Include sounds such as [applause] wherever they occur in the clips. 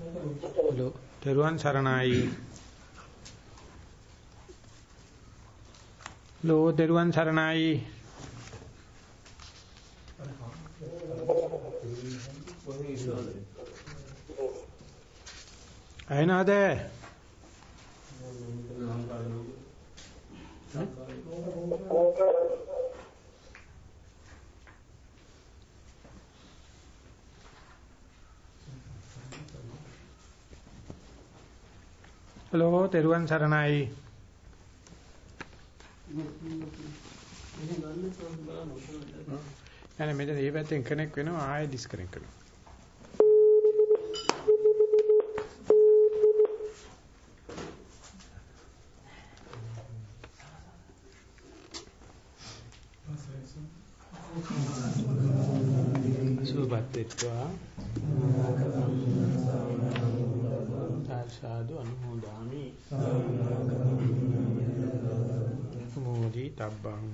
Hello තෙරුවන් සරණයි. Hello තෙරුවන් සරණයි. අයනාද හලෝ තෙරුවන් සරණයි. එනේ මෙතන මේ පැත්තෙන් කනෙක්ට් වෙනවා ආයෙ ඩිස්කනෙක්ට් කරනවා. සුවපත් වෙත්වා සාදු අනුමෝදාමි මොදි තබ්බං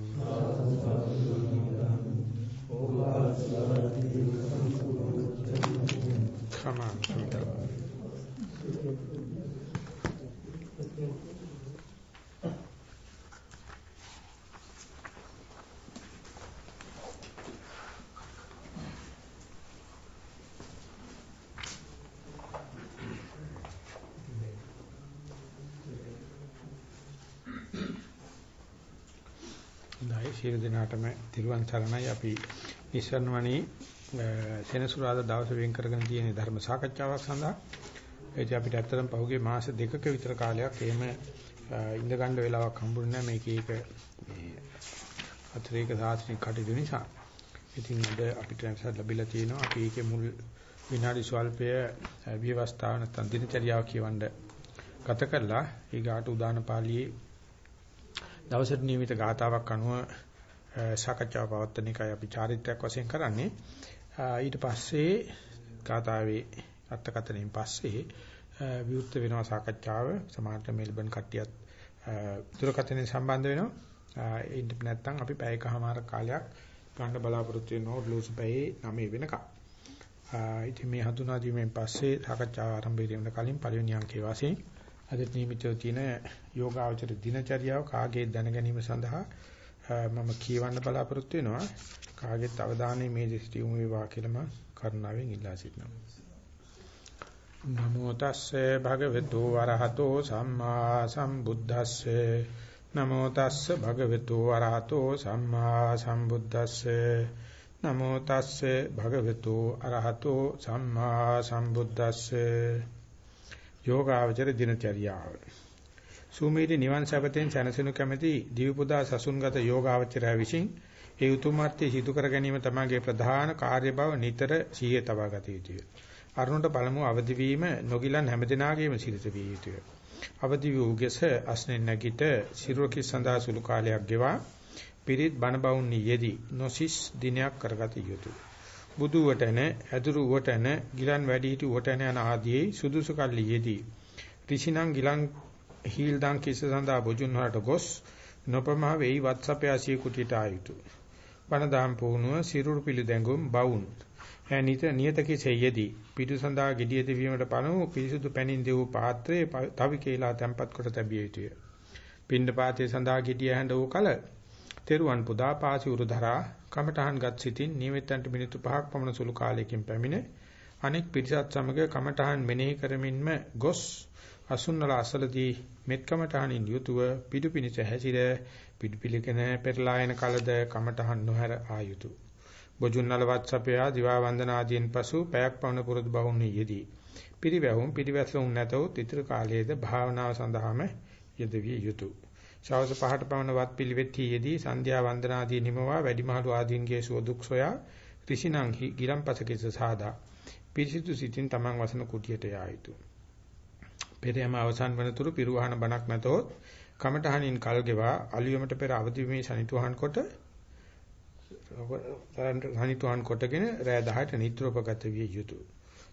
සියලු දෙනාටම තිරුවන් සරණයි. අපි නිස්සරණවණී සෙනසුරාදා දවස් වෙන් කරගෙන තියෙන ධර්ම සාකච්ඡාවක් සඳහා. ඒක අපිට ඇත්තටම පහුගිය මාස දෙකක විතර කාලයක් එහෙම ඉඳ ගන්න වෙලාවක් හම්බුනේ නැහැ. මේක ඒක මේ අතිරේක සාසනික කටයුතු නිසා. ඉතින් අද අපිට ලැබිලා තියෙනවා. අපි ඒකේ මුල් විනාඩි ස්වල්පය විවස්ථාව නැත්නම් දිනචරියාව කියවන්න ගත කරලා ඊගාට උදාන පාළියේ දවසට නියමිත ගාතාවක් අනුව සාකච්ඡාව පවත්වන එකයි අපි චාරිත්‍රාක් වශයෙන් කරන්නේ. ඊට පස්සේ ගාතාවේ අර්ථකථනයෙන් පස්සේ විවුර්ත වෙනවා සාකච්ඡාව. සමාජ මෙල්බන් කට්ටියත් දුරකථනයෙන් සම්බන්ධ වෙනවා. ඒ නැත්නම් අපි පැයකමාර කාලයක් ගන්න බලාපොරොත්තු වෙනවා ලෝසු පැයේ 9 වෙනකම්. ඉතින් මේ හඳුනා දීමෙන් පස්සේ සාකච්ඡාව ආරම්භ කිරීමට කලින් පළවෙනි අංකයේ වශයෙන් අද නියමිතව තියෙන යෝගාවචර දිනචරියාව කාගේ දැන ගැනීම සඳහා මම කියවන්න බලාපොරොත්තු වෙනවා. කාගේත් අවධානය මේ දෙසට යොමු වේවා කියලා මම කරුණාවෙන් ඉල්ලා සිටිනවා. නමෝ තස්සේ භගවතු වරහතෝ සම්මා සම්බුද්දස්සේ. නමෝ තස්සේ භගවතු වරහතෝ සම්මා සම්බුද්දස්සේ. නමෝ තස්සේ භගවතු අරහතෝ සම්මා සම්බුද්දස්සේ. යෝගාවචර දිනචරියාව. සූමේදී නිවන් සැපතෙන් සැනසෙනු කැමැති දිවපුදා සසුන්ගත යෝගාවචරය විසින් ඒ උතුම්ත්වයේ සිදු කර ගැනීම තමගේ ප්‍රධාන කාර්ය බව නිතර සිහිය තබා ගත යුතුය. අරුණට පළමුව අවදි වීම නොගිලන් හැමදිනාගේම සිරිත විය යුතුය. අවදි වූ උගෙස අස්නෙන් නැගිට සිරුරකි සඳහා සුළු කාලයක් ගෙවා පිරිත් බණ බවුන් යෙදී නොසිස් දිනයක් කරගත යුතුය. බුදු වටන, ඇදුරු වටන, ගිලන් වැඩි හිටි වටන යන ආදී සුදුසු කල්ලි යෙදී. ඍෂිනම් ගිලන් හීල්දන් කිස සඳහා බුදුන් වහන්ට ගොස් නොපමහ වෙයි WhatsApp ආසිය කුටියට ආයුතු. බණ දාම් පුහුණුව සිරුරු පිළිදැඟුම් බවුන්. ඇනිත නියත කිසෙයදී පිටු සඳහා gediya දෙවීමට පළමු පිරිසුදු පැනින් දෙවූ පාත්‍රයේ තවි කේලා තැම්පත් කොට තැබිය යුතුය. පින්ඩ පාතේ සඳහා gediya හැඬ වූ කල තෙරුවන් පුදා පාසි උරුදරා කමඨහන්ගත් සිටින් නියමිතන්ට මිනිත්තු 5ක් පමණ සුළු කාලයකින් පැමිණ අනෙක් පිරිසත් සමග කමඨහන් මෙනෙහි කරමින්ම ගොස් අසුන්නල අසලදී මෙත් කමඨහනින් යුතුව පිටු පිනිස හැසිර පිටු පිළිකන පෙරලායන කලද කමඨහන් නොහැර ආයුතු බොජුන්නල වත්සපයා දිවා වන්දන ආදීන් පසු පැයක් පවන පුරුදු බවුන් යෙදී පිරිවැහුම් පිරිවැසුම් නැතොත් ඉතුරු කාලයේද භාවනාව සඳහාම යෙදවිය යුතුය ශවස පහට පමණ වත් පිළිවෙත් යෙදී සන්ධ්‍යා වන්දනාදී නිමවා වැඩිමහලු ආදීන්ගේ සුවදුක් සොයා ඍෂිනං ගිරම්පසකෙස සාදා පිරිසිදු සිතින් තමන් වසන කුටියට යා යුතුය. පෙරයම අවසන් වනතුරු පිරුවහන බණක් නැතොත් කමඨහනින් කල් ගෙවා අලියමට පෙර අවදි වීමේ සනිටුහන් කොට සනිටුහන් කොටගෙන රෑ 10ට නිත්‍රෝපගත විය යුතුය.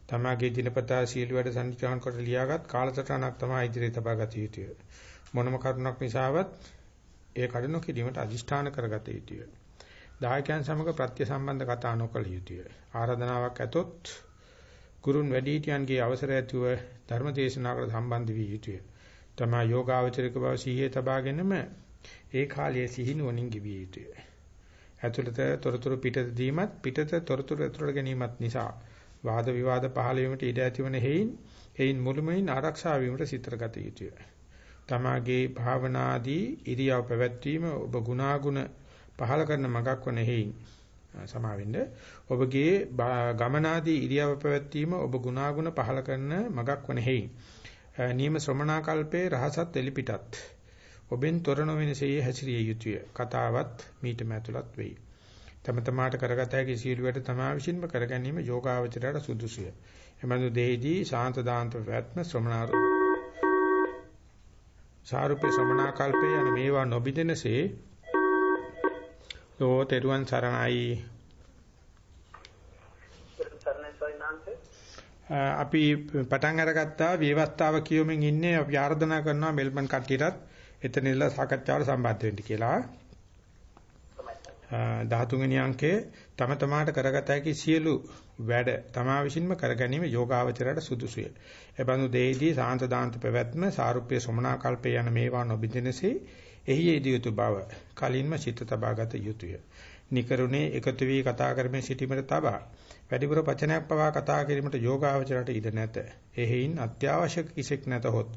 තමාගේ දිනපතා සීල වැඩ සනිටුහන් කොට ලියාගත් කාලසටහනක් තමයි ඉදිරියට තබා ගත යුතුය. මොනම කරුණක් නිසාවත් ඒ කඩනු කිරීමට අදිෂ්ඨාන කරගත යුතුය. දායකයන් සමග ප්‍රත්‍ය සම්බන්ධ කතා නොකළ යුතුය. ආරාධනාවක් ඇතොත් ගුරුන් වැඩිහිටියන්ගේ අවසර ඇතුව ධර්ම දේශනාවකට සම්බන්ධ විය යුතුය. තමා යෝගාවචරික බව සිහියේ තබාගෙනම ඒ කාලයේ සිහිනුවණින් ගෙවිය යුතුය. ඇතුළත තොරතුරු පිටත දීමත් පිටත තොරතුරු ඇතුළට ගැනීමත් නිසා වාද විවාද පහළ වීමට ඉඩ ඇතිවන හේයින් එයින් මුළුමනින් ආරක්ෂා වීමට සිතරගත යුතුය. තමාගේ භාවනාදී ඉරියව් පැවැත්වීම ඔබ ගුණාගුණ පහළ කරන මගක් වන හේයින් සමාවෙන්න ඔබගේ ගමනාදී ඉරියව පැවැත්වීම ඔබ ගුණාගුණ පහල කරන මගක් වන හේයි. නියම ශ්‍රමණා කල්පේ රහසත් එලිපිටත් ඔබෙන් තොර නොවෙනසේ හැසිරිය යුතුය. කතාවත් මීට මැතුලත් වෙයි. තම තමාට කරගත හැකි සීල වැඩ තමා විසින්ම කර ගැනීම යෝගාවචරයට සුදුසුය. එමන්දු දෙහිදී ශාන්ත දාන්ත පැවැත්ම ශ්‍රමණා සාරුපේ ශ්‍රමණා කල්පේ යන මේවා නොබිදෙනසේ යෝ තෙරුවන් සරණයි. අපි පටන් අරගත්තා විවස්ථාව කියවමින් ඉන්නේ අපි ආර්දනා කරනවා මෙල්බන් කට්ටියටත් එතන ඉඳලා සාකච්ඡාවට සම්බන්ධ වෙන්න කියලා. 13 වෙනි අංකයේ තම තමාට කරගත හැකි සියලු වැඩ තමා විසින්ම කරගැනීම යෝගාවචරයට සුදුසුය. එබඳු දෙයේදී සාන්ත දාන්ත පැවැත්ම සාරුප්‍ය සමනා කල්පේ යන මේවා නොබිදිනසේ එහි යෙදිය යුතු බව කලින්ම සිත තබාගත යුතුය. නිකරුණේ එකතු වී කතා කරමින් සිටීමට තබා වැඩිපුර වචනයක් පවා කතා කිරීමට යෝගාවචරයට ඉඩ නැත. එහෙයින් අත්‍යවශ්‍ය කිසෙක් නැතහොත්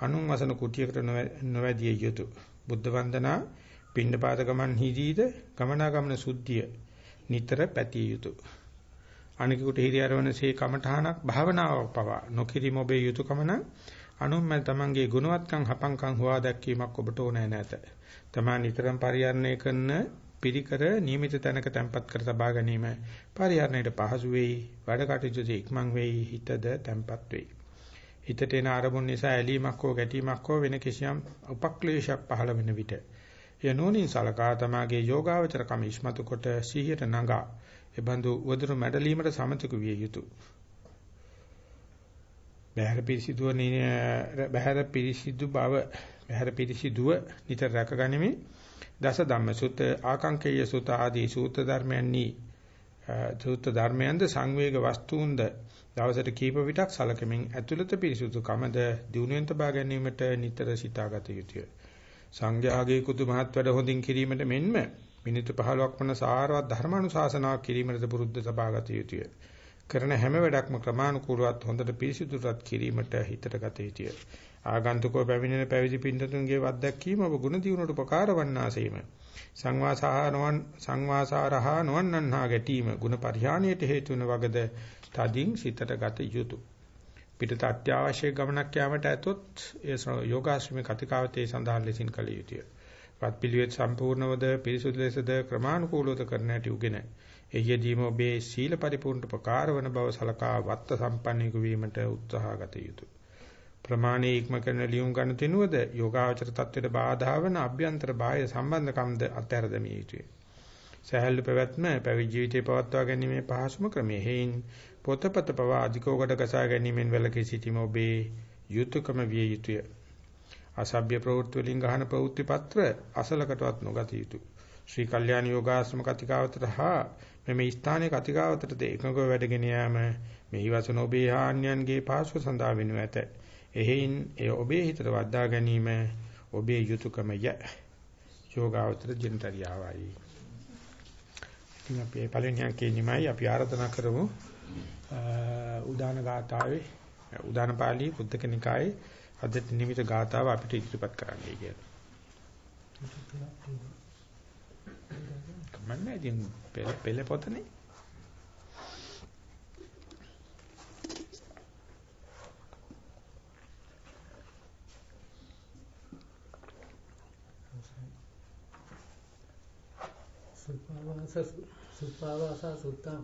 අනුන් වසන කුටියකට නොවැදිය යුතුය. බුද්ධ වන්දනා පින්නපාත ගමන් හිදීද ගමනාගමන සුද්ධිය නිතර පැතිය යුතුය. අනිකුට හිරියරවනසේ කමඨහනක් භාවනාවක් පවා නොකිරීම ඔබේ යුතුයකම නම් අනුන්ම තමන්ගේ ගුණවත්කම් හපංකම් හොවා දැක්වීමක් ඔබට ඕනෑ නැත. තමන් නිතරම පරිහරණය කරන පිරිකර නියමිත තැනක තැම්පත් කර තබා ගැනීම පරිහරණයට පහසු වෙයි, වැඩ කටයුතු ඉක්මන් වෙයි, හිතද තැම්පත් වෙයි. හිතට එන අරමුණ නිසා ඇලීමක් හෝ ගැටීමක් හෝ වෙන කිසියම් උපක්ලේශයක් පහළ වෙන විට යනෝනින් සලකා තමාගේ යෝගාවචර කම ඉස්මතු කොට සිහියට නගා එබඳු උවදුරු මැඩලීමට සමතක විය යුතුය. බහැර පිරිසිදුව බහැර පිරිසිදු බව බහැර පිරිසිදුව නිතර රැකගනිමින් දස ධම්ම සුත ආකාංකේය සුත ආදී සූත්‍ර ධර්මයන්හි සූත්‍ර ධර්මයන්ද සංවේග වස්තුන්ද දවසට කීප විටක් සලකමින් ඇතුළත පිරිසුදුකමද දිනුවෙන් තබා ගැනීමට නිතර සිතාගත යුතුය. සංඝයාගේ කුතු මහත් වැඩ හොඳින් කිරීමට මෙන්ම මිනිත්තු 15ක් වන සාරවත් ධර්මානුශාසනාවක් කිරීමට පුරුද්ද තබාගත යුතුය. කරන හැම වැඩක්ම ක්‍රමානුකූලවත් හොඳට පිරිසිදුවත් කිරීමට හිතට ගත යුතුය. ආගන්තුකව පැමිණෙන පැවිදි පින්දතුන්ගේ වද්දක්කීම ඔබ ගුණ දියුණුවට උපකාර වන්නාseම. සංවාසහානවන් සංවාසාරහා නොවන්නන්හා ගැටීම ගුණ පරිහානියට හේතු වන වගද තදින් සිතට ගත යුතුය. පිටත අත්‍යවශ්‍ය ගමනක් යාමට ඇතොත් ඒ යෝගාශ්‍රමයේ කතිකාවතේ සඳහන් ලෙසින් කළ යුතුය. වත් පිළිවෙත් සම්පූර්ණවද පිරිසුදු ලෙසද ක්‍රමානුකූලව කරන හැටි උගෙන එයදීම ඔබේ සීල පරිපූර්ණ ප්‍රකාර වන බව සලකා වත්ත සම්පන්නයෙකු වීමට උත්සාහ ගත යුතුය. ප්‍රමාණී ඉක්ම කරන ලියුම් ගන්න තිනුවද යෝගාචර தත්වයට බාධා වන අභ්‍යන්තර බාහ්‍ය සම්බන්ධකම්ද අත්හැර දැමිය යුතුය. සහැල්ලු පැවැත්ම පැවිදි ජීවිතේ පවත්වා ගැනීමේ පහසුම ක්‍රමය හේයින් පොතපත පවා අධිකෝකට ගසා ගැනීමෙන් වැළකී සිටීම ඔබේ යුතුයකම විය යුතුය. අසභ්‍ය ප්‍රවෘත්ති වලින් ගහන ප්‍රවෘත්ති පත්‍ර අසලකටවත් නොගත යුතුය. ශ්‍රී කල්යාණ යෝගාශ්‍රම කතිකාවතට හා මෙම ස්ථානයේ කතිකාවතට එකඟව වැඩගෙන යාම මෙහි වසන ඔබේ ආඥයන්ගේ පාස්ව සඳහා වෙනු ඇත. එහෙයින් එය ඔබේ හිතට වද්දා ගැනීම ඔබේ යුතුයකමය. යෝගාවතර ජින්තරියාවයි. ඉතින් අපි පළවෙනි අංකේ නිමයි අපි ආරාධනා කරමු. උදාන ගාථාවේ උදාන පාළි බුද්ධක නිකායේ අද නිමිත ගාථාව අපිට ඉදිරිපත් කරන්නයි කියලා. කමන්නේ ඉතින් පෙළ පොතනේ. සුපාවාස සුත්තම්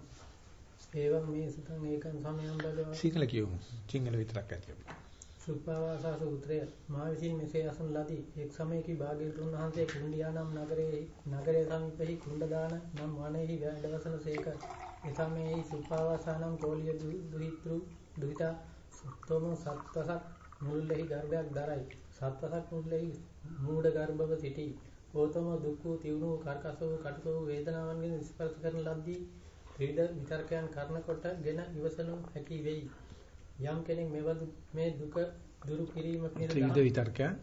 ඒවම් මේ සුතං ඒකං සමයං බලව සිංහල කියමු. සිංහල විතරක් ඇති අපි. සුප්පාවාසා සූත්‍රය. මා විසින් මෙසේ අසන ලදී. එක් සමයකී භාග්‍යවතුන් වහන්සේ කුණ්ඩියා නම් නගරයේ නගරයේ සමීපෙහි කුණ්ඩදාන නම් වනයේහි වැඩවසන සේක. එසමයෙහි සුප්පාවාසා නම් කෝලිය දුහිතෘ දුහිතා සුත්තම සත්වසක් මුල්ලෙහි ගර්භයක් දරයි. සත්වසක් මුල්ලෙහි මූඩ ගර්භව සිටී. ගෞතම දුක් වූ තිවුණු කර්කස වූ කටුක වූ වේදනාවන්ගෙන් ස්පර්ශ කරන ලද්දී ත්‍රිවිධ විතර්කයන් කරන කොටගෙන ඉවසනු හැකි වෙයි. යම් කෙනෙක් මෙවදු මේ දුක දුරු කිරීම පිණිස ත්‍රිවිධ විතර්කයන්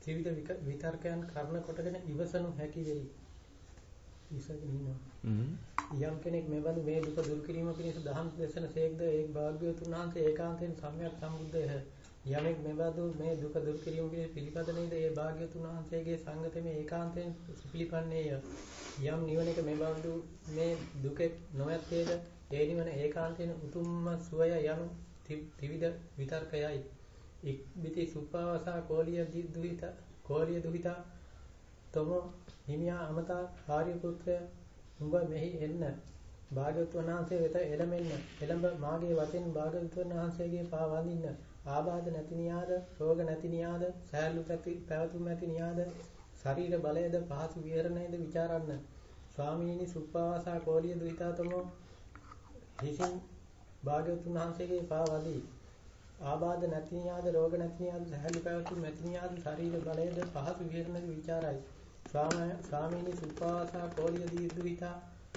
ත්‍රිවිධ විතර්කයන් කරන කොටගෙන ඉවසනු හැකි වෙයි. ඉසගෙන ඉන්නවා. යම් කෙනෙක් මෙවදු මේ දුක දුරු කිරීම පිණිස දහම් දේශන සේක්ද ඒ භාග්‍යවතුන් වහන්සේ ඒකාන්තයෙන් සම්‍යක් සම්බුද්ධය. යමෙක් මෙවදු මේ දුක දුරු කිරීම පිණිස පිළිපද නේද ඒ භාග්‍යවතුන් වහන්සේගේ සංගතමේ ඒකාන්තයෙන් පිළිපන්නේය. යම් නිවනක මෙවදු මේ දුකේ නොයත්තේද ඒ නිවන ඒකාන්තයෙන් උතුම්ම සුවය යනු ත්‍රිවිධ විතර්කයයි. ඉක්බිති සුපාවසා කෝලිය දුහිත කෝලිය දුහිත තම හිමියා අමතා ආර්ය පුත්‍රය උඹ මෙහි එන්න. භාග්‍යවතුන් වහන්සේ වෙත එළමෙන්න එළඹ මාගේ වතෙන් භාග්‍යවතුන් වහන්සේගේ පා වඳින්න. ආබාධ නැති නියාද රෝග නැති නියාද සෑල්ලු පැවතුම් නැති නියාද ශරීර බලයද පහසු විහරණයද ਵਿਚාරන්න ස්වාමීනි සුප්පාවාසා කෝලිය දුහිතාතමෝ හිසින් භාග්‍යවතුන් වහන්සේගේ පා වදී ආබාධ නැති නියාද රෝග නැති නියාද සහැල්ලු පැවතුම් නැති නියාද ශරීර බලයද පහසු විහරණක ਵਿਚාරයි ස්වාමීනි සුපාසා කෝලිය දීර්ඝිතා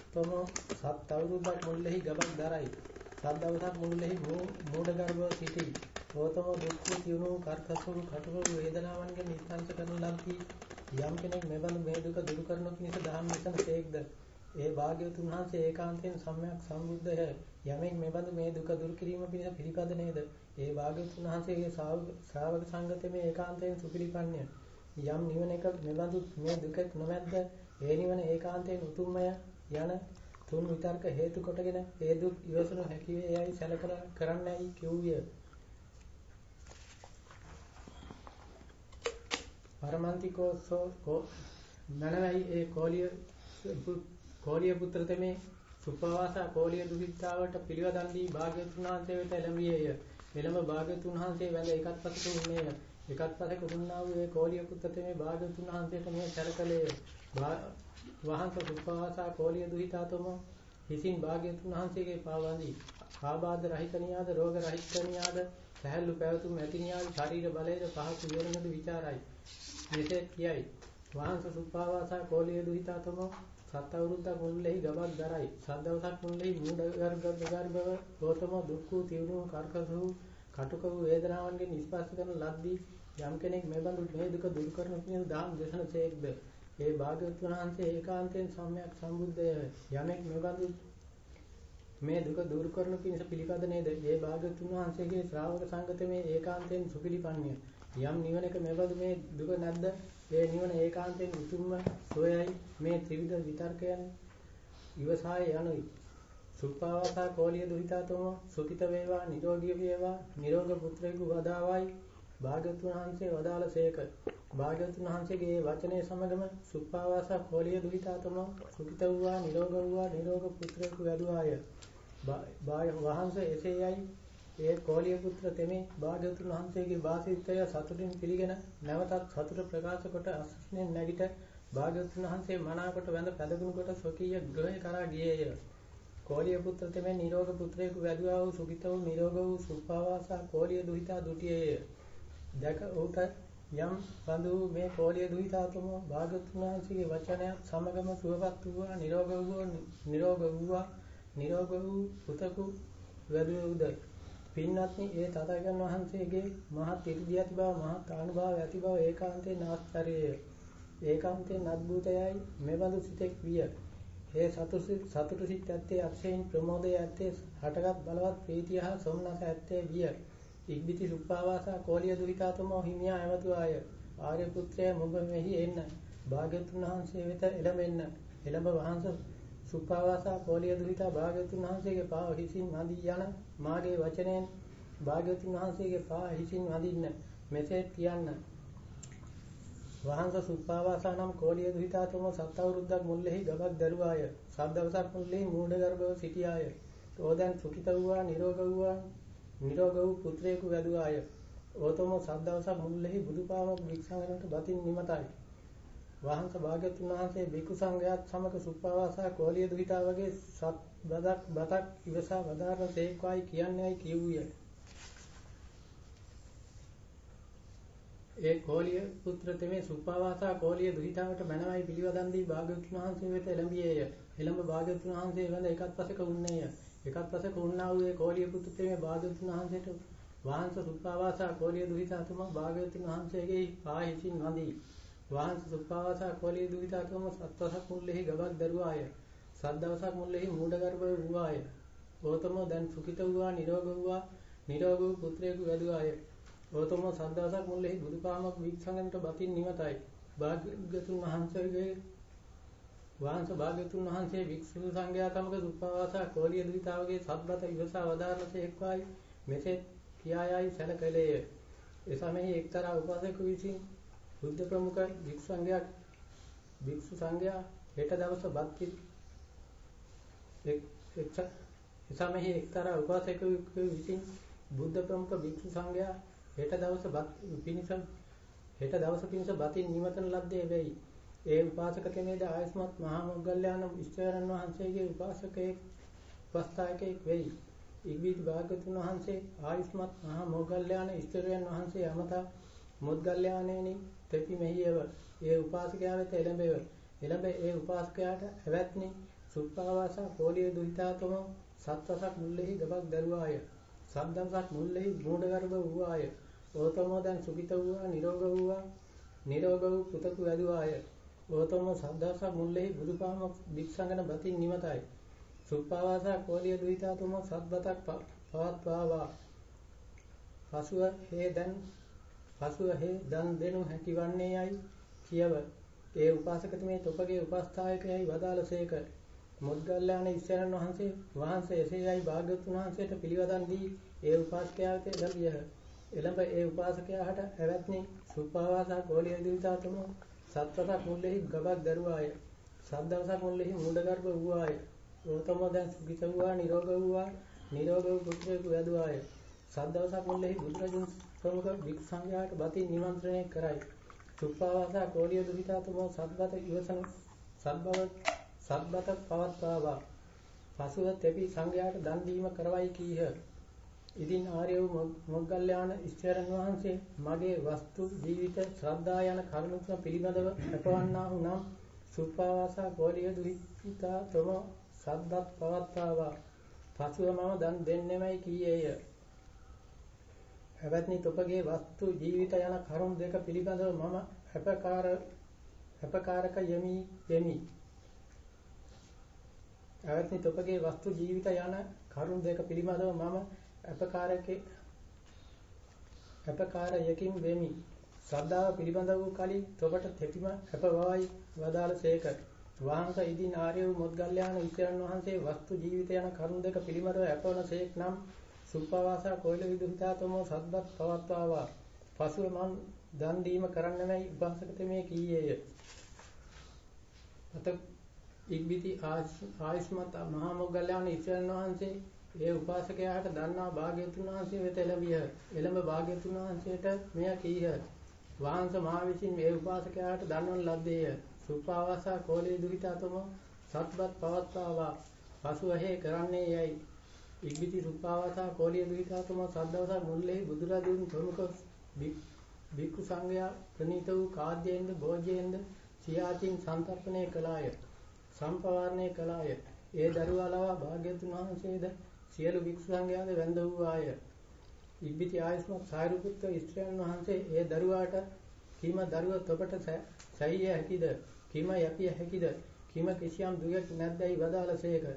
තම සත් අවුරුද්දක් මුල්ලෙහි ගබක් දරයි. සත් දවසක් මුල්ලෙහි මූඩ ගර්භව සිටි. ඕතම දුක්ඛ තියුණු කර්කසුරු කටුරු වේදනාවන්ගෙන් නිස්සංස කරන ලද්දී යම් කෙනෙක් මෙබඳු මේ දුක දුරු කරනු පිණිස දහම් මෙතන තේක්ද ඒ භාග්‍යවතුන් වහන්සේ ඒකාන්තයෙන් සම්‍යක් සම්බුද්ධය යමෙක් මෙබඳු මේ දුක දුරු කිරීම පිණිස පිළිපද නේද? ඒ භාග්‍යවතුන් වහන්සේගේ ශ්‍රාවක සංගතයේ ඒකාන්තයෙන් සුපිලිපන්නේ යම් නිවන එක මෙබඳු මේ දුක නොමැද්ද ඒ නිවන ඒකාන්තයෙන් උතුම්මය යන තුන් විතර්ක හේතු කොටගෙන ඒ දුක් ඉවසනු හැකි වේයයි සැලකලා කරන්නයි කිව්විය. පරමන්තිකෝසෝ කෝ මනවයි ඒ කෝලිය කෝලිය පුත්‍ර තෙමේ සුපවාසා කෝලිය දුහිතාවට පිළිවදන් දී භාග්‍යවතුන් වහන්සේ වෙත එළඹියේය. එළඹ භාග්‍යතුන් වහන්සේ වැඳ එකත් පසක උන්නේය. එකත් පසක උන්නා වූ ඒ කෝලිය පුත්තේ මේ භාග්‍යතුන් වහන්සේට මේ සැලකලේ වහන්ස සුපවාසා කෝලිය දුහිතාතම හිසින් භාග්‍යතුන් වහන්සේගේ පාවන්දී ආබාධ රහිතනියාද රෝග රහිතනියාද සහැල්ලු පැවතුම් ඇතිනියාද ශරීර බලයද පහසු විවරණද ਵਿਚාරයි. මෙසේ කියයි. වහන්ස සුපවාසා කෝලිය දුහිතාතම සත් අවුරුද්දක් මුල්ලෙහි ගමක් දරයි. සත් දවසක් මුල්ලෙහි මූඩ ගර්භ ගර්භව ගෝතම දුක්ඛ තිවුණු කර්කසු කටුක වූ වේදනාවන්ගෙන් ස්පර්ශ කරන ලද්දී යම් කෙනෙක් මේ බඳු මේ දුක දුරු කරන කියන දාම් දේශනසේක්ද ඒ භාග්‍යවතුන් වහන්සේ ඒකාන්තයෙන් සම්‍යක් සම්බුද්ධය යමෙක් මේ බඳු මේ දුක දුරු කරන පිණිස පිළිපද නේද? ඒ භාග්‍යවතුන් වහන්සේගේ ශ්‍රාවක සංගතමේ ඒකාන්තයෙන් සුපිලිපන්නේ යම් නිවනක මෙබඳු මේ දුක නැද්ද? ඒ නිවන ඒකාන්තයෙන් උතුම්ම සෝයයි මේ ත්‍රිවිධ විතර්කයන් ඉවසාය යනුයි. සුප්පාවාසා කෝලිය දුහිතාතම සුඛිත වේවා නිරෝගී වේවා නිරෝග පුත්‍රයෙකු වදාවයි. භාග්‍යවතුන් වහන්සේ වදාළසේක භාග්‍යවතුන් වහන්සේගේ වචනය සමගම සුප්පාවාසා කෝලිය දුහිතාතම සුඛිත වූවා නිරෝග වූවා නිරෝග පුත්‍රයෙකු වැදුවාය. වහන්සේ එසේයයි. ඒ කෝලිය පුත්‍ර තෙමේ භාග්‍යවතුන් වහන්සේගේ වාසීත්වය සතුටින් පිළිගෙන නැවතත් සතුට ප්‍රකාශ කොට අස්නේ නැගිට භාග්‍යවතුන් වහන්සේ මනාකොට වැඳ පැදගුණ කොට ස්වකීය ගෘහය කරා ගියේය කෝලිය පුත්‍ර තෙමේ නිරෝග පුත්‍රයෙකු වැදුවා වූ සුඛිත වූ නිරෝග වූ සුඛාවාසා කෝලිය දුහිතා දුටියේය. දැක ඌට යම් බඳු මේ කෝලිය දුහිතාතුම භාගතුන් වහන්සේගේ වචනයක් සමගම සුවපත් වූවා නිරෝග වූවා නිරෝග වූවා නිරෝග වූ පුතකු වැදුවුද පින්වත්නි ඒ තථාගතයන් වහන්සේගේ මහත් ඉර්ධිය ඇති බව මහත් ආනුභාව ඇති බව ඒකාන්තයෙන් ආස්තරයේය ඒකාන්තයෙන් අද්භූතයයි මෙබඳු සිතෙක් විය ඒ සතුටු සතුටු සිත් ඇත්තේ අක්ෂයෙන් ප්‍රමෝදය ඇත්තේ හටගත් බලවත් ප්‍රීතිය හා සොම්නස ඇත්තේ විය. ඉක්බිති සුප්පාවාසා කෝලිය දුරිතාතමෝ හිමියා ඇවතුආය. ආර්ය පුත්‍රය මුඹ මෙහි එන්න. භාග්‍යතුන් වහන්සේ වෙත එළඹෙන්න. එළඹ වහන්ස සුප්පාවාසා කෝලිය දුරිතා භාග්‍යතුන් වහන්සේගේ පාව හිසින් වඳී යන මාගේ වචනයෙන් භාග්‍යතුන් වහන්සේගේ පා හිසින් වඳින්න. මෙසේ කියන්න. වහන්ස සුප්පාවාසානම් කෝලිය දුහිතාතුම සත් අවුරුද්දක් මුල්ලෙහි ගබක් දරුවාය. සත් දවසක් මුල්ලෙහි මූඩ ගර්භව සිටියාය. ඕදැන් සුඛිත වූවා නිරෝග වූවා නිරෝග වූ පුත්‍රයෙකු වැදුවාය. ඕතම සත් දවසක් මුල්ලෙහි බුදුපාමොක් වික්ෂංගනට බතින් නිමතයි. වහන්ස භාග්‍යතුන් වහන්සේ බිකු සංඝයාත් සමග සුප්පාවාසා කෝලිය දුහිතා වගේ සත් බදක් බතක් ඉවසා වදාරන තේක්වායි කියන්නේයි කියුවිය. ඒ කෝලිය පුත්‍ර තෙමේ සුප්පාවාසා කෝලිය දුහිතාවට මනවයි පිළිවදන් දී භාග්‍යවතුන් වහන්සේ වෙත එළඹියේය. එළඹ භාග්‍යවතුන් වහන්සේ වැඳ එකත් පසෙක උන්නේය. එකත් පසෙක උන්නා වූ ඒ කෝලිය පුත්‍රයේ භාග්‍යවතුන් වහන්සේට වහන්ස සුප්පාවාසා කෝලිය දුහිතාතුම භාග්‍යවතුන් වහන්සේගේ පාහිසින් වඳී. වහන්ස සුප්පාවාසා කෝලිය දුහිතාතුම සත්වසක් මුල්ලෙහි ගබක් දරුවාය. සද්දවසක් මුල්ලෙහි මූඩගර්භ වූවාය. ගෞතමෝ දැන් සුඛිත වූවා නිරෝග වූවා නිරෝග වූ පුත්‍රයෙකු වැදුවාය. ගෞතමෝ සද්දවසක් මුල්ලෙහි බුදුපාමක වික්ෂංගන්ට බතින් නිවතයි. භාග්‍යවතුන් වහන්සේගේ වහන්ස භාග්‍යවතුන් වහන්සේ වික්ෂු සංඝයා සමග සුප්පාවාසා කෝලිය දුහිතාවගේ සත්බත ඉවසා වදාරනසේක්වායි මෙසේ කියායයි සැලකලේය. එසමෙහි එක්තරා උපාසක විසින් බුද්ධ ප්‍රමුඛ වික්ෂු සංඝයා වික්ෂු සංඝයා හෙට දවස බත් එසමෙහි එක්තරා උපාසකයෙකු විසින් බුද්ධ ප්‍රමුඛ භික්ෂු සංඝයා හෙට දවස පිණිස හෙට දවස පිණිස බතින් නිමතන ලද්දේ වෙයි. ඒ උපාසක කෙනේද ආයස්මත් මහා මොග්ගල්ලාන ඉස්තරන් වහන්සේගේ උපාසකයෙක් උපස්ථායකයෙක් වෙයි. ඉක්බීති භාග්‍යතුන් වහන්සේ ආයස්මත් මහා මොග්ගල්ලාන ඉස්තරයන් වහන්සේ අමතා මොග්ගල්ලාණෙනි තෙපි මෙහියව. ඒ උපාසකයා වෙත එළඹෙව. එළඹ ඒ උපාසකයාට ඇවැත්නි සුප්පාවාසා කෝලිය දුහිතාතම සත්වසක් මුල්ලෙහි ගබක් දරුවාය. සද්දම්සක් මුල්ලෙහි මූඩගර්භ වූවාය. ඕතමෝ දැන් සුඛිත වූවා නිරෝග වූවා නිරෝග වූ පුතතු වැදුවාය. ඕතමෝ සද්දාසක් මුල්ලෙහි බුදුපාම භික්ෂංගන බතින් නිමතයි. සුප්පාවාසා කෝලිය දුහිතාතම සත්බතක් පවත්වාවා. පසුව හේ දැන් පසුව හේ දන් දෙනු හැකිවන්නේ යයි කියව. ඒ උපාසකතුමේ තොපගේ උපස්ථායකයයි වදාළසේක. මොග්ගල්ලාන ඉස්සරන් වහන්සේ වහන්සේ එසේයයි භාග්‍යවතුන් වහන්සේට පිළිවදන් දී ඒ උපාසකයාට එළඹියහ. එළඹ ඒ උපාසකයාට ඇවැත්නි සුපාවාසා ගෝලිය දිවිතාතම සත්වසක් මුල්ලෙහි ගබක් දරුවාය. සද්දවසක් මුල්ලෙහි මූඩගර්භ වූවාය. ගෞතම දැන් සුඛිත වූවා නිරෝග වූවා නිරෝග වූ පුත්‍රයෙකු වැදුවාය. සද්දවසක් මුල්ලෙහි බුදුරජුන් ප්‍රමුඛ භික්ෂු සංඝයාට බති නිමන්ත්‍රණය කරයි. සුපාවාසා ගෝලිය දිවිතාතම සත්වත ඉවසන සත්බව සත්බත පවත්වාවා. පසුව තෙපි සංඝයාට දන් දීම කරවයි කීහ. ඉදින් ආර්ය වූ මොග්ගල්යාන ඉස්තරන් වහන්සේ මගේ වස්තු ජීවිත ශ්‍රද්ධා යන කරුණු පිළිබඳව අපවන්නා වූ නම් සුප්පාවාසා ගෝලිය දුහිතා තම සද්දත් පවත්වාවා. පසුව මම දන් දෙන්නෙමයි කීයේය. එවත්නි තොපගේ වස්තු ජීවිත යන කරුණු දෙක පිළිබඳව මම අපකාර අපකාරක යමි වෙමි. පැවැත්නි තොපගේ වස්තු ජීවිත යන කරුණු දෙක පිළිබඳව මම අපකාරකේ අපකාරයකින් වෙමි. ශ්‍රද්ධාව පිළිබඳ වූ කලින් තොපට තෙතිම අපවයි වදාළසේක. වහන්ස ඉදින් ආර්ය වූ මොද්ගල්යාන ඉස්තරන් වහන්සේ වස්තු ජීවිත යන කරුණු දෙක පිළිබඳව අපවනසේක් නම් සුප්පවාසා කොයිල විදුහිතාතමෝ සද්දත් පවත්වාවා. පසුව මම දන් දීම කරන්නමයි උපාසකතමේ කීයේය. අත ඉක්බිති ආයුෂ්මත් මහා මොග්ගල්ලාන ඉස්රායල් වහන්සේ ඒ උපාසකයාට දන්නා භාග්‍යතුන් වහන්සේ වෙත එළඹිය. එළඹ භාග්‍යතුන් වහන්සේට මෙය කීහ. වහන්ස මා විසින් මේ උපාසකයාට දන්වන ලද්දේය. සුපාවාසා කෝලේ දුහිතතම සත්වත් පවත්වාවා. පසුව හේ කරන්නේ යයි. ඉක්බිති සුපාවාසා කෝලිය දුහිතතම සද්දවස මුල්ලේ බුදුරදුන් ප්‍රමුඛ භික්ඛු සංඝයා ප්‍රණීත වූ කාද්‍යයෙන්ද භෝජයෙන්ද සියාචින් සන්තර්පණය කළාය. සම්පවාරණය කළාය. ඒ දරුවා ලවා භාග්‍යවතුන් වහන්සේද සියලු භික්ෂු සංඝයාද වැඳ වූ ආය. ඉබ්බිති ආයස්මත් සාරිපුත්ත ස්ත්‍රයන් වහන්සේ ඒ දරුවාට කීම දරුව තොපට සැයිය හැකිද? කීම යපිය හැකිද? කීම කිසියම් දුයක් නැද්දයි වදාළසේක.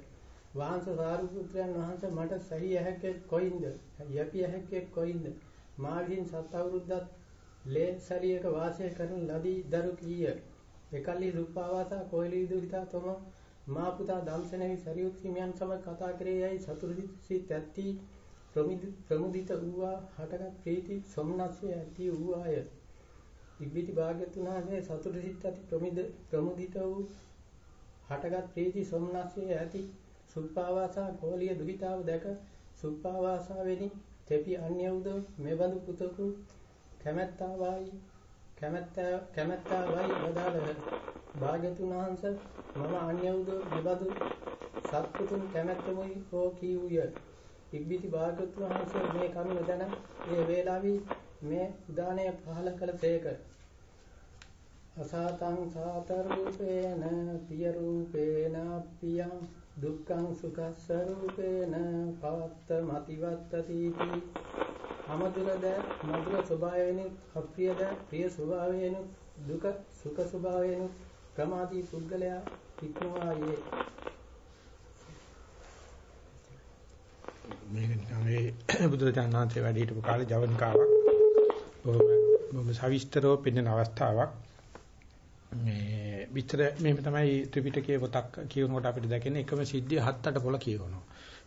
වහන්ස සාරිපුත්‍රයන් වහන්සේ මට සැයිය හැක්කේ කොයින්ද? යපිය හැක්කේ කොයින්ද? මා විසින් සත් අවුරුද්දක් ලේ සැරියක වාසය කරන ලදී දරු කීය. එකල්හි සුප්පාවාසා කොයිලී දුහිතා තම මා පුතා දම්සනෙහි සරියුත් හිමියන් සමග කතා කරේ යයි සතුරුසිත ඇත්ති ප්‍රමුදිත වූවා හටගත් ප්‍රීති සොම්නස්සේ ඇති වූවාය ඉබ්බිති භාග්‍යතුන් වහන්සේ සතුරුසිත ඇති ප්‍රමිද ප්‍රමුදිත වූ හටගත් ප්‍රීති සොම්නස්සේ ඇති සුප්පාවාසා කෝලිය දුහිතාව දැක සුප්පාවාසාවෙනි තෙපි අන්‍ය උද මෙබඳු පුතකු කැමැත්තා වායි කැමැත්ත කැමැත්තා වයි වදාළහ. භාග්‍යතුන් වහන්සේ මම අන්‍යවුද මෙබඳු සත්පුතුන් කැමැත්තමුයි හෝ කීවුය. ඉක්බිති භාග්‍යතුන් වහන්සේ මේ කරුණ දැන ඒ වේලාවේ මේ උදානය පහල කළ තේක. අසාතං සාත රූපේන පිය රූපේන පියං දුක්ඛං සුඛස්ස රූපේන පවත්ත මතිවත්තති අමදුරද මధుර ස්වභාවයෙන් අප්‍රියද ප්‍රිය ස්වභාවයෙන් දුක සුඛ ස්වභාවයෙන් ප්‍රමාදී පුද්ගලයා ඉක්මවා යේ මේක නිකන් මේ බුදුරජාණන් වහන්සේ වැඩ හිටපු කාලේ ජවනිකාවක්. බොහොම බොහොම සවිස්තරව පෙන්වන අවස්ථාවක්. මේ විතර මෙහෙම තමයි ත්‍රිපිටකයේ පොතක් කියනකොට අපිට දැකෙන්නේ එකම සිද්ධිය හත් අට පොළ කියවනවා.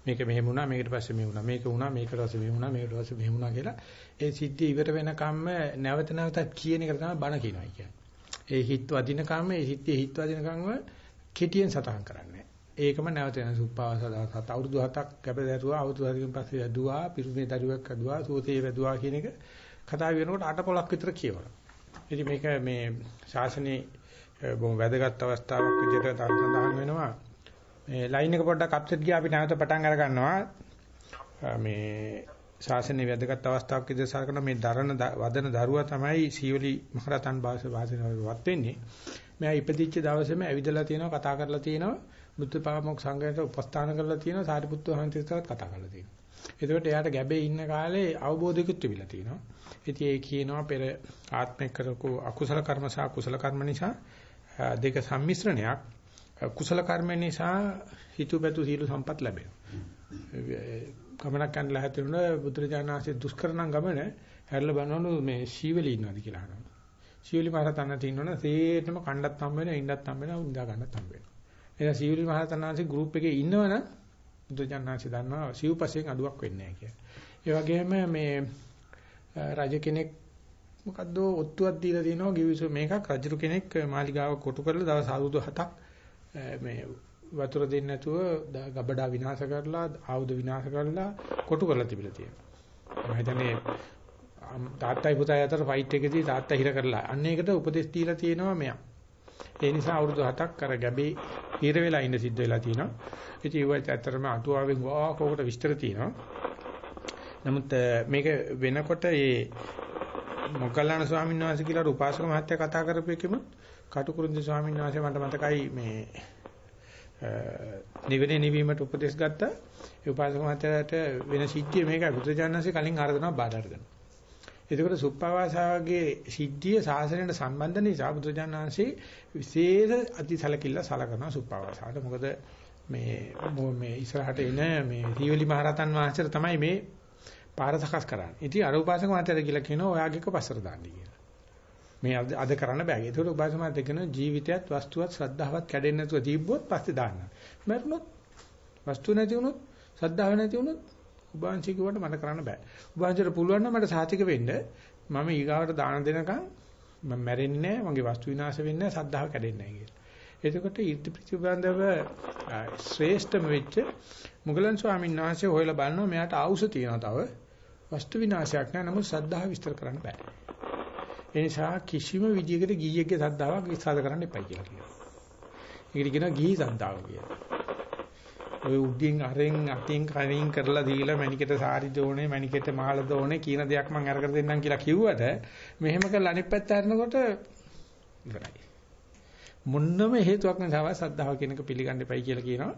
මේක මෙහෙම වුණා මේකට පස්සේ මෙහෙම වුණා මේක වුණා මේකට පස්සේ මෙහෙම වුණා මේකට පස්සේ මෙහෙම වුණා කියලා ඒ සිද්ධිය ඉවර වෙනකම්ම නැවත නැවතත් කියන එක තමයි බණ කියනවා කියන්නේ. ඒ හිත වදිනකම්ම ඒ සිද්ධිය හිත වදිනකම්ම කෙටියෙන් සටහන් කරන්නේ. ඒකම නැවත වෙන සුප්පාවසදාසත් අවුරුදු 7ක් කැපදරුවා අවුරුදු 7කින් පස්සේ වැදුවා පිරුමේ දරුවෙක් වැදුවා සෝතේ වැදුවා කියන එක කතා වෙනකොට අට පොලක් විතර කියවනවා. ඉතින් මේක මේ ශාසනයේ බොහොම වැදගත් අවස්ථාවක් විදිහට තව සඳහන් වෙනවා. මේ ලයින් එක පොඩ්ඩක් අප්සෙට් ගියා අපි නැවත පටන් අර ගන්නවා. මේ ශාසනයේ වැදගත් අවස්ථාවක් විදිහට සලකන මේ දරණ වදන දරුවා තමයි සීවලි මහරතන් වාසනාවක් වෙන්නේ. මෙයා ඉපදිච්ච දවසේම ඇවිදලා තියෙනවා කතා කරලා තියෙනවා බුද්ධ පාමොක් සංඝයට උපස්ථාන කරලා තියෙනවා සාරිපුත්තු වහන්සේටත් කතා කරලා තියෙනවා. එතකොට එයාට ගැබේ ඉන්න කාලේ අවබෝධිකුත් තිබිලා තියෙනවා. ඉතින් ඒ කියනවා පෙර ආත්මික කරකෝ අකුසල කර්ම සහ කුසල කර්ම නිසා දෙක සම්මිශ්‍රණයක් කුසල කර්ම නිසා හිතුවපැතු සීල සම්පත් ලැබෙනවා. ගමනක් යන ලහතුන බුදුරජාණන්සේ දුෂ්කරණ ගමන හැරලා බලනවලු මේ ශීවලී ඉන්නවද කියලා අහනවා. ශීවලි මහරතන තින්නවනේ සේටම කණ්ඩත් හම්බ වෙනවා ඉන්නත් හම්බ වෙනවා උන්දා ගන්නත් හම්බ වෙනවා. එහෙනම් සීවලි මහරතනාංශේ ගෲප් එකේ ඉන්නවනම් බුදුජානනාංශය දන්නවා සිව්පසෙන් අඩුවක් වෙන්නේ නැහැ කියලා. ඒ වගේම මේ රජ කෙනෙක් මොකද්ද ඔත්තුවක් දීලා තිනවා ගිවිසු මේකක් රජු කෙනෙක් මාලිගාව කොටු කරලා දවස් අවුරුදු 7ක් මේ වතුර දෙන්නේ නැතුව ගබඩා විනාශ කරලා ආයුධ විනාශ කරලා කොටු කරලා තිබිලා තියෙනවා. මම හිතන්නේ තාත්තයි පුතයි අතර ෆයිට් එකේදී තාත්තා හිර කරලා අන්න ඒකට උපදෙස් දීලා තියෙනවා මෙයා. ඒ නිසා අවුරුදු 7ක් අර ගැබේ හිර වෙලා ඉන්න සිද්ධ වෙලා තියෙනවා. ඉතින් ඒවත් ඇත්තටම අටුවාවෙන් වාකෝකට විස්තර තියෙනවා. නමුත් මේක වෙනකොට ඒ මොග්ගල්ලාන ස්වාමීන් වහන්සේ කියලා උපාසක මහත්තයා කතා කරපු එකෙම කටුකුරුන්දි ස්වාමීන් වහන්සේ මට මතකයි මේ නිවෙනේ නිවීමට උපදෙස් ගත්තා. ඒ උපාසක මහත්තයාට වෙන සිද්ධිය මේකයි බුදුජානනාංශේ කලින් ආරාධනාවක් බාධා කරගන්නවා. එතකොට සුප්පවාසාවගේ සිද්ධිය සාසනයට සම්බන්ධ නිසා බුදුජානනාංශේ විශේෂ අතිසලකිල්ල සලකනවා සුප්පවාසාවට. මොකද මේ මේ ඉස්සරහට එන මේ සීවලි මහරහතන් වහන්සේට තමයි මේ පාර සකස් කරන්නේ. ඉතින් අර උපාසක මාත්‍යට කියලා කියනවා ඔයාගේක පස්සට දාන්න කියලා. මේ අද කරන්න බෑ. ඒකට උපාසක මාත්‍ය කියන ජීවිතයත් වස්තුවත් ශ්‍රද්ධාවත් කැඩෙන්නේ නැතුව තිබ්බොත් පස්සේ දාන්න. මරණොත් වස්තු නැති වුණොත් ශ්‍රද්ධාව නැති වුණොත් උභාංශික වට මට කරන්න බෑ. උභාංශයට පුළුවන් නම් මට සාතික වෙන්න මම ඊගාවට දාන දෙනකන් මම මැරෙන්නේ නැහැ, මගේ වස්තු විනාශ වෙන්නේ නැහැ, සද්ධාව කැඩෙන්නේ නැහැ කියලා. එතකොට ඊර්ති ප්‍රතිබන්ධව ශ්‍රේෂ්ඨම වෙච්ච මුගලන් ස්වාමීන් වහන්සේ හොයලා බලනවා මෙයාට ආවුස තියෙනවා තව. වස්තු විනාශයක් නැහැ, නමුත් සද්ධාව විස්තර කරන්න බෑ. ඒ නිසා කිසිම විදියකට ගීයේගේ සද්ධාාවක් විස්තර කරන්න එපයි කියලා කියනවා. ඒකට කියනවා ගිහි සද්ධාව කියලා. ඔය උඩින් අරෙන් අතින් කනින් කරලා දීලා මණිකට සාරි දෝනේ මණිකට මාල දෝනේ කියන දෙයක් මම අරගෙන දෙන්නම් කියලා කිව්වට මෙහෙම කරලා අනිත් පැත්ත හරනකොට ඉවරයි. මොන්නම හේතුවක් නැතව සද්ධාව කියන එක පිළිගන්න එපයි කියලා කියනවා.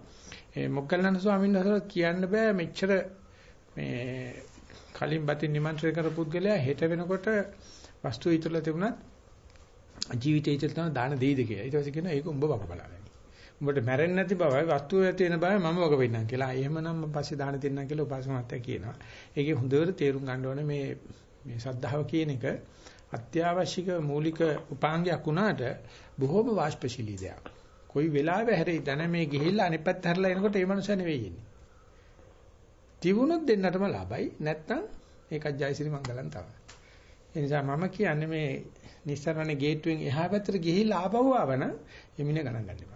ඒ මොග්ගල්ලාන ස්වාමීන් වහන්සේ කියන්න බෑ මෙච්චර මේ කලින් බතින් නිමන්ත්‍රණය කරපු පුද්ගලයා හෙට වෙනකොට වස්තු ඉතුරුලා තිබුණත් ජීවිතය ඉතුරු තමයි දාන දෙයිද කියලා. ඊට පස්සේ කියනවා ඒක උඹ බක බලන්න. උඹට මැරෙන්නේ නැති බවයි වස්තුව ඇති වෙන බවයි මම වග වෙන්නම් කියලා. එහෙමනම් මම පස්සේ දාන දෙන්නම් කියලා උපාසක මහත්තයා කියනවා. ඒකේ හොඳට තේරුම් ගන්න ඕනේ මේ මේ සද්ධාව කියන එක අත්‍යවශ්‍යක මූලික උපාංගයක් වුණාට බොහොම වාෂ්පශීලී දෙයක්. කොයි වෙලාවෙ හැරෙයි දැන මේ ගිහිල්ලා අනිත් පැත්ත හැරලා එනකොට ඒ මනුස්සයා නෙවෙයි ඉන්නේ. තිබුණොත් දෙන්නටම ලාභයි නැත්නම් ඒකත් ජයසිරි මංගලම් තමයි. ඒ නිසා මම කියන්නේ මේ නිස්සරණේ ගේට්ටුවෙන් එහා පැත්තට ගිහිල්ලා ආපහු ආවන එමින ගණන් ගන්න එපා.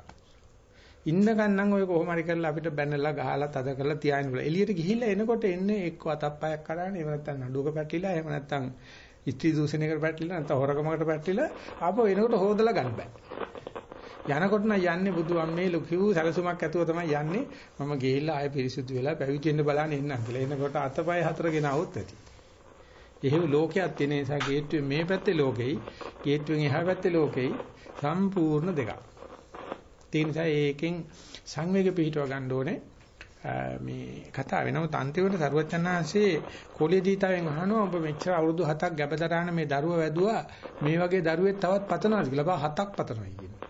ඉන්න ගන්නම් ඔය කොහොම හරි කරලා අපිට බැනලා ගහලා තද කරලා තියාගෙන ඉවල. එළියට ගිහිල්ලා එනකොට එන්නේ එක්ක අතප්පයක් කරාන එහෙම නැත්නම් නඩුවක පැටලිලා එහෙම නැත්නම් ඉස්ත්‍රි දූෂණයකට පැටලිලා නැත්නම් හොරකමකට පැටලිලා ආපහු එනකොට හොදලා ගන්න බෑ. යනකොට නම් යන්නේ බුදු අම්මේ ලොකු සැලසුමක් ඇතුව තමයි යන්නේ. මම ගිහිල්ලා ආයෙ පිරිසුදු වෙලා පැවිදි වෙන්න බලන්න එන්නම් කියලා. එනකොට අතපය හතර ගෙන આવොත් ඇති. එහෙම ලෝකයක් තියෙන නිසා ගේට්ටුවේ මේ පැත්තේ ලෝකෙයි ගේට්ටුවෙන් එහා පැත්තේ ලෝකෙයි සම්පූර්ණ දෙකක්. ඒ නිසා ඒකෙන් සංවේග පිහිටව ගන්න ඕනේ. මේ කතාව වෙනම තන්තිවට සරුවචනාංශේ කොළේ දීතාවෙන් අහනවා ඔබ මෙච්චර අවුරුදු 7ක් ගැබදරාන මේ දරුව වැදුවා මේ වගේ දරුවෙක් තවත් පතනවාද කියලා. බා හතක් පතනවා කියනවා.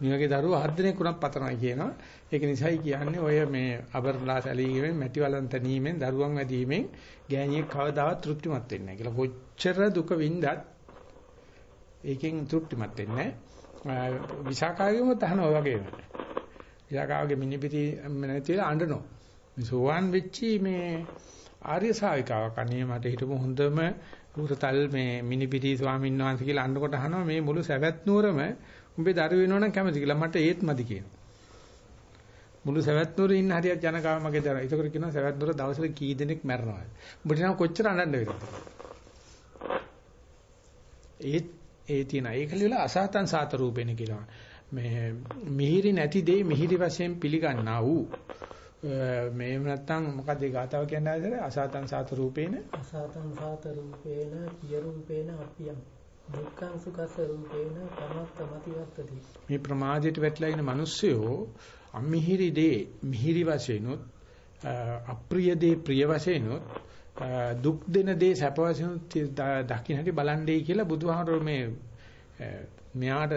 මේ වගේ දරුවෝ හත් දිනක් උනක් පතනවා කියනවා. ඒක නිසායි කියන්නේ ඔය මේ අබර්ලා සැලීමෙන් මැටි වලන් තනීමෙන් දරුවන් වැදීමෙන් ගෑණියෙක් කවදාවත් තෘප්තිමත් වෙන්නේ නැහැ කියලා. කොච්චර දුක වින්දත් ඒකෙන් තෘප්තිමත් වෙන්නේ නැහැ. විසාකාගෙම තහන ඔය වගේම. විසාකාගේ මිනිපිටි නැතිලා අඬනවා. මේ සෝවාන් වෙච්චි මේ ආර්ය ශාවිකාවක් අනේ මට හිටපු හොඳම උරතල් මේ මිනිපිටි ස්වාමීන් වහන්සේ කියලා අඬකොට අහනවා මේ මුළු සවැත් නුවරම උඹේ දරු වෙනවනම් කැමති කියලා මට ඒත් මදි කියනවා. මුළු සවැත් නුවරේ ඉන්න හරියක් ජනකාව මගේ දරුවා. ඒකට කියනවා සවැත් නුවර දවසට කී දෙනෙක් මැරෙනවද? උඹට නම් කොච්චර අඬන්න වෙනවද? ඒත් ඒ තියෙන. ඒක ලියලා අසහතන් සාත රූපේන කියලා. මේ මිහිරි නැති දෙයි මිහිරි වශයෙන් පිළිගන්නා වූ. මේ නැත්තම් මොකද ඒ ගාතාව කියන්නේ ආදර අසහතන් සාත රූපේන. අසහතන් සාත රූපේන පිය රූපේන අපියම් දුක්ඛං සුඛස රූපේන තමත්ත මතිවත්තති. මේ ප්‍රමාදයට වැටලා ඉන්න මිනිස්සුયો අමිහිරි දේ මිහිරි වශයෙන්ුත් අප්‍රිය දේ ප්‍රිය වශයෙන්ුත් දුක් දෙන දේ සැප වශයෙන්ුත් දකින්න හැටි බලන්නේ කියලා බුදුහාමර මේ මෙයාට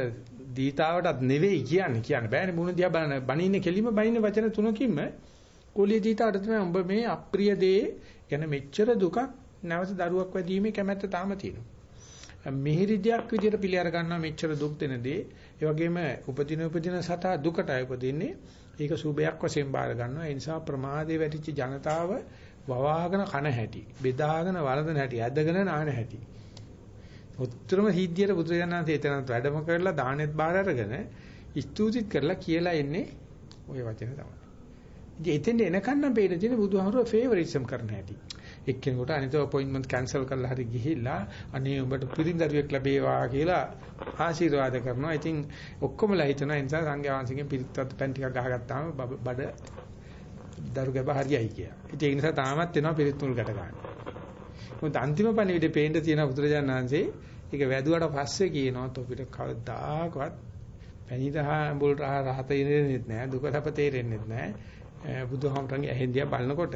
දීතාවටත් නෙවෙයි කියන්නේ කියන්න බෑනේ මුණ දිහා බලන බණින්නේ කෙලිම බණින්නේ වචන තුනකින්ම කොලිය දීතාවට තමයි උඹ මේ අප්‍රිය දේ ගැන මෙච්චර දුකක් නැවත දරුවක් වැදීමේ කැමැත්ත තාම තියෙනවා. මිහිරි දෙයක් විදිහට පිළි අර ගන්නවා මෙච්චර දුක් දෙන දේ. ඒ වගේම උපදින උපදින සතා දුකටයි උපදින්නේ. ඒක සුභයක් වශයෙන් බාර ගන්නවා. ඒ නිසා ප්‍රමාදේ වැටිච්ච ජනතාව වවාගෙන කන හැටි, බෙදාගෙන වළඳන හැටි, ඇදගෙන නාන හැටි. උත්තරම සිද්ධියට බුදුරජාණන්සේ එතනත් වැඩම කරලා දානෙත් බාර අරගෙන ස්තුතිත් කරලා කියලා එන්නේ ওই වචන තමයි. ඉතින් එතෙන් එනකන් නම් පේන තියෙන බුදුහාමුදුරුවෝ ෆේවරිටිසම් කරන හැටි. එක්කෙනෙකුට අනිත් අපොයින්ට්මන්ට් කැන්සල් කරලා හරි ගිහිල්ලා අනේ උඹට පිරින්දරුවෙක් ලැබේවා කියලා ආශිර්වාද කරනවා. ඉතින් ඔක්කොමලා හිතනවා ඒ නිසා සංඝයා වහන්සේගෙන් පිරිත්වත් පැන් ටිකක් ගහගත්තාම බඩ දරු ගැබ හරියයි කියලා. ඉතින් ඒ නිසා තාමත් එනවා පිරිත් මුල් ගැට ගන්න. මොකද අන්තිම පණිවිඩේ පේන්න තියෙන බුදුරජාණන් වහන්සේ ඒක වැදුවට පස්සේ කියනවා තොපිට කවදාකවත් පැණිදහ අඹුල් රහ රහත ඉරෙන්නේ නැහැ දුක සැප තේරෙන්නේ නැහැ බුදුහාමරන්ගේ ඇහෙන්දියා බලනකොට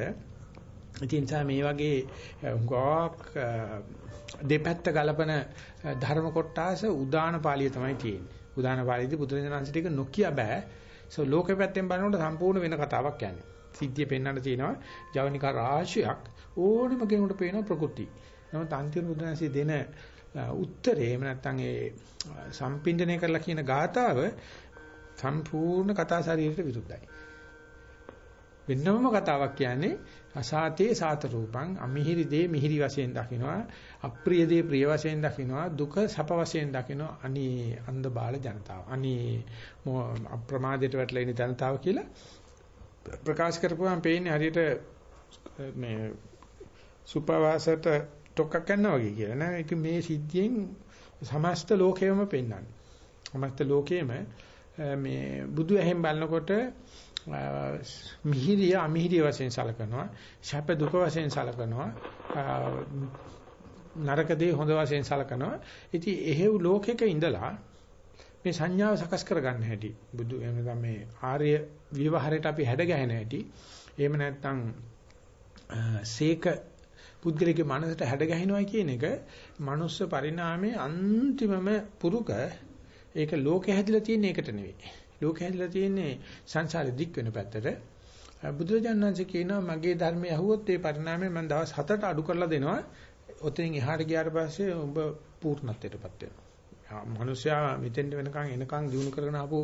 ඉතින් නිසා මේ වගේ ගෝක් දෙපැත්ත ගලපන ධර්ම කොටාස උදාන පාළිය තමයි තියෙන්නේ. උදාන පාළියේදී බුදුරජාණන් වහන්සේ ටික නොකිය බෑ. සෝ ලෝකෙ පැත්තෙන් බලනකොට සම්පූර්ණ වෙන කතාවක් යන්නේ. සිද්ධිය පෙන්වන්න තියෙනවා ජවනිකා රාශියක් ඕනම කෙනෙකුට පේන ප්‍රകൃති. නමුත් අන්තිම බුදුන්සේ දෙන උත්තරේ එහෙම නැත්නම් ඒ සම්පින්දනය කරලා කියන ගාතාව සම්පූර්ණ කතා ශරීරයට විරුද්ධයි. වෙනම කතාවක් කියන්නේ අසාතේ සාත රූපං අමිහිරි දේ මිහිරි වශයෙන් දකින්නවා අප්‍රිය දේ ප්‍රිය වශයෙන් දකින්නවා දුක සැප වශයෙන් දකින්නවා අනී අන්ධ බාල ජනතාව අනී අප්‍රමාදයට වැටලා ඉන්න ජනතාව කියලා ප්‍රකාශ කරපුවාම පේන්නේ හරියට මේ සුපවාසයට ටොක්කක් කරනවා වගේ කියලා නෑ. ඒක මේ සිද්ධියෙන් සමස්ත ලෝකෙම පෙන්වන්නේ. සමස්ත ලෝකෙම මේ බුදු ඇහෙන් බලනකොට මිහිරිය අමිහිරිය වශයෙන් සලකනවා. ශප දුක වශයෙන් සලකනවා. නරක දේ හොඳ වශයෙන් සලකනවා. ඉතින් එහෙව් ලෝකෙක ඉඳලා මේ සංඥාව සකස් කරගන්න හැටි බුදු එහෙම මේ ආර්ය විවහාරයට අපි හැඩ ගැහෙන හැටි එහෙම නැත්නම් සීක පුද්ගලිකේ මනසට හැඩ ගැහෙනවා කියන එක මනුස්ස පරිණාමයේ අන්තිමම පුරුක ඒක ලෝකේ හැදිලා තියෙන එකට නෙවෙයි. ලෝකේ හැදිලා තියෙන්නේ සංසාරෙ දික් වෙන පැත්තට. බුදුරජාණන්සේ කියනවා මගේ ධර්මය අහුවොත් ඒ පරිණාමය මම දවස් 7ට අඩු කරලා දෙනවා. ඔතෙන් එහාට ගියාට පස්සේ ඔබ පූර්ණත්වයටපත් වෙනවා. මිනිස්සයා මෙතෙන්ට වෙනකන් එනකන් දිනු කරගෙන ආපු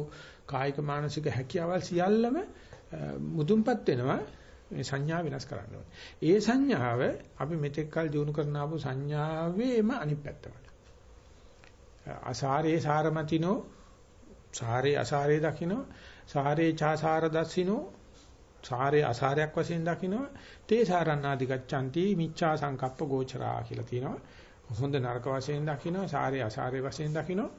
කායික මානසික හැකියාවල් සියල්ලම මුදුන්පත් වෙනවා. මේ සංඥා වෙනස් කරන්න ඕනේ. ඒ සංඥාව අපි මෙතෙක් කල් දිනු කරන ආපු සංඥාවේම අනිත් පැත්තට. අසාරේ සාරමතිනෝ සාරේ අසාරේ දකින්නෝ සාරේ චාසාර දස්සිනෝ සාරේ අසාරයක් වශයෙන් දකින්නෝ තේ සාරණාදි ගච්ඡanti මිච්ඡා සංකප්ප ගෝචරා කියලා තියෙනවා. හොඳ නරක වශයෙන් දකින්නෝ සාරේ අසාරේ වශයෙන් දකින්නෝ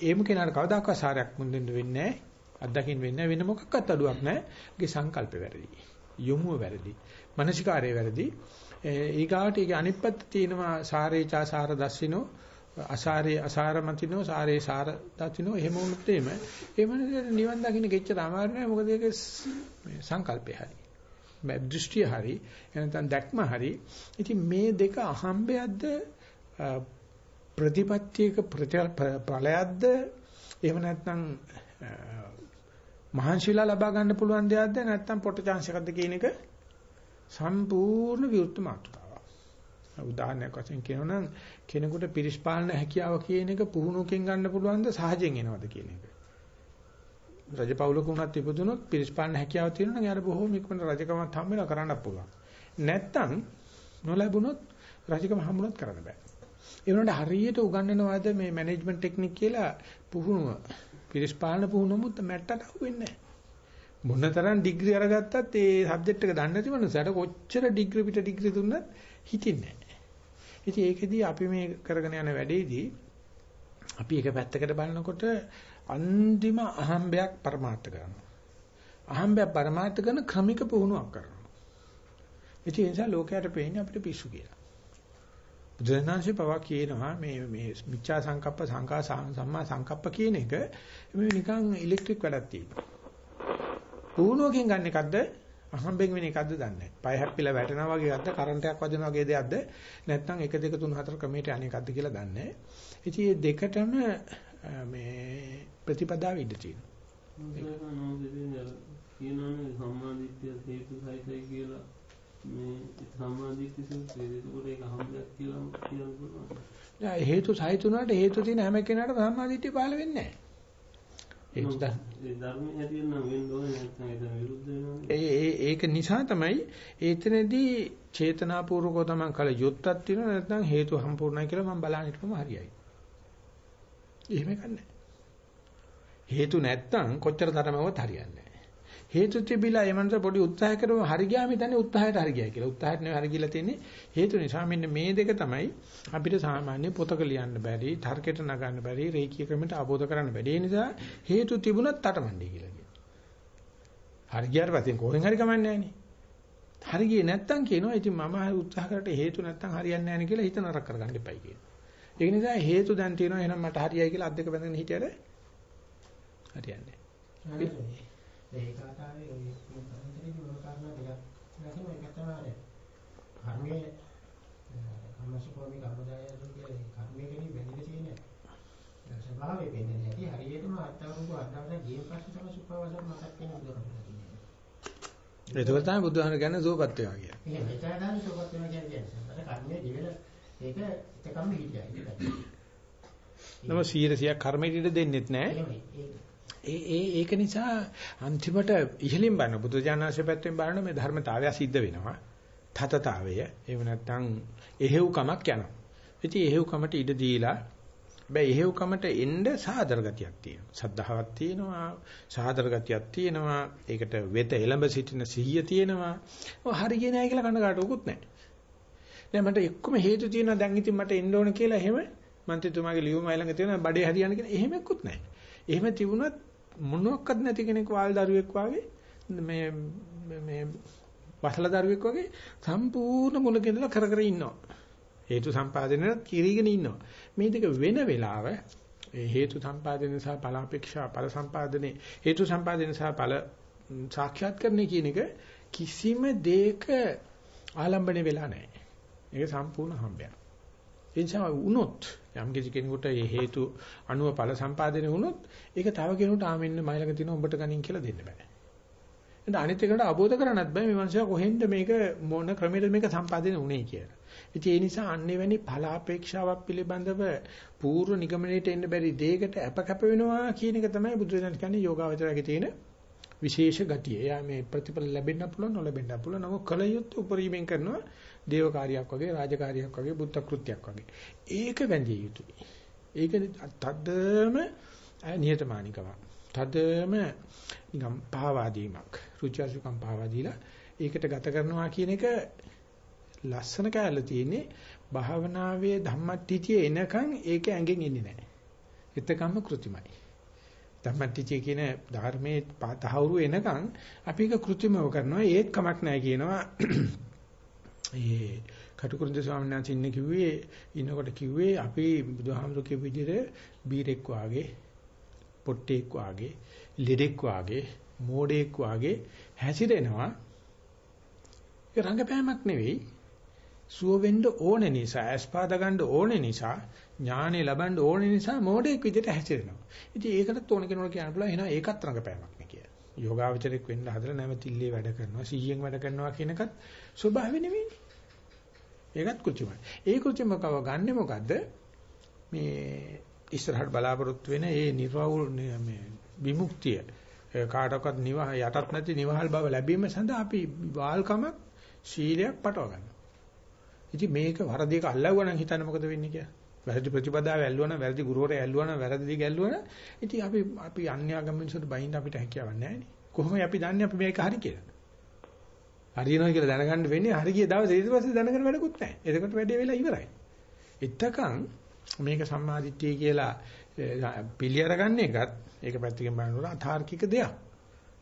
ඒම කෙනාට කවදාකවත් සාරයක් මුන්දෙන්න වෙන්නේ නැහැ. අත්දකින්න වෙන්නේ වෙන මොකක්වත් අඩුවක් නැහැ. ඒගේ සංකල්ප වැරදි. යොමුව වැරදි. මානසිකාරය වැරදි. ඊගාට ඒක අනිත් පැත්ත තියෙනවා සාරේචා සාර දස්සිනෝ අසාරේ අසාරමතිනෝ සාරේ සාර දතිනෝ එහෙම වුණොත් එහෙම ඒ මනසට නිවන් දකින්න ගෙච්චර අමාරු නෑ මොකද ඒක සංකල්පය හරි. දෘෂ්ටිය හරි එනතන් දැක්ම හරි. ඉතින් මේ දෙක අහම්බයක්ද ප්‍රතිපත්තියක ප්‍රතිඵලයක්ද එහෙම නැත්නම් මහන්සිලා ලබා ගන්න පුළුවන් දෙයක්ද නැත්නම් පොට chance එකක්ද කියන එක සම්පූර්ණ විරුද්ධ මාතෘකාවක්. උදාහරණයක් වශයෙන් කියනොනම් කෙනෙකුට පිරිස් පාලන හැකියාව කියන එක පුහුණුවකින් ගන්න පුළුවන්ද සහජයෙන් එනවද කියන එක. රජපෞලක වුණත් ඉපදුනොත් පිරිස් පාලන හැකියාව තියෙනවා නම් යාර බොහෝම ඉක්මනට රජකමත් හම් වෙලා කරන්නත් පුළුවන්. නැත්තම් නොලැබුණොත් රජකම හම්බුනොත් කරන්න බෑ. ඒ වුණාට හරියට උගන්වනවාද මේ මැනේජ්මන්ට් ටෙක්නික් කියලා පුහුණුව. පිරිස් පාලන පුහුණුවමුත් මැට්ටට අහුවෙන්නේ නැහැ. මොනතරම් ඩිග්‍රී අරගත්තත් ඒ සබ්ජෙක්ට් එක දන්නේ නැති මනුස්සයට කොච්චර ඩිග්‍රී පිට ඩිග්‍රී දුන්නත් හිතින්නේ නැහැ. ඉතින් ඒකෙදී අපි මේ කරගෙන යන වැඩේදී අපි එක පැත්තකට බලනකොට අන්තිම අහම්බයක් પરමාර්ථ කරනවා. අහම්බයක් પરමාර්ථ කරන ක්‍රමික පුහුණුවක් කරනවා. ඉතින් ඒ නිසා ලෝකයට පෙන්නේ අපිට පිස්සු කියලා. බුදුරජාණන්සේ පවා කියනවා මේ මේ මිච්ඡා සංකප්ප සංකා සම්මා සංකප්ප කියන එක මේ නිකන් ඉලෙක්ට්‍රික් වැඩක් තියෙනවා. පුහුණුවකින් ගන්න එකක්ද අහම්බෙන් වෙන එකක්ද දන්නේ නැහැ. පය හැප්පිලා වැටෙනවා වගේ එකක්ද කරන්ට් එකක් වදිනවා වගේ දෙයක්ද නැත්නම් 1 2 3 4 ක්‍රමයට අනේකක්ද කියලා දන්නේ නැහැ. ඉතින් මේ දෙකටම මේ ප්‍රතිපදාව ඉඳ තියෙනවා. කියනවානේ සම්මාදිට්ඨිය හේතු සහිතයි කියලා මේ සම්මාදිට්ඨිය සූත්‍රයේ ඒකට ඒක හම්බයක් කියලා කියන්න පුළුවන්. නෑ හේතු සහිත උනාට හේතු තියෙන හැම කෙනාටම සම්මාදිට්ඨිය පහළ වෙන්නේ නැහැ. ඒක ධර්මයේ හැටියට නම් වෙන්න ඕනේ නැත්නම් ඒක විරුද්ධ වෙනවා. ඒ ඒක නිසා තමයි ඒතනදී චේතනාපූර්වකව තමයි කල යුත්තක් තියෙනවා නැත්නම් හේතු සම්පූර්ණයි කියලා මම බලන්න හිටපම හරියයි. එහෙම කන්නේ. හේතු නැත්තම් කොච්චර තරමවත් හරියන්නේ. හේතු තිබිලා ඒ මනස පොඩි උත්සාහ කරම හරි ගියාම හිතන්නේ උත්සාහයට හරි ගියයි කියලා. උත්සාහයට නෙවෙයි හරි ගිලා තියෙන්නේ හේතු නිසා මෙන්න මේ දෙක තමයි අපිට සාමාන්‍ය පොතක ලියන්න බැරි, තර්කයට නගන්න බැරි, රේඛීය ක්‍රමයට අවබෝධ කරන්න බැරි. ඒ නිසා හේතු තිබුණත් තටමඬි කියලා කියනවා. හරි ගියාට පස්සේ කොහෙන් හරි කමන්නේ නැහනේ. හරි ගියේ නැත්තම් කියනවා ඉතින් මම උත්සාහ කරට හේතු නැත්තම් හරියන්නේ නැහැ නේ කියලා හිත නරක කරගන්න එපයි කියනවා. ඒක නිසා හේතු දැන් තියෙනවා එහෙනම් මට හරියයි කියලා අත් දෙක බැඳගෙන හිටියද හරියන්නේ නැහැ. ඒ කාතාවේ ඔය පරිසරයේ මොන කාරණා දෙකක් නැතිව එක තමයි කර්මයේ කම්මසුකෝමි කම්මදායසු කියලා කර්මයේ කෙනෙක් බැඳිලා තියෙන ස්වභාවය වෙන්නේ නැති හරියටම අත්අවුරුදු අත්දවස ගිය පස්සේ තමයි සුඛවසම් මතක් වෙන බුදුරජාණන් ඒක තමයි බුදුහාම කියන්නේ සෝපත් වේවා කියන්නේ. එහෙනම් මෙතනදී සෝපත් වෙනවා කියන්නේ අර කර්මයේ දිවෙල ඒක එකකම හිටියා. නම 100ක් කර්මයට දෙන්නෙත් නැහැ. ඒ ඒ ඒක නිසා අන්තිමට ඉහලින් බලන බුදුජානනාංශ පැත්තෙන් බලන මේ ධර්මතාවය සිද්ධ වෙනවා. තතතාවය. එහෙම නැත්නම් එහෙව්කමක් යනවා. ඉතින් එහෙව්කමට ඉඩ දීලා හැබැයි එහෙව්කමට එන්න සාදර ගතියක් තියෙනවා. සද්ධාවක් තියෙනවා, සාදර ගතියක් තියෙනවා. ඒකට වෙත එළඹ සිටින සිහිය තියෙනවා. ඔය හරියන්නේ නැහැ කියලා කනගාටුවකුත් නැහැ. දැන් මට එක්කම හේතු තියෙනවා දැන් ඉතින් මට එන්න ඕන කියලා එහෙම මන්ත්‍රීතුමාගේ ලියුමයි ළඟ තියෙන බඩේ හරියන්න කියන එහෙම එක්කුත් නැහැ. එහෙම තිබුණත් මොනවත් නැති කෙනෙක් වාල් දරුවෙක් වගේ මේ මේ වසල දරුවෙක් වගේ සම්පූර්ණ මුලක ඉඳලා කර කර ඉන්නවා. හේතු සම්පාදනයත් කිරීගෙන ඉන්නවා. මේ දෙක වෙන වෙලාව ඒ හේතු සම්පාදනය සහ ඵල අපේක්ෂා ඵල සම්පාදනයේ හේතු සම්පාදනය සහ ඵල සාක්ෂාත් කරන්නේ කියන එක කිසිම දෙයක ආලම්බණය වෙලා නැහැ. ඒක සම්පූර්ණ හම්බයක්. ඒ නිසා වුණොත් යම් කිසි කෙනෙකුට මේ හේතු අණුව ඵල සම්පාදනය වුණොත් ඒක තව කෙනෙකුට ආමෙන්න මයිලක තියෙන උඹට ගනින් කියලා දෙන්න බෑ. එතන අනිත් එකට අවබෝධ කරගන්නත් බෑ මේ මනුස්සයා කොහෙන්ද මේක මොන ක්‍රමයකද මේක සම්පාදනය වුනේ කියලා. ඉතින් ඒ නිසා අන්නේ වැනි ඵල අපේක්ෂාවක් පිළිබඳව පූර්ව නිගමනයට එන්න බැරි දෙයකට අප කැප වෙනවා කියන එක තමයි බුදුරජාණන් කියන්නේ යෝගාවචරයේ තියෙන විශේෂ ගතිය. එයා මේ ප්‍රතිඵල ලැබෙන්න පුළුවන් නොලැබෙන්න පුළුවන්. නමුත් කලියොත් උපරිමයෙන් කරනවා දේව කාර්යයක් වගේ රාජකාරියක් වගේ බුද්ධ කෘත්‍යයක් වගේ. ඒක වැඳිය යුතුයි. ඒක තදම නිහතමානිකමක්. තදම නිකම් පාවාදීමක්. රුචර්සුකම් පාවාදීලා ඒකට ගත කරනවා කියන එක ලස්සන කැලල තියෙන්නේ භාවනාවේ ධම්මටිතිය එනකන් ඒක ඇඟෙන් එන්නේ නැහැ. එතකම්ම કૃතිමයි. ධම්මටිතිය කියන ධර්මයේ තහවුරු එනකන් අපි ඒක કૃතිමව කරනවා ඒත් කමක් නැහැ කියනවා. ඒ කටුකුරුන්ද ස්වාමීන් වහන්සේ ඉන්නේ කිව්වේ ඉන්නකොට කිව්වේ අපි බුදුහාමුදුරු කියපු විදිහට බීරෙක් වාගේ පොට්ටෙක් වාගේ ලෙඩෙක් වාගේ මෝඩෙක් වාගේ හැසිරෙනවා. ඒක රංගපෑමක් නෙවෙයි. සුව වෙන්න ඕනේ නිසා ඇස්පාද ගන්න ඕනේ නිසා ඥානෙ ලබන්න ඕනේ නිසා මෝඩෙක් විදිහට හැසිරෙනවා. ඉතින් ඒකටත් ඕන කෙනෙකුට කියන්න පුළුවන් එහෙනම් ඒකත් රංගපෑමක් නේ කියලා යෝගාවචරයක් වෙන්න හදලා නැවතිල්ලේ වැඩ කරනවා සීයෙන් වැඩ කරනවා කියන එකත් ස්වභාවය නෙවෙයි ඒකත් කෘත්‍යමයි. ඒ කෘත්‍යම කව ගන්නෙ මොකද්ද? මේ ඉස්සරහට බලාපොරොත්තු වෙන ඒ නිර්වෞල් මේ විමුක්තිය කාටවත් නිව යටත් නැති නිවහල් බව ලැබීම සඳහා අපි වාල්කමක් ශීලයක් පටව ගන්නවා. ඉතින් මේක වරදයක අල්ලවුවා නම් හිතන්න මොකද වෙන්නේ කියලා. වැරදි ප්‍රතිපදාව ඇල්ලුවා නම් වැරදි ගුරුවරයා ඇල්ලුවා නම් වැරදි දි ගැල්ලුවා නම් ඉතින් අපි අපි අන්‍යාගම මිනිස්සුන්ට බයින්ද අපිට හැකියාවක් නැහැ නේ. කොහොමද අපි දන්නේ අපි මේක හරි කියලා? හරියනවා කියලා දැනගන්න වෙන්නේ හරි ගිය දවසේ ඊට පස්සේ දැනගන්න වැඩකුත් නැහැ. එතකොට වැඩේ වෙලා ඉවරයි. එතකන් මේක සම්මාදිට්ඨිය කියලා පිළි අරගන්න එකත් ඒක පැත්තකින් බලනකොට අතාර්කික දෙයක්.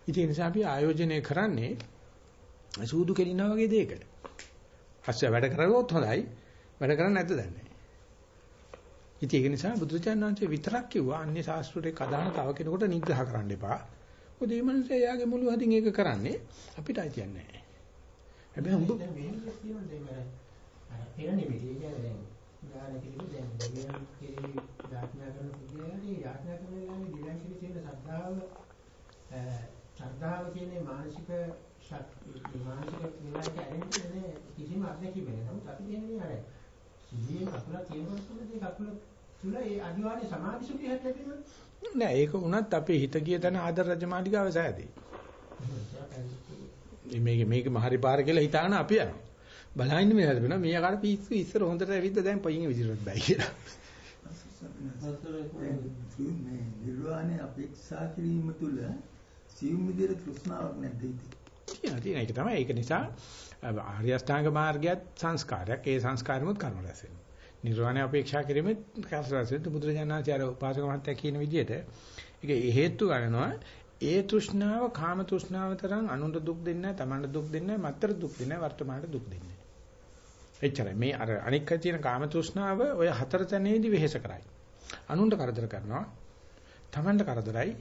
ඉතින් ඒ නිසා අපි ආයෝජනය කරන්නේ සූදු කෙලිනා වගේ දෙයකට. හස්ස වැඩ කරගොත් හොඳයි. වැඩ කරන්නේ නැද්ද දන්නේ. ඉතින් ඒක නිසා බුදුචාන් වහන්සේ විතරක් කිව්වා අන්‍ය ශාස්ත්‍රයේ කදාන තව කෙනෙකුට නිග්‍රහ කරන්න එපා. මොකද මේ මිනිස්සේ යාගේ මුළු හදින් ඒක කරන්නේ අපිට අයිතියක් නැහැ. හැබැයි උඹ දැන් මේක කියනවා දැන් අර පෙර නිමිති කියන්නේ දැන් උදාහරණ කිව්වොත් දැන් දෙවියන් කෙරෙහි යාඥා කරන පුද්ගලයාගේ යාඥා කරන වෙලාවේ දෙවියන් කෙරෙහි තියෙන ශ්‍රද්ධාව ශ්‍රද්ධාව කියන්නේ මානසික ශක්තිය මානසික විලාසය ඇරෙන්නේ කිසිම අත්දැකීමක් නෑ. නමුත් අපි කියන්නේ අර සිහියෙන් කකුල තියෙනකොට තමයි කකුල තුල ඒ අනිවාර්ය සමාධි සුඛයක් ලැබෙනවා. නෑ ඒක වුණත් අපේ හිත ගිය තැන ආදර රජමාලිගාව සෑදී. මේක මේක මහරි පාර කියලා හිතාන අපි යනවා. බලහින්න මේ හදපෙනවා මේ අකාර පිස්සු ඉස්සර හොඳට ඇවිද්ද දැන් පයින් විදිහට බයි කියලා. මේ නිර්වාණය අපේක්ෂා කිරීම තුළ සියුම් විදිහට තෘෂ්ණාවක් නැද්ද ඉතින්? තියෙනවා තියෙනවා ඒක තමයි ඒක නිසා ආර්ය අෂ්ටාංග මාර්ගයත් සංස්කාරයක් ඒ සංස්කාරෙමුත් කර්ම රැස් වෙනවා. නිර්වාණය අපේක්ෂා කිරීමෙත් කර්ම රැස් වෙනවා. බුදුරජාණන් ආචාර්ය උපාසක මහත්තයා කියන විදිහට ඒක හේතු ගන්නවා ඒ තෘෂ්ණාව කාම තෘෂ්ණාව තරම් අනුන්ට දුක් දෙන්නේ නැහැ, තමන්ට දුක් දෙන්නේ නැහැ, මත්තර දුක් දෙන්නේ නැහැ, වර්තමානට දුක් දෙන්නේ නැහැ. එච්චරයි. මේ අර අනික් තියෙන කාම තෘෂ්ණාව ඔය හතර තැනේදී වෙහෙස කරයි. අනුන්ට කරදර කරනවා, තමන්ට කරදරයි,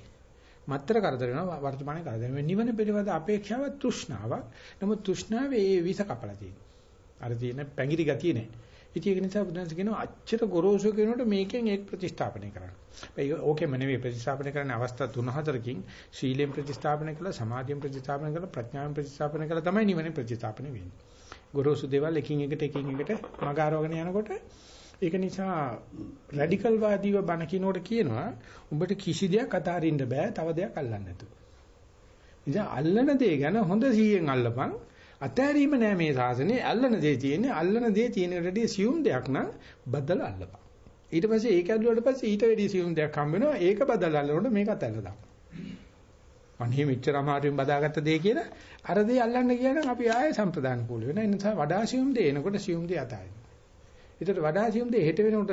මත්තර කරදර වෙනවා, වර්තමානයේ කරදර වෙනවා. නිවන පිළිබඳ අපේක්ෂාව තෘෂ්ණාවක්. නමුත් තෘෂ්ණාවේ ඒ විස කපලා තියෙනවා. අර තියෙන පැංගිරි ගතිය නැහැ. ඉතින් ඒක නිසා බුදුන්ස කියනවා අච්චර ගොරෝසු කෙනෙකුට මේකෙන් ඒක ප්‍රතිස්ථාපනය කරන්න. ඒක ඕකෙම නෙවෙයි ප්‍රතිස්ථාපනය කරන්න අවස්ථා තුන හතරකින් සීලෙන් ප්‍රතිස්ථාපනය කළා, සමාධියෙන් ප්‍රතිස්ථාපනය කළා, ප්‍රඥාවෙන් ප්‍රතිස්ථාපනය කළා තමයි නිවනේ ප්‍රතිස්ථාපනය වෙන්නේ. ගොරෝසු දේවල් එකින් එකට එකින් එකට මග ආරවගෙන යනකොට ඒක නිසා රැඩිකල් වාදීව බණ කිනෝට කියනවා උඹට කිසි දෙයක් අතාරින්න බෑ තව දෙයක් අල්ලන්න නැතුව. ඉතින් අල්ලන දේ ගැන හොඳ සීයෙන් අල්ලපන්. අතෑරීම නෑ මේ සාසනේ. අල්ලන දේ තියෙන්නේ අල්ලන දේ තියෙනකටදී සියුම් දෙයක් නම් බදලා අල්ලපන්. ඊට පස්සේ ඒක ඇදුවට පස්සේ ඊට වැඩි සියුම් දෙයක් හම්බ වෙනවා. ඒක බදලා අල්ලනකොට මේක අතල්ලා දාන්න අනේ මෙච්චර අමාරුවෙන් බදාගත්ත දේ කියලා අර දේ අල්ලන්න කියනනම් අපි ආයෙ සම්ප්‍රදාන කූල වෙනවා. ඒ නිසා වඩා සියුම් දේ එනකොට සියුම් දේ අතාරින්න. ඒකට වඩා සියුම් දේ හෙට වෙනකොට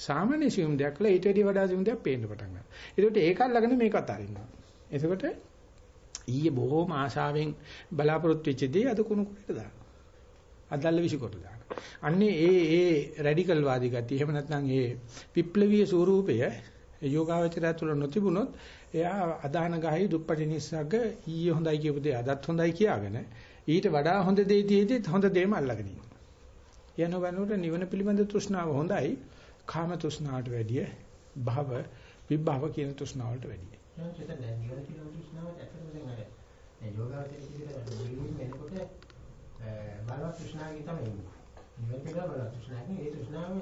සාමාන්‍ය සියුම් දෙයක් කියලා ඊට වැඩි වඩා සියුම් දෙයක් පේන්න පටන් ගන්නවා ඒකට ඒක අල්ලගෙන මේක අතාරින්නවා එතකොට ඊයේ බොහොම ආශාවෙන් බලාපොරොත්තු වෙච්ච දේ අද කුණු කුරේට දානවා. අදල්ල විසිකොට දානවා. අන්නේ ඒ ඒ රැඩිකල් වාදී ගතිය එහෙම නැත්නම් ඒ විප්ලවීය ස්වරූපය යෝගාවචරය තුළ නොතිබුණොත් එයා අදාන ගහයි දුප්පටි නිස්සග්ග ඊයේ හොඳයි කියපු දේ අදත් හොඳයි කියාගෙන ඊට වඩා හොඳ දේ තියේදී හොඳ දේම අල්ලගෙන ඉන්නවා. යන වෙනුවට නිවන පිළිබඳ තෘෂ්ණාව හොඳයි කාම තෘෂ්ණාවට වැඩිය භව විභව කියන තෘෂ්ණාවට වැඩිය. දැන් චේතන දැන් නිවන කියන තෘෂ්ණාවත් ඇත්තටම දැන් අර දැන් යෝගාවචරයේ විදිහට නිවීම වෙනකොට බලවත් තෘෂ්ණාවකින් තමයි එන්නේ. නිවන කියලා බලවත් තෘෂ්ණාවකින් ඒ තෘෂ්ණාව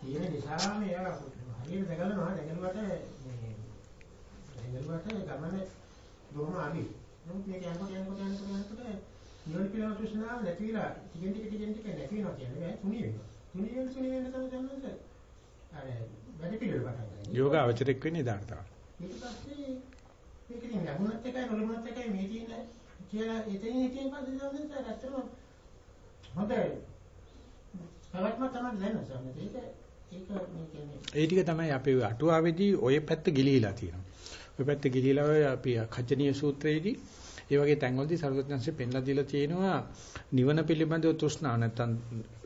තියෙන නිසාම එයා හරියට දැකලනවා දැකලුවට මේ දැකලුවට ගමනේ බොහොම අඩි. නමුත් මේක යනකොට යනකොට යනකොට යනකොට නිවන කියලා තෘෂ්ණාව නැතිලා ටිකෙන් ටික ටිකෙන් ටික නැති වෙනවා කියන්නේ බෑ තුනී වෙනවා. තුනී වෙන තුනී වෙන තමයි දැනන්නේ. අර වැඩි පිළිවෙල පටන් ගන්නවා. යෝගාවචරයක් වෙන්නේ දානවා. ඊට පස්සේ මේක ඉතින් ලැබුණත් එකයි නොලැබුණත් එකයි මේ තියෙන කියලා එතනින් හිතින් පස්සේ දැනගන්න ඇත්තටම හොඳයි. පැවැත්ම තමයි දැනන සම්මත ඒක ඒක මේ කියන්නේ ඒ ටික තමයි අපේ අටුවාවේදී ওই පැත්ත ගිලිහිලා තියෙනවා. ওই පැත්ත ගිලිහිලා අපි කච්චනීය සූත්‍රයේදී ඒ වගේ තැන්වලදී සරුවත්‍යංශයෙන් පෙන්ලා දීලා තියෙනවා නිවන පිළිබඳව තෘෂ්ණාව නැත්තම්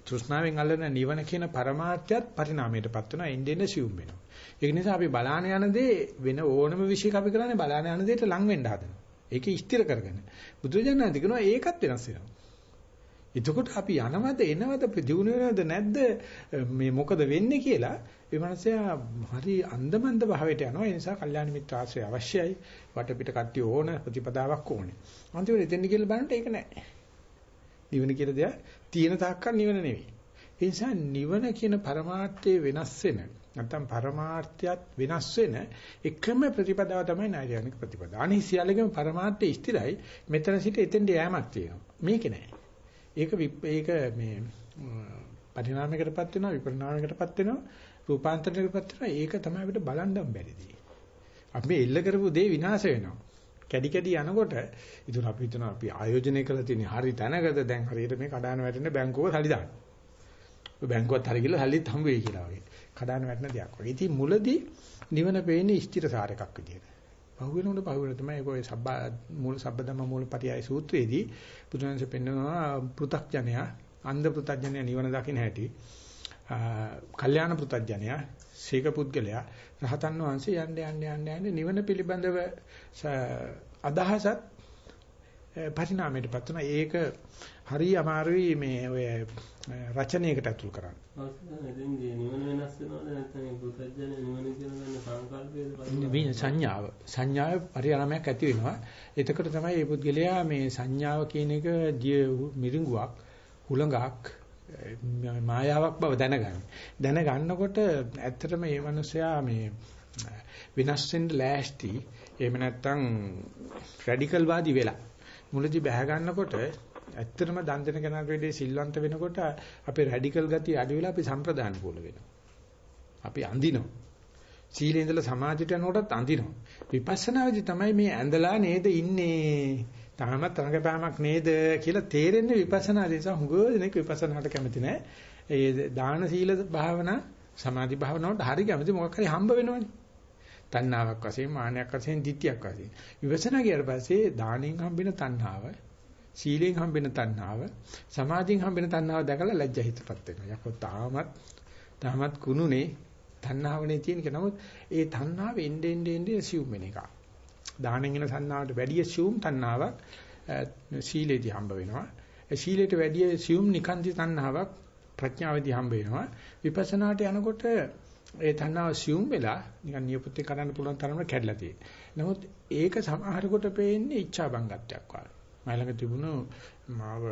තෘෂ්ණාවෙන් අල්ලන නිවන කියන පරමාර්ථයත් පරිණාමයටපත් වෙනවා ඉන්දෙන්නේ සියුම් වෙනවා. ඒක නිසා අපි බලාන යන දේ වෙන ඕනම විශේෂයක් අපි කරන්නේ බලාන යන දෙයට ලං වෙන්න හදනවා. ඒක ස්ථිර කරගෙන. බුදුරජාණන් දිනනවා ඒකත් වෙනස් වෙනවා. එතකොට අපි යනවද එනවද දිනු වෙනවද නැද්ද මේ මොකද වෙන්නේ කියලා ඒ මනසයා හරි අන්දමන්ද භාවයට යනවා. ඒ නිසා කල්යාණ මිත්‍ර ආශ්‍රය අවශ්‍යයි. වටපිට කට්ටිය ඕන ප්‍රතිපදාවක් ඕනේ. අන්තිමට එතෙන් කියලා බලන්නට ඒක නැහැ. නිවන කියලා දෙයක් තියෙන තාක්කල් නිවන නෙවෙයි. ඒ නිසා නිවන කියන પરමාර්ථයේ වෙනස් වෙන නැත්නම් પરමාර්ථයත් වෙනස් වෙන එකම ප්‍රතිපදාව තමයි නෛර්යානික ප්‍රතිපදාව. අනිත් සියල්ලකම પરමාර්ථය ස්ථිරයි. මෙතන සිට එතෙන්ට යෑමක් තියෙනවා. මේක නෑ ඒක ඒක මේ පරිණාමයකටපත් වෙනවා විපරිණාමයකටපත් වෙනවා රූපාන්තරයකටපත් වෙනවා ඒක තමයි අපිට බලන්න බැරිදී. අපි මේ එල්ල කරපු දේ විනාශ වෙනවා. කැඩි කැඩි යනකොට ඉතින් අපි හිතනවා අපි ආයෝජනය කරලා තියෙන හරි තැනකද දැන් හරියට මේ කඩාන වැටෙන බැංකුව සල්ලි දාන්න. බැංකුවත් හරි කියලා සල්ලිත් හම්බ වෙයි කියලා වගේ. කඩාන වැටෙන දෙයක් වගේ. ඉතින් මුලදී නිවන පේන්නේ ස්ථිරසාර එකක් විදියට. පහුවෙනකොට පහුවෙන තමයි ඒක ඔය සබ්බා මූල සබ්බදම මූලපටියයි සූත්‍රයේදී බුදුන්සේ පෙන්වනවා පෘ탁ජනයා අන්ධ පෘ탁ජනයා නිවන දකින්න හැටි. කල්යාණ පෘ탁ජනයා සීක පුද්ගලයා රහතන් වහන්සේ යන්න යන්න යන්න යන්න නිවන පිළිබඳව අදහසත් පරිණාමයටපත් වෙනවා. ඒක හරි අමාරුයි මේ ඔය රචනයකට ඇතුල් කරන්න. සංඥාව සංඥාව පරිණාමයක් ඇති වෙනවා. එතකොට තමයි මේ පුද්ගලයා මේ සංඥාව කියන එක මිරිඟුවක් හුලඟක් මායාවක් බව දැනගන්න. දැනගන්නකොට ඇත්තටම මේ මිනිසයා මේ විනාශ වෙන්න ලෑස්ති එහෙම නැත්නම් රැඩිකල් වාදී වෙලා මුලදී බැහැ ගන්නකොට ඇත්තටම දන් දෙන කෙනාට වෙදී සිල්වන්ත වෙනකොට අපේ රැඩිකල් ගතිය අඩු වෙලා අපි සම්ප්‍රදාන කූල වෙනවා. අපි අඳිනවා. සීලේ ඉඳලා සමාධියට යනකොටත් අඳිනවා. විපස්සනාවේදී තමයි මේ ඇඳලා නේද ඉන්නේ. තාමත් තරඟපෑමක් නේද කියලා තේරෙන්නේ විපස්සනාදී නිසා හුඟ දෙනෙක් විපස්සනාට කැමති නැහැ. ඒ දාන සීල භාවනා සමාධි භාවනාවට හරි කැමති මොකක් හරි හම්බ වෙනවනේ. තණ්හාවක් වශයෙන් මානයක් වශයෙන් ditthියක් වශයෙන්. විපස්සනා ගියාට පස්සේ දානෙන් හම්බෙන තණ්හාව සීලෙන් හම්බෙන තණ්හාව සමාධියෙන් හම්බෙන තණ්හාව දැකලා ලැජ්ජා හිතපත් වෙනවා. යකෝ තාමත් තාමත් කුණුනේ තණ්හාවනේ තියෙන එක. නමුත් ඒ තණ්හාව එන්නේ එන්නේ එන්නේ assume වෙන එක. දාහනෙන් එන තණ්හාවට වැඩි assume තණ්හාවක් සීලේදී හම්බ වෙනවා. ඒ සීලයට වැඩි assume නිකන්ති තණ්හාවක් ප්‍රඥාවේදී හම්බ වෙනවා. විපස්සනාට යනකොට ඒ තණ්හාව assume වෙලා නිකන් නියපොත්තේ කරන්න පුළුවන් තරමට කැඩලා තියෙනවා. නමුත් ඒක සමහරකට පේන්නේ ඉච්ඡා බංගත්වයක් වගේ. මයිලඟ තිබුණු මාව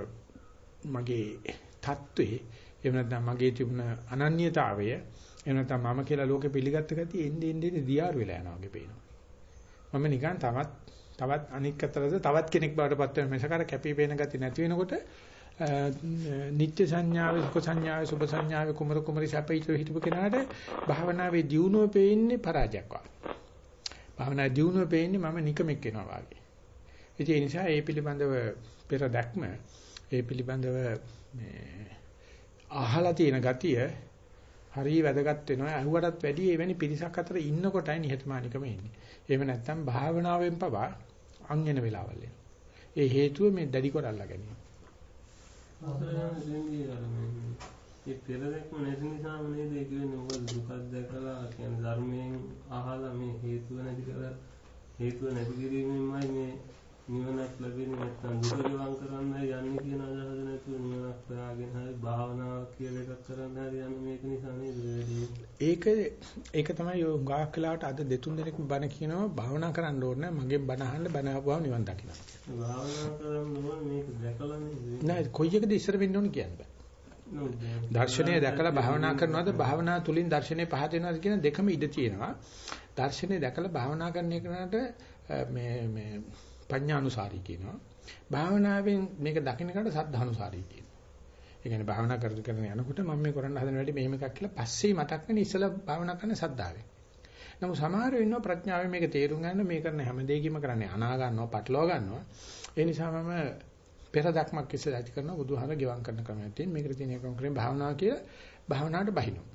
මගේ தત્ත්වේ එහෙම නැත්නම් මගේ තිබුණ අනන්‍යතාවය එහෙම නැත්නම් මම කියලා ලෝකෙ පිළිගත්ත ගතිය එන්නේ එන්නේ දියාරු වෙලා යනවා වගේ පේනවා. මම නිකන් තවත් තවත් අනික් අතරද තවත් කෙනෙක් බවට පත් වෙන මේසකාර කැපී පේන ගතිය නැති වෙනකොට නිත්‍ය සංඥාවේ සුඛ සංඥාවේ සුභ සංඥාවේ කුමර කුමරි සැපීත හිටපු කෙනාට භාවනාවේ දියුණුව පේන්නේ පරාජයක් වගේ. භාවනා දියුණුව පේන්නේ මම නිකමෙක් වෙනවා වගේ. ඉතින් ඒ නිසා ඒ පිළිබඳව පෙර දැක්ම ඒ පිළිබඳව මේ අහලා තියෙන ගතිය හරිය වැදගත් වෙනවා. අහුවටත් වැඩි එවැනි පිරිසක් අතර ඉන්නකොටයි නිහතමානිකම එන්නේ. එහෙම නැත්නම් භාවනාවෙන් පවා අං වෙන වෙලාවල් ඒ හේතුව මේ දැඩි කරල්ලා ගැනීම. ඒ පෙර දැක්ම නැති නිසාම නේද ඒ කියන්නේ ඔබ දුකක් දැකලා කියන්නේ ධර්මයෙන් අහලා මේ හේතුව නැති කරලා හේතුව නැති කිරීමෙන්මයි මේ නිවනක් ලැබෙන්නේ නැත්නම් දුක ගෙවම් කරන්නයි යන්නේ කියන අදහස නැතුව නිවනක් හොයාගෙන හරි භාවනාවක් කියලා එකක් කරන්න හරි යන්නේ මේක නිසා නේද ඒක ඒක තමයි ගාක් කලාවට අද දෙතුන් දෙනෙක් බණ කියනවා භාවනා කරන්න ඕනේ මගේ බණ අහන්න බණ ආපුවම නිවන් දකින්න. භාවනා කරන්න ඕනේ මේක දැකලා නේද? නෑ කොයි එකද ඉස්සර වෙන්න ඕනේ කියන්නේ. දර්ශනය දැකලා භාවනා කරනවද භාවනා තුලින් දර්ශනය පහත වෙනවද කියන දෙකම ඉඩ තියෙනවා. දර්ශනය දැකලා භාවනා කරන එකනට මේ මේ පඤ්ඤානුසාරී කියනවා. භාවනාවෙන් මේක දකින්නකට සද්ධානුසාරී කියනවා. ඒ කියන්නේ භාවනා කරගෙන කරගෙන යනකොට මම මේ කරන්න හදන වැඩි මෙහෙම එකක් කියලා පස්සේ මතක් වෙන ඉස්සලා භාවනා කරන සද්ධාවෙන්. නමුත් සමහර වෙනවා ප්‍රඥාවෙන් මේක තේරුම් ගන්න මේ කරන හැම දෙයකම කරන්නේ අනා ගන්නවා, පටලවා ගන්නවා. ඒ නිසා මම පෙර දක්මක් ඉස්සලා ඇති කරනවා බුදුහාම ගෙවම් කරන ක්‍රමයක් තියෙන. මේකට තියෙන එකම ක්‍රමය භාවනාව කියලා භාවනාවට බහිනවා.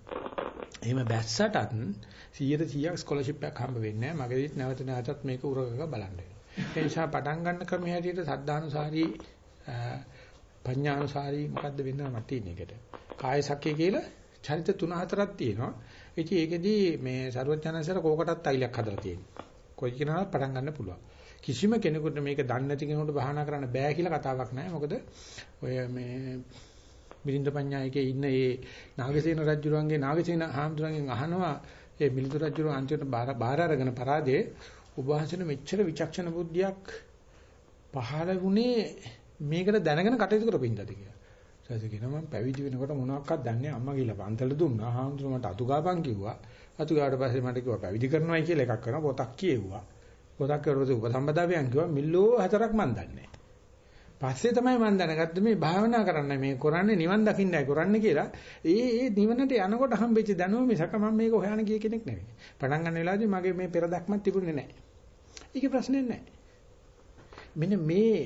එහෙම බැස්සටත් 100 100ක් ස්කෝලර්ෂිප් එකක් හම්බ වෙන්නේ නැහැ. මගේදීත් නැවත නැවතත් මේක උරගක බලන්න වෙනවා. ඒ නිසා පටන් ගන්න ක්‍රමයේ හැටියට සද්ධානුසාරී පඤ්ඤානුසාරී මොකද්ද වෙන්නව මත තියෙන එකට. කාය සක්කේ කියලා චරිත තුන හතරක් තියෙනවා. ඉතින් ඒකෙදී මේ ਸਰවඥාන්සර කෝකටත් අයිලක් හදලා තියෙනවා. කොයි කෙනාවත් පටන් ගන්න පුළුවන්. කිසිම කෙනෙකුට මේක දන්නේ නැති කෙනෙකුට භාවනා කරන්න බෑ කියලා කතාවක් නැහැ. මොකද ඔය මේ මිලින්ද පඤ්ඤායකේ ඉන්න ඒ නාගසේන රජුරුවන්ගේ නාගසේන හාමුදුරන්ගෙන් අහනවා ඒ මිලින්ද රජුරුවන් අන්තිමට බාර අරගෙන පරාදේ උභාසන මෙච්චර විචක්ෂණ බුද්ධියක් පහළ වුණේ මේකට දැනගෙන කටයුතු කරපින්දද කියලා. ඊට කියනවා මම පැවිදි වෙනකොට මොනවක්වත් දන්නේ අම්මා කියලා පන්තල දුන්නා. හාමුදුරුවෝ මට අතුගාපන් කිව්වා. අතුගාවට පස්සේ මට කිව්වා පැවිදි කරනවායි කියලා එකක් කරනවා පොතක් කියෙව්වා. පොතක් කරවද උපසම්පදාවියන් කිව්වා මිල්ලෝ හතරක් මන් දන්නේ. පස්සේ තමයි මම දැනගත්තේ මේ භාවනා කරන්න මේ කරන්නේ නිවන් දකින්නයි කරන්නේ කියලා. ඒ ඒ නිවනට යනකොට හම්බෙච්ච දැනුම මිසක මම මේක හොයන ගිය කෙනෙක් නෙවෙයි. පටන් ගන්න වෙලාවේදී මගේ මේ පෙර දක්මක් තිබුණේ නැහැ. ඒකේ ප්‍රශ්නේ නැහැ. මෙන්න මේ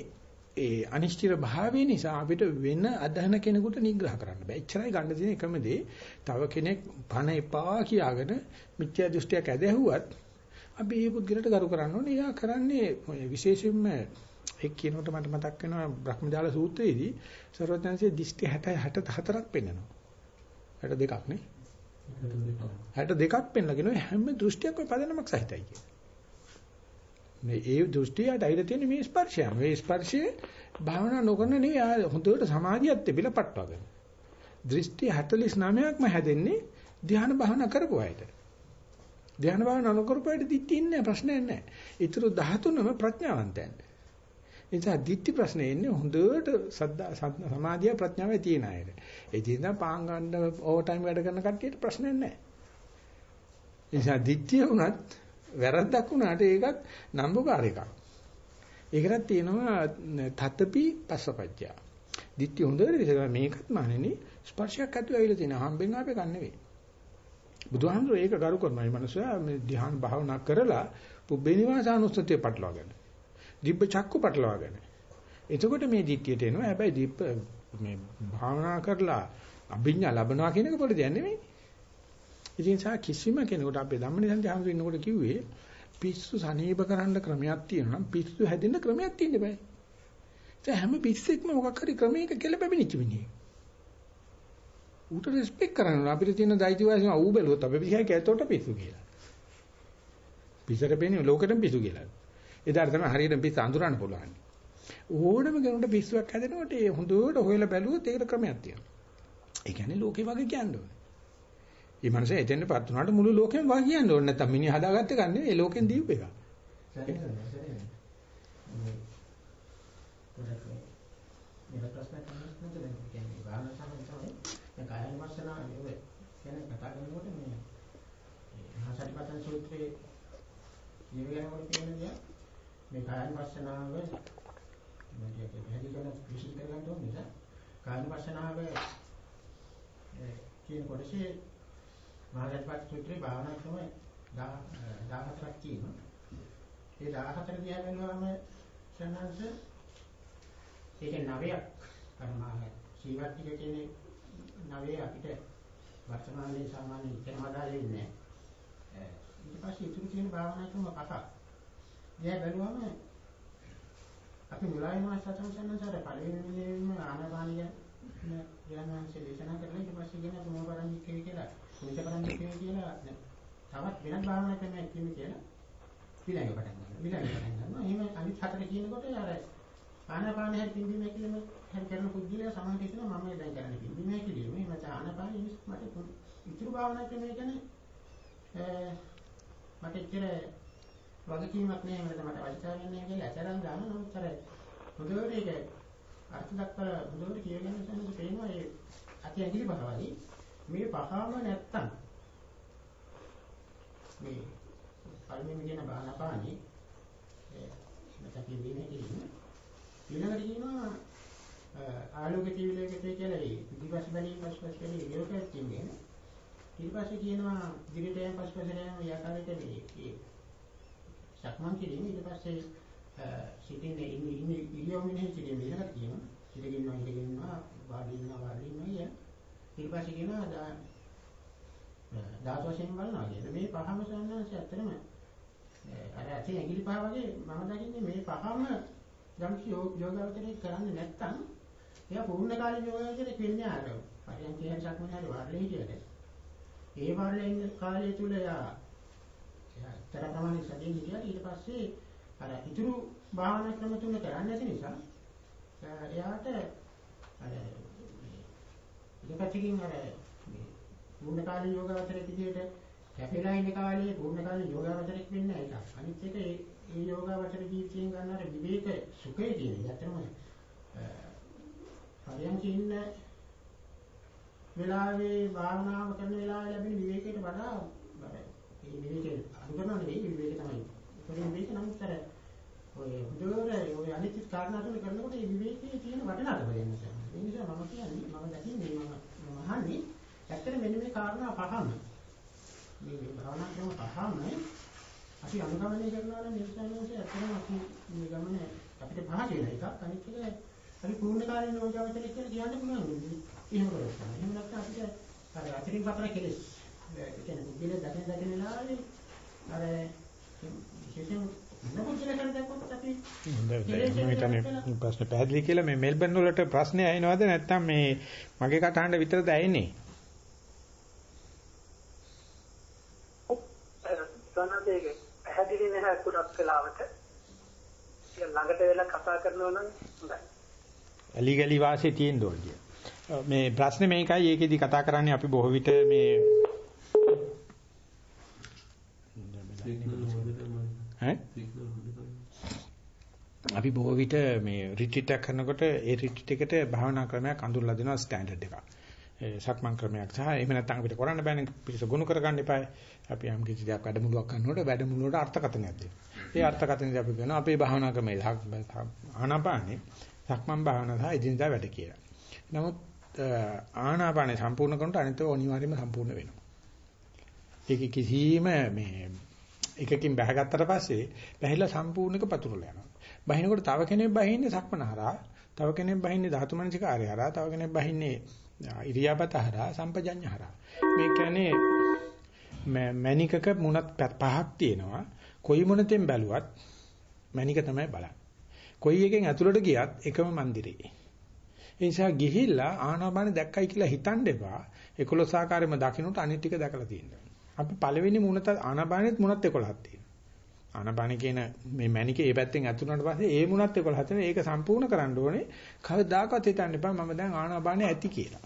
ඒ අනිශ්චිත භාවය නිසා අපිට වෙන අදහන කෙනෙකුට නිග්‍රහ කරන්න බෑ. එච්චරයි ගන්න තියෙන එකම දේ. තව කෙනෙක් පණ එපා කියාගෙන මිත්‍යා දෘෂ්ටියක් ඇදහුවත් අපි මේ පුද්ගලට ගරු කරන්න ඕනේ. එයා කරන්නේ විශේෂයෙන්ම එක් කියනකොට මට මතක් වෙනවා බ්‍රහ්මජාල සූත්‍රයේදී සර්වඥාන්සේ දිෂ්ටි 60 64ක් පෙන්නනවා. 62ක් නේ. 62ක් පෙන්නගෙන හැම දෘෂ්ටියක්ම පදනමක් සහිතයි කියන්නේ. මේ ඒ දෘෂ්ටියට අයිල තියෙන මේ ස්පර්ශය. මේ ස්පර්ශයේ භාවනා නොකරන නෙවෙයි හොඳට සමාධියත් තිබිලා පටවගෙන. දෘෂ්ටි 49ක්ම හැදෙන්නේ ධ්‍යාන භාවනා කරපු අයට. ධ්‍යාන භාවනා නොකරපු අයට දිට්ඨි ඉන්නේ ප්‍රශ්නයක් නැහැ. ඊටු 13ම ප්‍රඥාවන්තයන්. ඒ නිසා දිට්ඨි ප්‍රශ්නේ ඉන්නේ හොඳට සද්දා සමාධිය ප්‍රඥාවයි තියෙන අයට. ඒ තියෙන පාන් ගන්න ඕවර් ටයිම් වැඩ කරන කට්ටියට ප්‍රශ්නයක් නැහැ. ඒ නිසා දිට්ඨිය වුණත් වැරද්දක් වුණාට ඒකත් නම්බුකාර එකක්. ඒකටත් තියෙනවා තතපි පස්සපච්චය. දිට්ඨිය හොඳට විසක මේකත් මානෙනි ස්පර්ශයක් ඇතුව ඇවිල්ලා තියෙන හම්බෙන් ආපේ ගන්න නෙවෙයි. බුදුහාමුදුරෝ ඒක ගරු කරනවා. මේ මනුස්සයා මේ ධ්‍යාන භාවනා කරලා පුබ්බේ නිවාසානුස්සතිය පටලවාගෙන. දිබ්බ චක්කු පටලවාගෙන. එතකොට මේ දිට්ඨියට එනවා. හැබැයි දිබ්බ මේ භාවනා කරලා අභිඥා ලැබනවා කියන එක පොඩි දෙයක් නෙමෙයි. ඉතින් සා කිසිම කෙනෙකුට අපේ ධම්මනිසන්ති හාමුදුරුවෝ ඉන්නකොට කිව්වේ පිස්සු සනීප කරන්න ක්‍රමයක් තියෙනවා නම් පිස්සු හැදෙන්න ක්‍රමයක් තියෙන්න බෑ. ඒ හැම පිස්සෙක්ම මොකක් හරි ක්‍රමයක කෙලපෙමිනිච්ච මිනිහෙක්. ඌට රෙස්පෙක්ට් කරන්න අපිට තියෙන දෛත්‍යවාසිය ඌ බැලුවොත් අපි පිළිගයි කැතොට පිස්සු කියලා. පිස්සට පේන්නේ ලෝකෙටම පිස්සු කියලා. එදාට තමයි හරියට පිස්ස අඳුරන්න පුළුවන්. ඕනම කෙනෙකුට පිස්සුවක් හැදෙනකොට ඒ හොඳට හොයලා බැලුවොත් ඒකට ක්‍රමයක් තියෙනවා. ඒ කියන්නේ ලෝකේ වගේ කියන්නේ. මේ මනස එතෙන්ටපත් වුණාට මුළු ලෝකෙම වගේ කියන්න ඕනේ නැත්තම් මිනිහ හදාගත්ත එක නෙවෙයි ඒ ලෝකෙන් දීප එක. මේක ප්‍රශ්න තමයි දැන් කියන්නේ භාවනා සම්බන්ධ තමයි දැන් කායන වස්සනා නේ කියන්නේ කතා කරනකොට මේ මහසටිපතන සූත්‍රයේ කියවනකොට කියන දේ මේ කායන වස්සනාව මම කියන්නේ පැහැදිලි කරන විශ්ල කරගන්න ඕන නිසා කායන වස්සනාව කියන කොටසේ මහසටිපත සූත්‍රයේ භාවනා ක්‍රම 14ක් තියෙනවා. ඒ 14 දිහා බලනවාම සන්නංශ ඒක නවයක් කර්මාහ සීවට්ටික කියන්නේ නවයේ අපිට වර්තමානයේ සාමාන්‍ය ඉතනමදාලේ ඉන්නේ ඊට පස්සේ ඉතුරු තියෙන භාවනා ක්‍රම පහක් එයා බැලුවම අපි මුලායම සතර සන්නසාර පළවෙනි විදිහෙම ආනාපානිය යනවාන්සේ දේශනා කරලා ඊට පස්සේ කියන අපි මොකරන්නේ කියලා කුලිත කරන්නේ කියලා තවත් වෙනත් භාවනා ක්‍රමයක් කියන්නේ කියලා විලංග පටන් ගන්නවා. විලංග පටන් ගන්නවා. එහෙම අනිත් හතර කියනකොට අර ආනාපාන හැරි පිම්බීම හැකිලිම හැරි කරන පුද්ගලයා සමාධිය කියනවා මම දැන් කරන්නේ පිම්බීම හැකිලිම එහෙම ආනාපාන මට ඉතුරු භාවනා ක්‍රමය කියන්නේ මට ඉතර වගකීමක් නෑ. මට මට අවශ්‍යතාවයක් නෑ කියලා අතරන් ගන්න. නමුත් අර හොඳට ඒක අර්ථ දක්වලා හොඳට කියගෙන යනකොට පේනවා. ඒ අති ඇඟිලි පහවලි මේ පහම නැත්තම් මේ පළවෙනි කියන බාහනපාණි නැත්නම් පිම්බීම හැකිලිම ඊළඟට කියනවා ආලෝක තීව්‍රයකට කියලා ඒ පිටිපස්ස බැලීම පස්පස් බැලීම විරෝධයක් කියන්නේ ඊට පස්සේ කියනවා දිගට යන පස්පස් යන යකාරයට මේ ඒ සක්මන් කිරීම ඊට පස්සේ සිටින්නේ ඉන්නේ ඉන්නේ ඉරියව් මෙහෙ සිටින්න. ඊළඟට කියනවා සිටගෙනවා ඉඳගෙනවා වාඩි ඉන්නවා වාඩි ඉන්නවා ඊය. ඊට පස්සේ කියනවා ධාතු වශයෙන් බලනවා කියන මේ පහම සම්මාංශය ඇත්තටම අර ඇති ඇඟිලි පහ වගේ මම දකින්නේ මේ පහම යම් යෝගාවචරයේ කරන්නේ නැත්නම් එයා පූර්ණ කාලීන යෝගාවචරයේ වෙන්නේ ආර. පරියන් කියන සක්මනේ වාරලේ හිටියද. ඒ වාරලේ ඉන්න කාලය තුල එයා එයා තර ප්‍රමාණික සතිය හිටියා ඊට පස්සේ අර ඉතුරු භාවනා ක්‍රම තුන කරන්නේ නැති නිසා එයාට අර ඉලක්කකින් අර පූර්ණ කාලීන යෝගාවචරයේ විදිහට කැපිලා ඉන්න කාලේ පූර්ණ කාලීන යෝගාවචරයක් වෙන්න එකක්. අනිත් එක ඒ ඒ යෝගාවචර ජීවිතයෙන් ගන්න අර විවේක සුඛය කියන එක. ඇත්තම පරියන්ක ඉන්න වෙලාවේ භාවනාව කරන වෙලාවේ ලැබෙන විවේකයට වඩා අර මේ විවේකේ අඩු කරනවා නෙවෙයි විවේක තමයි. උපරිම විවේක නමුත් අර ඔය හුදුර ඔය අනිත් කාරණා තුන කරනකොට මේ විවේකයේ තියෙන වටිනාකම වෙන නිසා. ඒ නිසා මම කියන්නේ මම දැකින්නේ මම මම අහන්නේ ඇත්තට මෙන්න මේ කාරණා පහම මේ භාවනා ක්‍රම පහම අපි අනුගමනය කරනවා නම් නිර්සාරණයේ ඇත්තටම අපි මේ ගමන අපිට පහ කියලා එකක් අනිත් එක අපි පූර්ණ කාලීන යෝගාවචරය කියලා කියන්න පුළුවන්. එහෙම කරලා. එහෙම නැත්නම් අපිට අර අතරින් පතර කෙලස්. ඒ කියන්නේ බුද්ධිල දකින දකින වෙලාවේ අර විශේෂයෙන් ප්‍රශ්න පැහැදිලි කියලා මේ මෙල්බන් වලට ප්‍රශ්නේ ඇහෙනවද නැත්නම් මේ මගේ කටහඬ විතරද ඇහෙන්නේ සනදේක පැහැදිලි නැහැ කුඩක් වෙලාවට. ළඟට වෙලා කතා කරනවා නම් හොඳයි. ඇලි ගලි වාසේ තියෙන්න ඕනේ. මේ ප්‍රශ්නේ මේකයි ඒකෙදි කතා කරන්නේ අපි බොහෝ විට මේ ඈ අපි බොහෝ විට මේ රිට්‍රීට් එක කරනකොට ඒ රිට්‍රීට් එකට භාවනා ක්‍රමයක් අඳුරලා දෙනවා ස්ටෑන්ඩඩ් එකක්. ඒ සක්මන් ක්‍රමයක් සහ එහෙම නැත්නම් අපිට කරන්න බෑනේ පිළිස ගොනු කරගන්න එපායි. අපි යම් කිසි දෙයක් වැඩමුළුවක් කරනකොට වැඩමුළුවට අර්ථකථනයක් දෙනවා. ඒ අර්ථකථනයේදී අපි කියනවා අපේ භාවනා ක්‍රමය ආනාපානේ සක්මන් භාවනාව සහ එදිනදා වැඩ කියලා. නමුත් ආනාපානේ සම්පූර්ණ කරනකොට අනිත් ඒවා අනිවාර්යයෙන්ම සම්පූර්ණ වෙනවා. ඒක කිසිම මේ එකකින් බහගත්තට පස්සේ බැහැලා සම්පූර්ණක පතුරලා යනවා. බහිනකොට තව කෙනෙක් බහින්නේ සක්මන හරහා, තව කෙනෙක් බහින්නේ ධාතු මනසිකාරය හරහා, තව කෙනෙක් බහින්නේ ඉරියාපත හරහා, සම්පජඤ්ඤ හරහා. මේ කියන්නේ මැනිකක මුණත් පහක් තියෙනවා. කොයි මොනතෙන් බැලුවත් මැනික තමයි බලන්නේ. කොයි එකෙන් ඇතුළට ගියත් එකම મંદિરේ. ඒ නිසා ගිහිල්ලා ආනාපාන දැක්කයි කියලා හිතන්න එපා. 11 ආකාරයෙන්ම දකින්නට අනිත් ටික දැකලා තියෙනවා. අපි පළවෙනි මුණත ආනපානෙත් මුණත් 11ක් තියෙනවා. ආනපාන කියන මේ මැණිකේ ඒ පැත්තෙන් ඇතුළට පස්සේ ඒ මුණත් 11 තියෙනවා. ඒක සම්පූර්ණ කරන්න ඕනේ. කවදාකවත් හිතන්න එපා මම දැන් ආනපානෙ ඇති කියලා.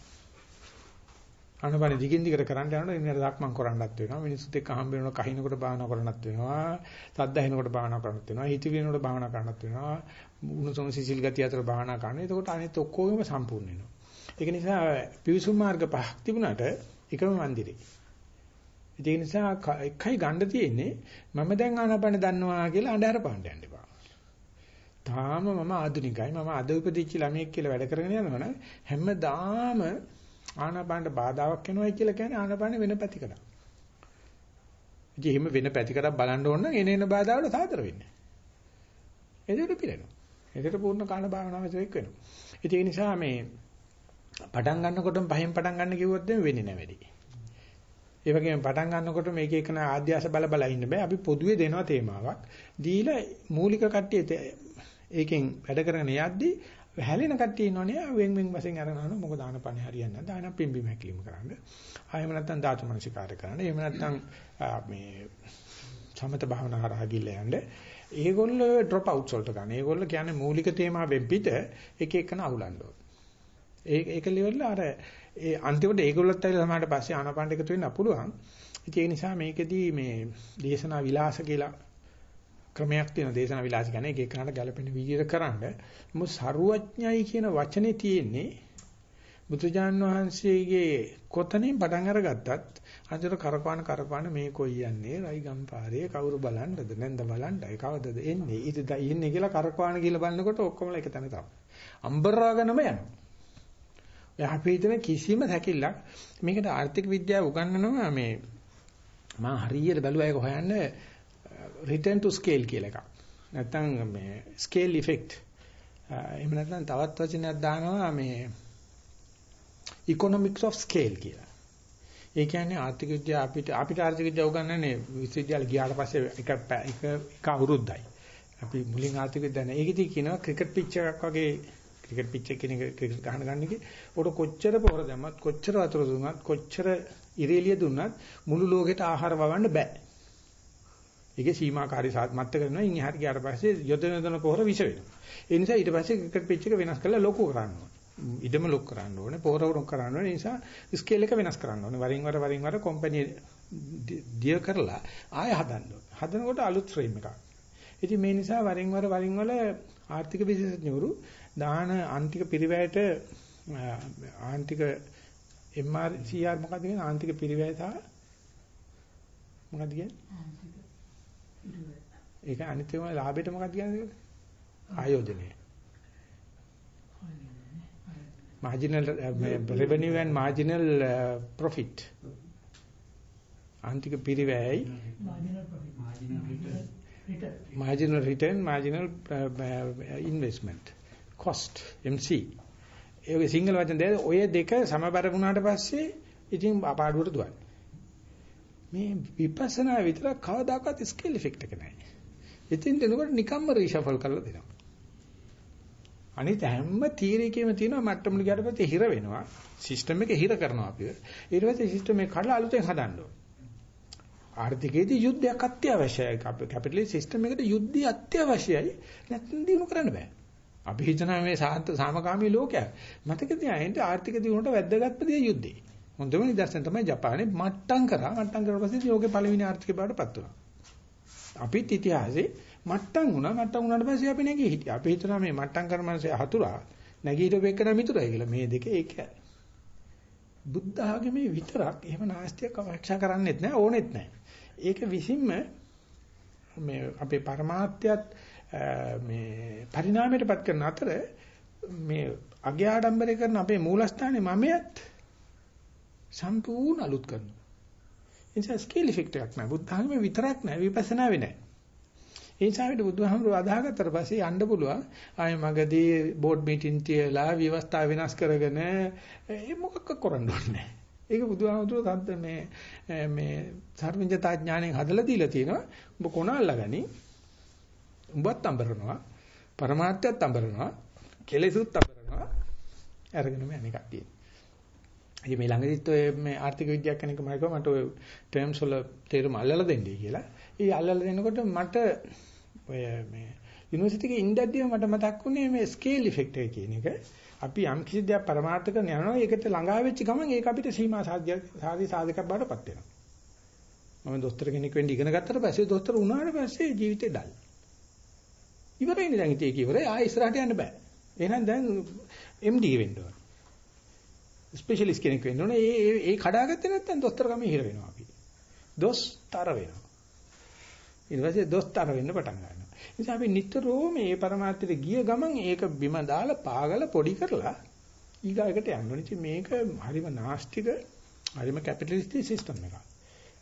ආනපානෙ දිගින් දිගට කරන්න යනකොට ඉන්න දක්මන් කරන්නත් වෙනවා. මිනිස්සුත් එක්ක හම්බ වෙනකොට කහිනකොට භාවනා කරන්නත් වෙනවා. සද්ද ඇහෙනකොට භාවනා කරන්නත් වෙනවා. හිතවිනකොට භාවනා කරන්නත් වෙනවා. උණුසුම සිසිල් ගතිය අතර භාවනා කරන. එතකොට අනිත් ඔක්කොම සම්පූර්ණ වෙනවා. ඒක නිසා පිවිසුම් මාර්ග පහක් තිබුණාට එකම මන්දිරේ ඒ නිසා එකයි ගන්න තියෙන්නේ මම දැන් ආනපන දන්නවා කියලා අඬහැර පාණ්ඩ යන්න එපා. තාම මම ආධුනිකයි මම අද උපදිච්ච ළමයෙක් කියලා වැඩ කරගෙන යනවනම් හැමදාම ආනාපානට බාධාවක් එනවයි කියලා කියන්නේ ආනාපාන වෙන පැතිකඩක්. ඉතින් එහෙම වෙන පැතිකඩක් බලන්න ඕන නම් එන එන බාධාවල සාතර වෙන්නේ. එදිට පිරෙනවා. එදිට පූර්ණ කාණ භාවනාවෙත් එක් වෙනවා. ඉතින් ඒ නිසා මේ පටන් ගන්නකොටම පහෙන් පටන් ගන්න කිව්වොත් වෙන්නේ නැහැ වැඩි. ඒ වගේම පටන් ගන්නකොට මේක එකන ආද්‍යාස බල බල ඉන්න බෑ. අපි පොදුවේ දෙනවා තේමාවක්. දීලා මූලික කට්ටිය ඒකෙන් වැඩ කරගෙන යද්දී හැලෙන කට්ටිය ඉන්නෝනේ වෙන් වෙන් වශයෙන් අරගෙන මොකද ආනපන හරියන්නේ නැද්ද ආන පිම්බිම හැකිලිම කරන්න. ආයෙම නැත්තම් ධාතු මනසිකාරය කරන්න. එහෙම නැත්තම් මේ සමත භාවනා හරහා ගිල්ල යන්න. ඒගොල්ලෝ ඩ්‍රොප් අවුට්ස් වලට ගන්න. ඒගොල්ලෝ කියන්නේ මූලික තේමාවෙන් පිට එක එකන අහුලන්න ඕන. ඒ ඒක ලෙවල් අර ඒ අන්තිමට ඒගොල්ලොත් ඇවිල්ලා සමහරට පස්සේ ආනපනට එකතු වෙන්න පුළුවන්. ඉතින් ඒ නිසා මේකෙදී මේ දේශනා විලාස කියලා ක්‍රමයක් තියෙන දේශනා විලාස කියන්නේ ඒක එක්කනට ගැළපෙන විදිහට කරන්න. මොකද සරුවඥයි කියන වචනේ තියෙන්නේ බුදුජාන් වහන්සේගේ කොතනින් පටන් අරගත්තත් අන්තිමට කරපාන කරපාන මේ කොයි යන්නේ රයිගම් පාරේ කවුරු බලන්නද නැන්ද බලන්නයි කවදද එන්නේ ඉතින් ඉන්නේ කියලා කරපාන කියලා බලනකොට ඔක්කොම එක තැන තමයි. අම්බරාගෙනම යනවා. එයා හිතන කිසිම හැකියාවක් මේකට ආර්ථික විද්‍යාව උගන්වනවා මේ මම හරියට බැලුවා ඒක හොයන්නේ return to scale කියලා එකක්. නැත්තම් මේ scale effect. එහෙම නැත්නම් තවත් වචනයක් දානවා මේ economics of scale කියලා. ඒ කියන්නේ ආර්ථික විද්‍යාව අපිට අපිට ආර්ථික විද්‍යාව උගන්වන්නේ විශ්වවිද්‍යාල ගියාට පස්සේ එක එක එක අවුරුද්දයි. අපි මුලින් ආර්ථික විද්‍යාව නෑ. ඒකෙදි කියනවා ක්‍රිකට් පිච් එකක් වගේ ක්‍රිකට් පිච් එක කියන එක ක්‍රිකට් ගහන ගන්න එකේ උඩ කොච්චර පොර දැම්මත් කොච්චර වතුර දුන්නත් කොච්චර ඉරේලිය දුන්නත් මුළු ලෝකෙට ආහාර වවන්න බෑ. ඒකේ සීමාකාරී සාත්මත්ත කරනවා. ඉන් එහාට ගියාට පස්සේ යොදන යොදන පොර විෂ වෙනවා. ඒ නිසා ඊට පස්සේ ක්‍රිකට් පිච් එක වෙනස් කරලා ලොකු කරන්න ඕනේ. ඉඩම ලොක් කරන්න ඕනේ. පොර ලොක් කරන්න ඕනේ. ඒ නිසා ස්කේල් එක වෙනස් කරන්න ඕනේ. වරින් වර වරින් වර කම්පැනි දිය කරලා ආය හදන්න ඕනේ. හදනකොට අලුත් ෆ්‍රේම් එකක්. ඉතින් මේ නිසා වරින් වර වරින් වල ආර්ථික විශේෂඥවරු දාන ආන්තික පිරිවැයට ආන්තික MR CR මොකක්ද කියන්නේ? ආන්තික පිරිවැය සහ මොකක්ද කියන්නේ? ඒක අනිත් ඒවා ලාභයට මොකක්ද කියන්නේ? ආයෝජනය. Marginal uh, revenue and marginal uh, profit. ආන්තික පිරිවැයයි. Marginal return. Marginal uh, uh, investment. Cost MC ඒ සිංගල් වචන දෙක ඔය දෙක සමබර වුණාට පස්සේ ඉතින් අපාඩුවට දුවන්නේ මේ විපස්සනා විතර කවදාකවත් ස්කේල් ඉෆෙක්ට් එක නැහැ. ඉතින් එනකොට නිකම්ම රීෂෆල් කරලා දෙනවා. අනිත් හැම තීරයකම තියෙනවා මට්ටමල ගියට පස්සේ හිර වෙනවා. සිස්ටම් එක හිර කරනවා අපිව. ඊට පස්සේ සිස්ටම් එක කඩලා අලුතෙන් හදන්න ඕන. ආර්ථිකයේදී යුද්ධයක් අත්‍යවශ්‍යයි. කැපිටලිස්ට් සිස්ටම් එකට යුද්ධය අත්‍යවශ්‍යයි. නැත්නම් දිනු කරන්න බෑ. අපි හිතනවා මේ සාන්ත සාමකාමී ලෝකයක්. මතක තියාගන්න ආර්ථික දියුණුවට වැද්දගත්ම දේ යුද්ධය. හොඳම නිදර්ශන තමයි ජපානයේ මට්ටම් කරා. මට්ටම් කරලා පස්සේ ලෝකේ පළවෙනි ආර්ථික බාටපත් වුණා. අපිත් ඉතිහාසයේ මට්ටම් වුණා. මට්ටම් වුණාට පස්සේ අපි නැගී හිටියා. අපි හිතනවා මේ මට්ටම් කරන මිනිස්සේ හතුරා නැගී හිටපු එක නම් මිතුරයි කියලා. මේ දෙක ඒකයි. බුද්ධ ආගමේ විතරක් එහෙම නාස්තියක් අවශ්‍ය කරන්නේත් නැහැ ඕනෙත් නැහැ. ඒක විසින්ම මේ අපේ પરමාර්ථයත් මේ පරිණාමයටපත් කරන අතර මේ අගය ආඩම්බරය කරන අපේ මූලස්ථානේ මමයත් සම්පූර්ණ අලුත් කරනවා. ඒ නිසා ස්කේල් ඉෆෙක්ට් එකක් නෑ. බුද්ධ ධර්මයේ විතරක් නෑ විපස්සනා වෙන්නේ නෑ. ඒ නිසා අපිට බුදුහාමුදුරුවෝ අදාහගත්තට පස්සේ යන්න පුළුවන්. ආයේ මගදී බෝඩ් මීටින් තියලා ව්‍යවස්ථා වෙනස් කරගෙන ඒ මොකක්ක කරන්න ඕනේ ඒක බුදුහාමුදුරුවෝ සද්ද මේ මේ සර්වඥතා ඥාණයෙන් හදලා දීලා තියෙනවා. ඔබ කොනල්ලාගනි. උඹත් අඹරනවා. પરමාර්ථයත් අඹරනවා. කෙලෙසුත් අඹරනවා. අරගෙනම අනිකක් තියෙනවා. ඉතින් මේ ළඟදිත් ඔය මේ ආර්ථික විද්‍යාවක් කෙනෙක් මම කිව්වා මට ඔය ටර්ම්ස් වල තේරුම අල්ලලා දෙන්නයි කියලා. ඒ අල්ලලා දෙනකොට මට ඔය මේ යුනිවර්සිටි එකේ ඉඳද්දිම මට මතක් වුණේ මේ ස්කේල් ඉෆෙක්ට් එක කියන එක. අපි යම් කිසි දෙයක් පරමාර්ථ කරන යනවා ඒකට ළඟා වෙච්ච ගමන් ඒක අපිට සීමා සාධ්‍ය සාධි සාධකයක් බවට පත් වෙනවා. මම දොස්තර කෙනෙක් වෙන්න ඉගෙන ගත්තට පස්සේ දොස්තර වුණාට පස්සේ ජීවිතේ ඩල්. ඉවරයිනේ දැන් ඉතින් ඒක ඉවරයි ආයෙ ඉස්සරහට යන්න බෑ. එහෙනම් දැන් MD වෙන්න ඕන. ස්පෙෂලිස්ට් කෙනෙක් වෙන්න ඕනේ. ඒ ඒ කඩාගත්තේ නැත්නම් දොස්තර කම ඉහිර වෙනවා අපි. දොස්තර වෙනවා. ඊට පස්සේ දොස්තර වෙන්න පටන් ගන්නවා. ඒ නිසා අපි නිතරම මේ પરමාර්ථයට ගිය ගමන් ඒක බිම දාලා පාගල පොඩි කරලා ඊගායකට යන්න ඕනේ. ඉතින් මේක හරිම නාස්තික හරිම කැපිටලිස්ටි සිස්ටම් එකක්.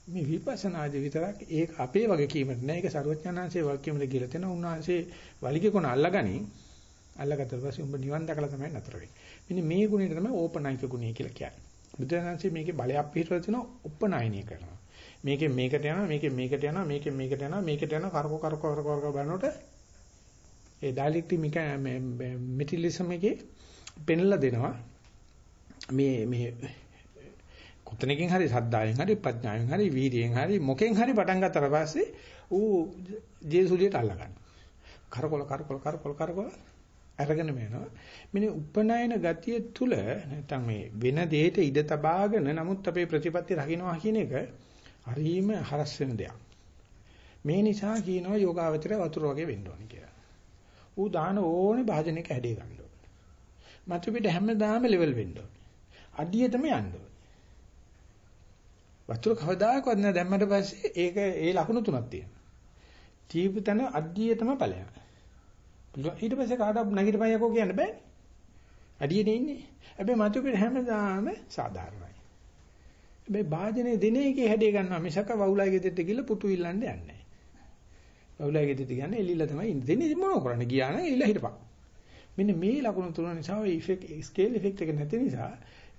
මේ විපස්සනාදී විතරක් ඒක අපේ වගේ කීමක් නෑ. ඒක සරුවඥාන්සේ වාක්‍යවල කියලා තියෙනවා. උන්වහන්සේ වලිගේ කොන අල්ලගනි. අල්ලගත්තට පස්සේ උඹ නිවන් දැකලා තමයි නතර වෙන්නේ. මෙන්න මේ ගුණයට තමයි ඕපනයික ගුණය කියලා කියන්නේ. බුදුරජාණන්සේ මේකේ බලයක් පිටවල තියෙනවා උපනයනය කරනවා. මේකෙන් මේකට යනවා මේකෙන් මේකට යනවා මේකෙන් මේකට යනවා මේකට යනවා කරකෝ කරකෝ කරකෝ කරකෝ බලනකොට ඒ ඩයලෙක්ටික් මික මෙටිලිසම් එකේ පෙන්ලා දෙනවා මේ මේ කොතනකින් හරි සද්දායෙන් හරි ප්‍රඥාවෙන් හරි වීර්යයෙන් හරි මොකෙන් හරි පටන් ගත්තට පස්සේ ඌ ජේසුලියට අල්ල ගන්න. කරකොල කරකොල කරකොල කරකොල අරගෙන මේනවා. මෙන්න උපනයන ගතිය තුල නැත්නම් මේ වෙන දෙයක ඉඩ තබාගෙන නමුත් අපේ ප්‍රතිපත්ති රකින්නවා කියන එක හරීම හරස් වෙන දෙයක්. මේ නිසා කියනවා යෝගාවචරය වතුර වගේ වෙන්න ඕනේ කියලා. ඌ දාන ඕනේ භාජනයක හැඩේ ගන්න ඕනේ. මතු පිට හැමදාම ලෙවල් වෙන්න ඕනේ. අඩියටම යන්න ඕනේ. වතුර කවදාකවත් නෑ දැම්මට පස්සේ ඒක ඒ ලකුණු තුනක් තියෙනවා. තීපු තන අඩියටම ඵලයක්. ඊට පස්සේ කාටවත් නැගිටපයියකෝ කියන්න බෑනේ. අඩියනේ ඉන්නේ. හැබැයි මතු පිට හැමදාම සාධාරණයි. හැබැයි වාදනේ දින එකේ හැඩය ගන්නවා මිසක වවුලයි ගෙදෙට්ට ගිහලා පුතු ඉල්ලන්න යන්නේ නැහැ. වවුලයි ගෙදෙට්ට ගියන්නේ එල්ලිලා තමයි ඉන්නේ. දෙන්නේ මොනව කරන්නේ? ගියා නම් එල්ල හිටපන්. මෙන්න මේ ලකුණු තුන නිසා ඔය ඉෆෙක්ට් ස්කේල් ඉෆෙක්ට් එක නැති නිසා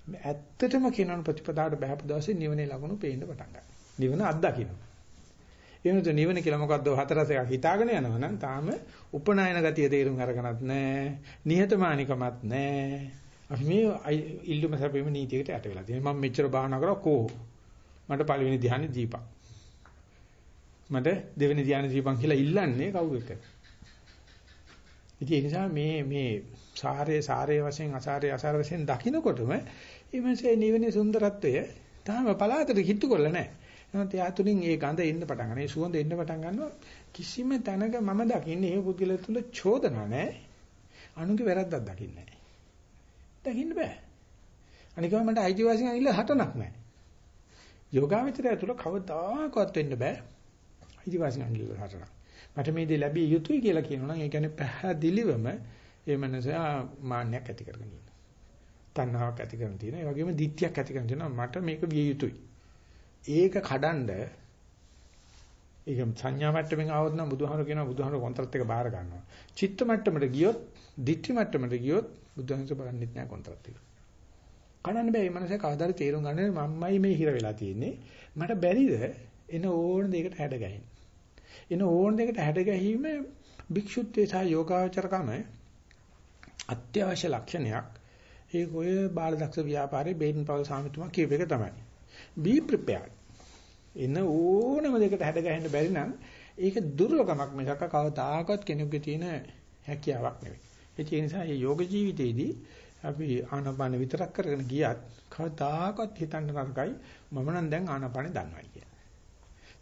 ඇත්තටම කියනවන ප්‍රතිපදාවට බහැපු දවසේ නිවනේ ලකුණු පේන්න පටන් ගන්නවා. නිවන අත්දකින්න. එනතු නිවන කියලා මොකද්ද හතරස් එකක් හිතාගෙන යනවා නම් තාම උපනායන ගතිය තේරුම් අරගෙනත් නැහැ. නිහතමානිකමත් නැහැ. අපි මේ ඉල්ලුම සැපීම නීතියකට යට වෙලා තියෙනවා. මම මෙච්චර භාවනා කරා කෝ. මට පළවෙනි ධ්‍යානෙ දීපන්. මට දෙවෙනි ධ්‍යානෙ දීපන් කියලා ඉල්ලන්නේ කවුරු එක්කද? ඉතින් ඒ නිසා මේ මේ සාරේ සාරේ වශයෙන් අසාරේ අසාර වශයෙන් දකින්නකොටම ඊමණසේ නිවනේ සුන්දරත්වය තාම පලාතට කිට්ටු කරලා නැහැ. එහෙනම් එයා තුලින් ඒ ගඳ එන්න පටන් ගන්නවා. ඒ සුවඳ එන්න පටන් ගන්නවා. කිසිම තැනක මම දකින්නේ ඒ පුද්ගලයා තුල චෝදනා නැහැ. අනුගේ වැරද්දක් දකින්නේ නැහැ. දකින්න බෑ. අනිකම මට අයිතිවාසිකම් ඉල්ල හටනක් නැහැ. යෝගාවචරය තුල කවදාකවත් වෙන්න බෑ. අයිතිවාසිකම් ඉල්ල හටනක්. මට මේ දේ ලැබිය යුතුයි කියලා කියනවනම් ඒ කියන්නේ පැහැදිලිවම ඒ මනසා මාන්නයක් ඇති කරගෙන ඉන්නවා. තණ්හාවක් ඇති කරගෙන තියෙනවා. ඒ වගේම දික්තියක් ඇති කරගෙන තියෙනවා. මට මේක විය යුතුයි. ඒක කඩන්ඩ ඒක සංඥා මට්ටමින් ආවොත් නම් බුදුහාමර කියනවා බුදුහාමර කොන්ත්‍රාත් එක බාර ගන්නවා. චිත්ත මට්ටමට ගියොත්, දික්ටි මට්ටමට ගියොත් බුදුහාමර බලන්නෙත් නෑ කොන්ත්‍රාත් එක. කඩන්න බෑ. මේ මනසේ කවදාද තේරුම් ගන්න මම්මයි මේ හිර වෙලා තියෙන්නේ. මට බැරිද එන ඕන දෙයකට හැඩ ගැහින්න. එන ඕන දෙයකට හැඩ ගැහිම භික්ෂුත්වයේ සහ යෝගාචරකම අත්‍යවශ්‍ය ලක්ෂණයක්. ඒක ඔය බාලදක්ෂ ව්‍යාපාරයේ බේන් පවල් සාමිතුමා කියප එක තමයි. be prepared. එන ඕනම දෙයකට හැඩ ගැහෙන්න බැරි නම් ඒක දුර්ලභමක් මිසක කවදාකවත් කෙනෙකුගේ තියෙන හැකියාවක් නෙවෙයි. ඒ නිසා මේ යෝග ජීවිතයේදී අපි ආනාපාන විතරක් කරගෙන ගියත් කවදාකවත් හිතන්න නරකයි මම නම් දැන් ආනාපානෙ දන්නවයි කියලා.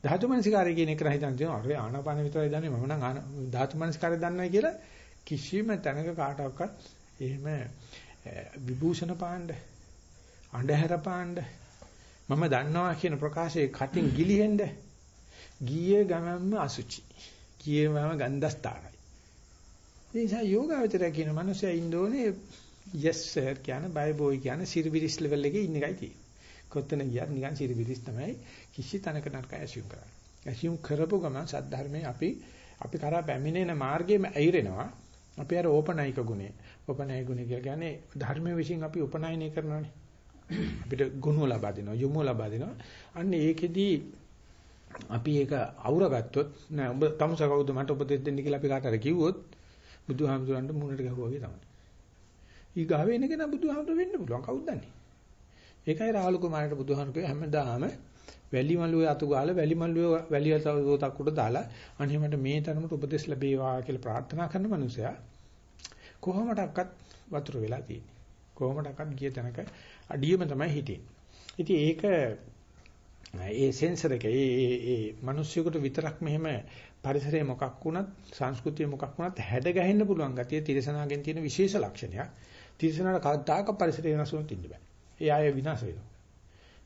ධාතු මනසිකාරය කියන එක නම් හිතන් තියෙනවා අර ආනාපාන විතරයි දන්නේ මම නම් ධාතු මනසිකාරය දන්නවයි කියලා කිසිම තැනක කාටවත් එහෙම විභූෂණ පාණ්ඩ අන්ධහැර පාණ්ඩ මම දන්නවා කියන ප්‍රකාශයේ කටින් ගිලිහෙන්න ගියේ ගමන්ම අසුචි. ගියේම ගන්ධස්තරයි ඒ නිසා යෝගාවචරය කියන මනුස්සයා ඉන්නෝනේ yes sir කියන බය බොයි කියන සිරිබිරිස් ලෙවල් එකේ ඉන්න එකයි තියෙන්නේ. කොත්තන ගියත් නිකන් සිරිබිරිස් තමයි කිසි තැනක නරක ඇසියුම් කරන්නේ. ඇසියුම් කරපු ගමන් සද්ධර්මයේ අපි අපි කරා පැමිණෙන මාර්ගයේම ඇිරෙනවා අපි අර ඕපනයික ගුණය. ඕපනයික ගුණය කියන්නේ ධර්මයේ විශ්ින් අපි උපනයනය කරනවානේ. අපිට ගුණ ලබා දෙනවා, යොමු ලබා දෙනවා. අන්න ඒකෙදී අපි ඒක අවුරගත්තොත් නෑ ඔබ තමුස කවුද මට උපදෙස් දෙන්න කියලා අපි කාට හරි කිව්වොත් බුදුහාමුදුරන්ට මුණට ගැහුවා වගේ තමයි. ඊගාව එන කෙනා බුදුහාමුදුර වෙන්න පුළුවන් කවුද දන්නේ? ඒකයි රාහුල කුමාරට බුදුහාමුදුර හැමදාම වැලි මළුවේ අතු ගාලා වැලි මළුවේ වැලි අතක් උඩ දාලා අනේ මට මේ තරමට උපදෙස් ලැබේවා කියලා ප්‍රාර්ථනා කරන මනුස්සයා කොහොමඩක්වත් වතුර වෙලා තියෙන්නේ. කොහොමඩක්වත් ගිය තැනක අඩියම තමයි හිටින්නේ. ඉතින් ඒක ඒ සෙන්සර් එක ඒ ඒ ඒ මිනිස්සුන්ට විතරක් මෙහෙම පරිසරයේ මොකක් වුණත් සංස්කෘතිය මොකක් වුණත් හැඩ ගැහෙන්න පුළුවන් ගතිය තිරසනාගෙන් තියෙන විශේෂ ලක්ෂණයක්. තිරසනාට කවදාක පරිසරය වෙනස් වුණොත් ඉන්න බෑ. ඒ ආය විනාශ වෙනවා.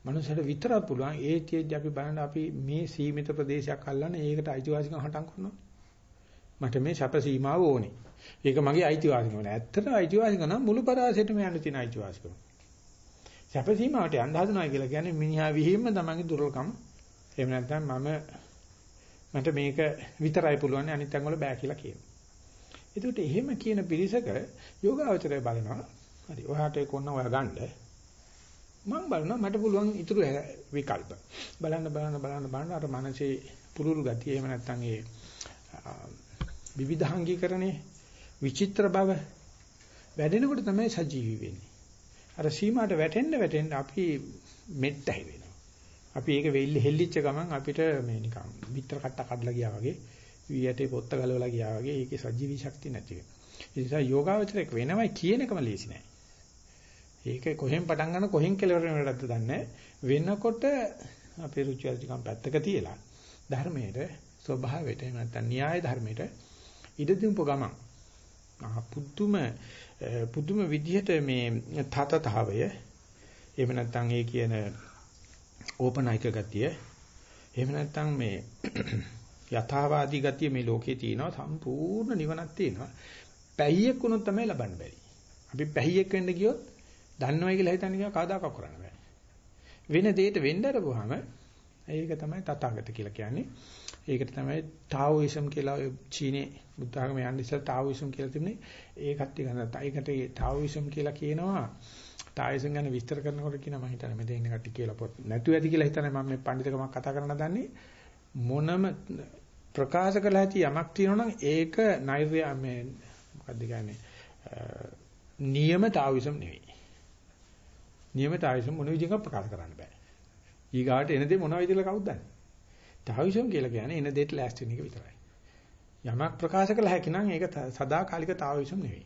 මනුස්සයට විතරක් පුළුවන් ඒ තියෙද්දි අපි බලන්න අපි මේ සීමිත ප්‍රදේශයක් අල්ලන්නේ ඒකට අයිතිවාසිකම් හටන් කරනවා. මට මේ ශප සීමාව ඕනේ. ඒක මගේ අයිතිවාසිකම නෑ. ඇත්තටම අයිතිවාසිකම නම් මුළු පරාසයටම යන්න තියෙන අයිතිවාසිකම. ශප සීමාවට යන්න හදනවා කියලා කියන්නේ මිනිහා විහිම්ම තමන්ගේ දුර්වලකම්. එහෙම නැත්නම් මම මට මේක විතරයි පුළුවන් අනිත් තැන් වල බෑ කියලා කියනවා. ඒකට එහෙම කියන පිරිසක යෝගාවචරය බලනවා. හරි. ඔයාට ඒක ඔන්න ඔයා ගන්න. මම බලනවා මට පුළුවන් ඉතුරු විකල්ප. බලන්න බලන්න බලන්න බලන්න අර මනසේ පුරුරු ගතිය එහෙම නැත්නම් ඒ විවිධාංගීකරණේ විචිත්‍ර බව වැඩෙනකොට තමයි සජීවී වෙන්නේ. අර සීමාට වැටෙන්න වැටෙන්න අපි මෙට්ටයි වෙනවා. අපි ඒක වෙල්ල හෙල්ලිච්ච ගමන් අපිට මේ නිකන් විතර කට්ට කඩලා ගියා වගේ වියටේ පොත්ත ගලවලා ගියා වගේ ඒකේ සජීවී ශක්තිය නැති වෙනවා. ඒ නිසා යෝගාවචරයක් වෙනවයි කියන එකම ලේසි නෑ. ඒක කොහෙන් පටන් ගන්න කොහෙන් කෙලවර වෙනවද දන්නේ වෙනකොට අපේ රුචි අරුචිකම් පැත්තක තියලා ධර්මයේ ස්වභාවයට එහෙම නැත්නම් න්‍යාය ධර්මයට ඉඩ දීපු ගමන් පුදුම පුදුම විදිහට මේ තතතාවය එහෙම නැත්නම් ඒ කියන ඕපනයික ගතිය එහෙම නැත්නම් මේ [clears throat] යථාවාදී ගතිය මේ ලෝකේ තියෙනවා සම්පූර්ණ නිවනක් තියෙනවා පැහියෙක් වුණොත් තමයි ලබන්න බැරි අපි පැහියෙක් වෙන්න ගියොත් දන්නවයි කියලා හිතන්නේ කියලා කවදාකවත් කරන්න බෑ. වෙන දෙයකට වෙන්න අරපුවාම ඒක තමයි තථාගත කියලා කියන්නේ. ඒකට තමයි ටාවෝයිසම් කියලා ඔය චීනේ බුද්ධ ආගම යන්න ඉස්සෙල්ලා ටාවෝයිසම් කියලා තිබුණේ. ඒකත් ගන්නවා. ඒකට ඒ ටාවෝයිසම් කියලා කියනවා. ටාවෝයිසම් ගැන විස්තර කරනකොට කියනවා මම හිතන්නේ මෙතන ඉන්න කට්ටිය කියලා පොත් නැතුව ඇති කියලා හිතන්නේ මම මේ පඬිතුකමක් කතා කරන්න දන්නේ මොනම ප්‍රකාශ කළ හැකි යමක් තියෙනවා නම් ඒක නෛර්ය මේ මොකද්ද කියන්නේ නියම ටාවෝයිසම් නෙවෙයි. නියම ටාවෝයිසම් මොන විදිහකින් ප්‍රකාශ කරන්න බෑ. ඊගාට එනදී මොන විදිහට කවුද දන්නේ? තාවිසම් කියලා කියන්නේ එන දෙයට ලෑස්ති වෙන එක විතරයි. යමක් ප්‍රකාශ කළ හැකි නම් ඒක සදාකාලික තාවිසම් නෙවෙයි.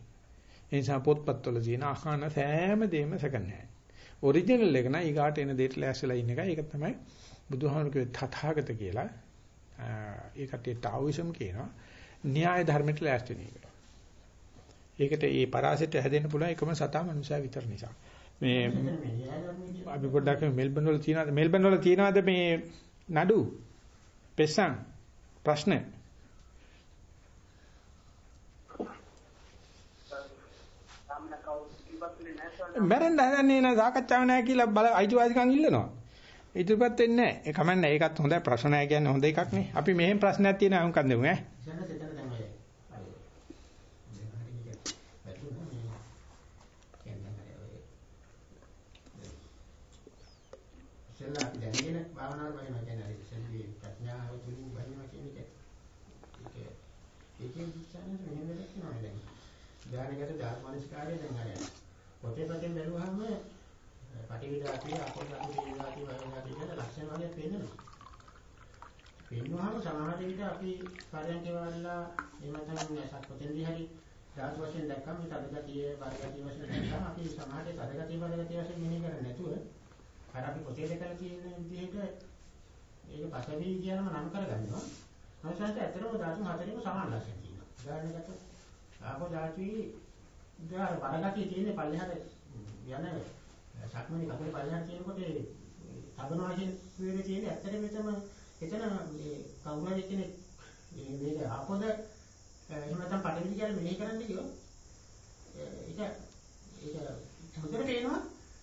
ඒ නිසා පොත්පත්වල තියෙන අහන සෑම දෙයක්ම සැකන් නැහැ. ඔරිජිනල් එක නම් ඊගාට එන දෙයට ලෑස්තිලා ඉන්න එක. ඒක තමයි බුදුහාමුදුරුවෝ තථාගත කියලා. ඒකට තාවිසම් කියනවා. න්‍යාය ධර්මයට ලෑස්ති වෙන එක. ඒකට ඒ පරාසයට හැදෙන්න පුළුවන් එකම සතා මනුෂයා විතර නිසා. මේ අපි පොඩ්ඩක් මෙල්බන් වල තියනවාද මෙල්බන් වල තියනවාද මේ නඩු පෙස්සන් ප්‍රශ්න මැරෙන්න හදන්නේ නෑ සාකච්ඡාව නෑ කියලා බල අයිතිවාසිකම් ඉල්ලනවා. ඉදිරිපත් වෙන්නේ නෑ. ඒ කමන්නේ ඒකත් හොඳයි ප්‍රශ්න නෑ කියන්නේ හොඳ එකක් නේ. අපි මෙහෙම ප්‍රශ්නයක් තියෙනවා මොකක්ද දෙමු ඈ. ඉස්සෙල්ලා අපි දැනගෙන භාවනාවට වහිනවා කියන්නේ අර ඉස්සෙල්ලේ ප්‍රඥාව තුලින් වහිනවා කියන එක. ඒක ඒකෙන් ඉස්සන්නේ මෙහෙම දෙයක් නෑ දැන්. ධානයකට ධාත්මනිස්කාරය දැන් අර පොතේ පතෙන් බැලුවාම පටිවිදාතිය අපෝදාතිය වේදාතිය වේදාතිය කියන ලක්ෂණ වගේ පේනවා. පේනවාම සමහර විට අපි පරයන්කේ වල්ලා එහෙම නැත්නම් සත්පොතෙන්දී හරි ධාතු වශයෙන් දැක්කම මේ තදගතිය බරගතිය වශයෙන් දැක්කම අපි සමහරට තදගතිය බරගතිය වශයෙන් මෙහෙ කරන්නේ නැතුව අර අපි පොතේ දැකලා තියෙන විදිහට ඒක පසවි කියනම නම් කරගන්නවා. අවශ්‍යයි ඇත්තටම ධාතු හතරේම සමාන ලක්ෂණ තියෙනවා. උදාහරණයකට ආපෝ ධාතුයි උදාහරණ බරගතිය තියෙන පල්ලෙහාට යන සක්මණේ කකුලේ පල්ලෙහාට තියෙනකොට තබනවා කියන වේලේ තියෙන ඇත්තටම එතන එතන මේ කවුරු හරි කෙනෙක් මේක ආපෝද එහෙම නැත්නම් පටවිලි කියලා මෙහෙ කරන්න කිව්වොත් ඒක ඒක හොඳට පේනවා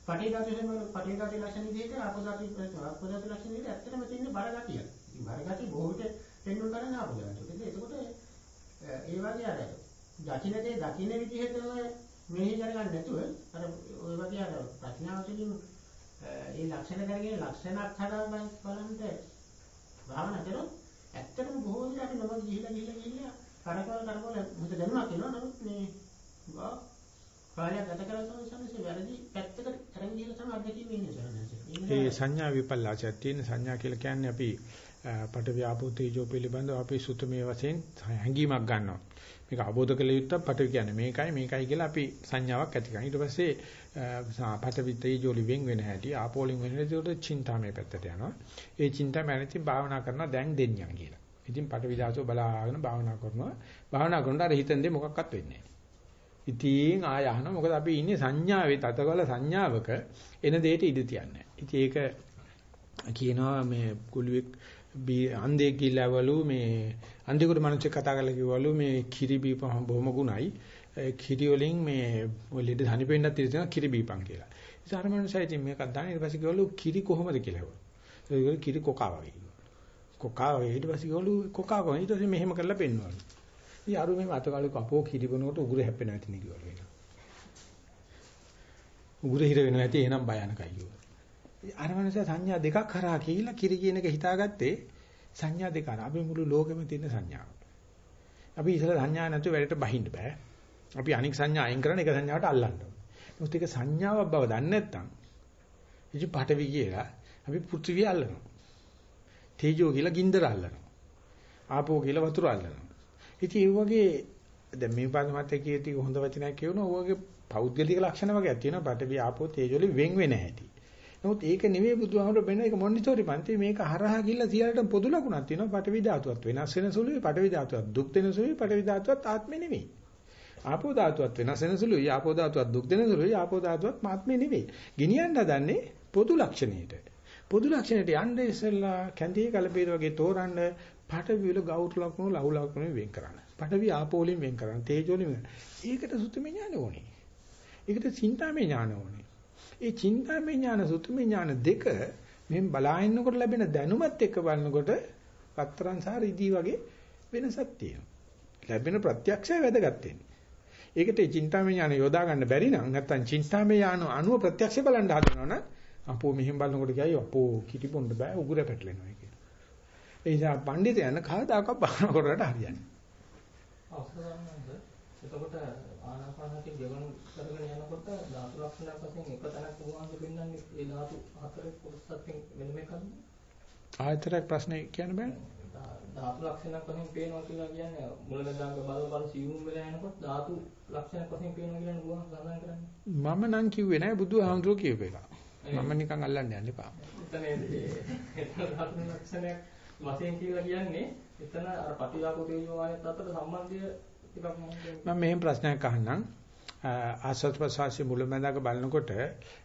පටේ ධාතු වල පටේ ධාතු ලක්ෂණ විදිහට ආපෝ ධාතු ආපෝ ධාතු ලක්ෂණ විදිහට ඇත්තටම තියෙන බර ගතිය. ඉතින් බර ගතිය බොහෝ විට පෙන්වන්න කරන්නේ ආපෝ ධාතු. ඉතින් එතකොට ඒ වගේ අර දකින්නදී දකින්න විදිහටම මෙහි කරගන්න නැතුව අර ඔය වගේ අර ප්‍රඥාව තුළින් ඒ ලක්ෂණ කරගෙන ලක්ෂණක් හදා බලන්න භාවනා කරොත් ඇත්තටම බොහෝ විට අපි නම ගිහිලා ගිහිලා ගිහිලා කරකවල කරකවල මොකද දැනුණා කියනවා නමුත් මේ වා කාලයක් ගත කරලා තමයි සම්සේ වැරදි පැත්තකට අරන් ගිහලා තමයි අත්දැකීම ඉන්නේ සරණංශ. ඒ සංඥා විපල්ලාසයක් තියෙන සංඥා කියලා කියන්නේ අපි පට ව්‍යාපෝ තේජෝ පිළිබඳව අපි සුතමේ වශයෙන් හැඟීමක් ගන්නවා. මේක අවබෝධ කළ යුත්තක් පට කියන්නේ මේකයි මේකයි කියලා අපි සංඥාවක් ඇති කරනවා. ඊට පස්සේ පට විතේජෝ ලිවෙන් වෙන හැටි ආපෝලින් වෙන හැටි උඩ චින්තාමේ පැත්තට යනවා. ඒ චින්තාමේ ඇනිති භාවනා කරනවා දැන් දෙන්නියන් කියලා. ඉතින් පට විදාසෝ බලාගෙන භාවනා කරනවා. භාවනා කරනකොට අර හිතෙන් දෙ මොකක්වත් වෙන්නේ නැහැ. ඉතින් ආය අහන මොකද අපි ඉන්නේ සංඥාවේ තතකොල සංඥාවක එන දෙයට ඉඳ තියන්නේ. ඉතින් ඒක කියනවා මේ කුළුවෙක් අන්දේ කිල්ලවලු මේ අන්දිකට මිනිස්සු කතා කරලා කිව්වලු මේ කිරි බීපම බොහොම ගුණයි. කිරි වලින් මේ ඔය ලෙඩ ධනිපෙන්නත් තියෙනවා කිරි බීපන් කියලා. ඉතින් අර මිනිස්සු ඉතින් මේකක් දාන ඊට පස්සේ කිව්වලු කිරි කොහොමද කියලා කිව්වා. ඒක කිරි කොකා වගේ. කොකා වගේ ඊට පස්සේ කිව්වලු කොකා කොහොමද ඊට පස්සේ මෙහෙම කරලා පෙන්වවලු. ඉතින් අරු මේ අතකාලේ කපෝ කිරිබනකොට උගුර හැප්පෙනවා ඇති නේ කිව්වලු ඒක. උගුර හිර වෙනවා ඇති එහෙනම් භයානකයි කිව්වා. අර මනස සංඥා දෙකක් කරා කියලා කිරි කියන එක හිතාගත්තේ සංඥා දෙක අර අපි මුළු ලෝකෙම තියෙන සංඥාව. අපි ඉතල සංඥා නැතුව වැඩට බහින්න බෑ. අපි අනික් සංඥා අයින් කරන එක සංඥාවට අල්ලන්න ඕනේ. මොකද ඒක සංඥාවක් බව දන්නේ නැත්නම් ඉති පටවි කියලා අපි පෘථිවිය අල්ලනවා. තේජෝ කියලා ගින්දර අල්ලනවා. ආපෝ කියලා වතුර අල්ලනවා. ඉතින් ඒ වගේ දැන් මේ පාදමත් කියති හොඳ වචනයක් කියවන ඕවගේ පෞද්ගලික ලක්ෂණ වගේ තියෙනවා පටවි ආපෝ තේජෝලි වෙන් වෙන හැටි. නමුත් ඒක නෙමෙයි බුදුහාමර බෙන්න ඒක මොන්ඩිසෝරි පන්ති මේක හරහා ගිහිල්ලා සියල්ලටම පොදු ලකුණක් තියෙනවා පටවි ධාතුවත් වෙනස් වෙන සුළුයි පටවි ධාතුවත් දුක් දෙන සුළුයි පටවි ධාතුවත් ආත්මෙ නෙමෙයි. ආපෝ ධාතුවත් වෙනස් වෙන සුළුයි ආපෝ ධාතුවත් දුක් දෙන සුළුයි ආපෝ ධාතුවත් ආත්මෙ නෙමෙයි. ගෙනියන්න හදන්නේ පොදු ලක්ෂණයට. පොදු ලක්ෂණයට යන්න ඉස්සෙල්ලා කැඳේ කලපීර වගේ තෝරන්න පඨවි වල ගෞර ලක්ෂණ ලහු ලක්ෂණ වෙන් කරන්න. පඨවි ආපෝලින් වෙන් කරන්න. තේජෝලින් වෙන්. ඒකට සුතමේ ඥාන ඕනේ. ඒකට චින්තාමේ ඥාන ඕනේ. ඒ චින්තාමේ ඥාන සුතමේ ඥාන දෙක මෙහෙන් බලාගෙනකොට ලැබෙන දැනුමත් එක්ක බලනකොට පතරන් සහ රිදී වගේ වෙනසක් තියෙනවා. ලැබෙන ප්‍රත්‍යක්ෂය වැදගත් වෙන්නේ. ඒකට චින්තාමය ඥාන යොදා ගන්න බැරි නම් නැත්තම් චින්තාමය ඥාන අනුව ප්‍රත්‍යක්ෂ බලන්න හදනවනම් අපෝ මෙහෙම බලනකොට කියයි අපෝ කිටිපොන්න බෑ උගුර පැටලෙනවා කියලා. ඒ නිසා පඬිතයන් කවදාකවත් බහන කරකට හරියන්නේ. අවසරන්නද එතකොට ආනාපානසති ගෙවණු කරගෙන යනකොට ධාතු ලක්ෂණයක් වශයෙන් එක තැනක් වුණාද පෙන්වන්නේ ඒ ධාතු හතරේ කොටසක් වෙනම එකක්ද? ආයතරයක් ප්‍රශ්නේ කියන්න බෑ. ධාතු ලක්ෂණයක් වශයෙන් පේනවා කියලා කියන්නේ මුලමදාග බල බල සියුම් වෙලා යනකොට ධාතු ලක්ෂණයක් වශයෙන් පේනවා කියන බුදුහාම සඳහන් කරන්නේ. මම නම් කිව්වේ නෑ බුදුහාමුදුරුවෝ කියපු එක. මම නිකන් අල්ලන්න යන්න එපා. එතන ධාතු ලක්ෂණයක් වශයෙන් කියලා කියන්නේ එතන අර පටිලාකෝ තේජෝ ආයත අතර සම්බන්ධය මම මෙහෙම ප්‍රශ්නයක් අහන්නම්. ආසත් ප්‍රසවාසයේ මුලමඳාක බලනකොට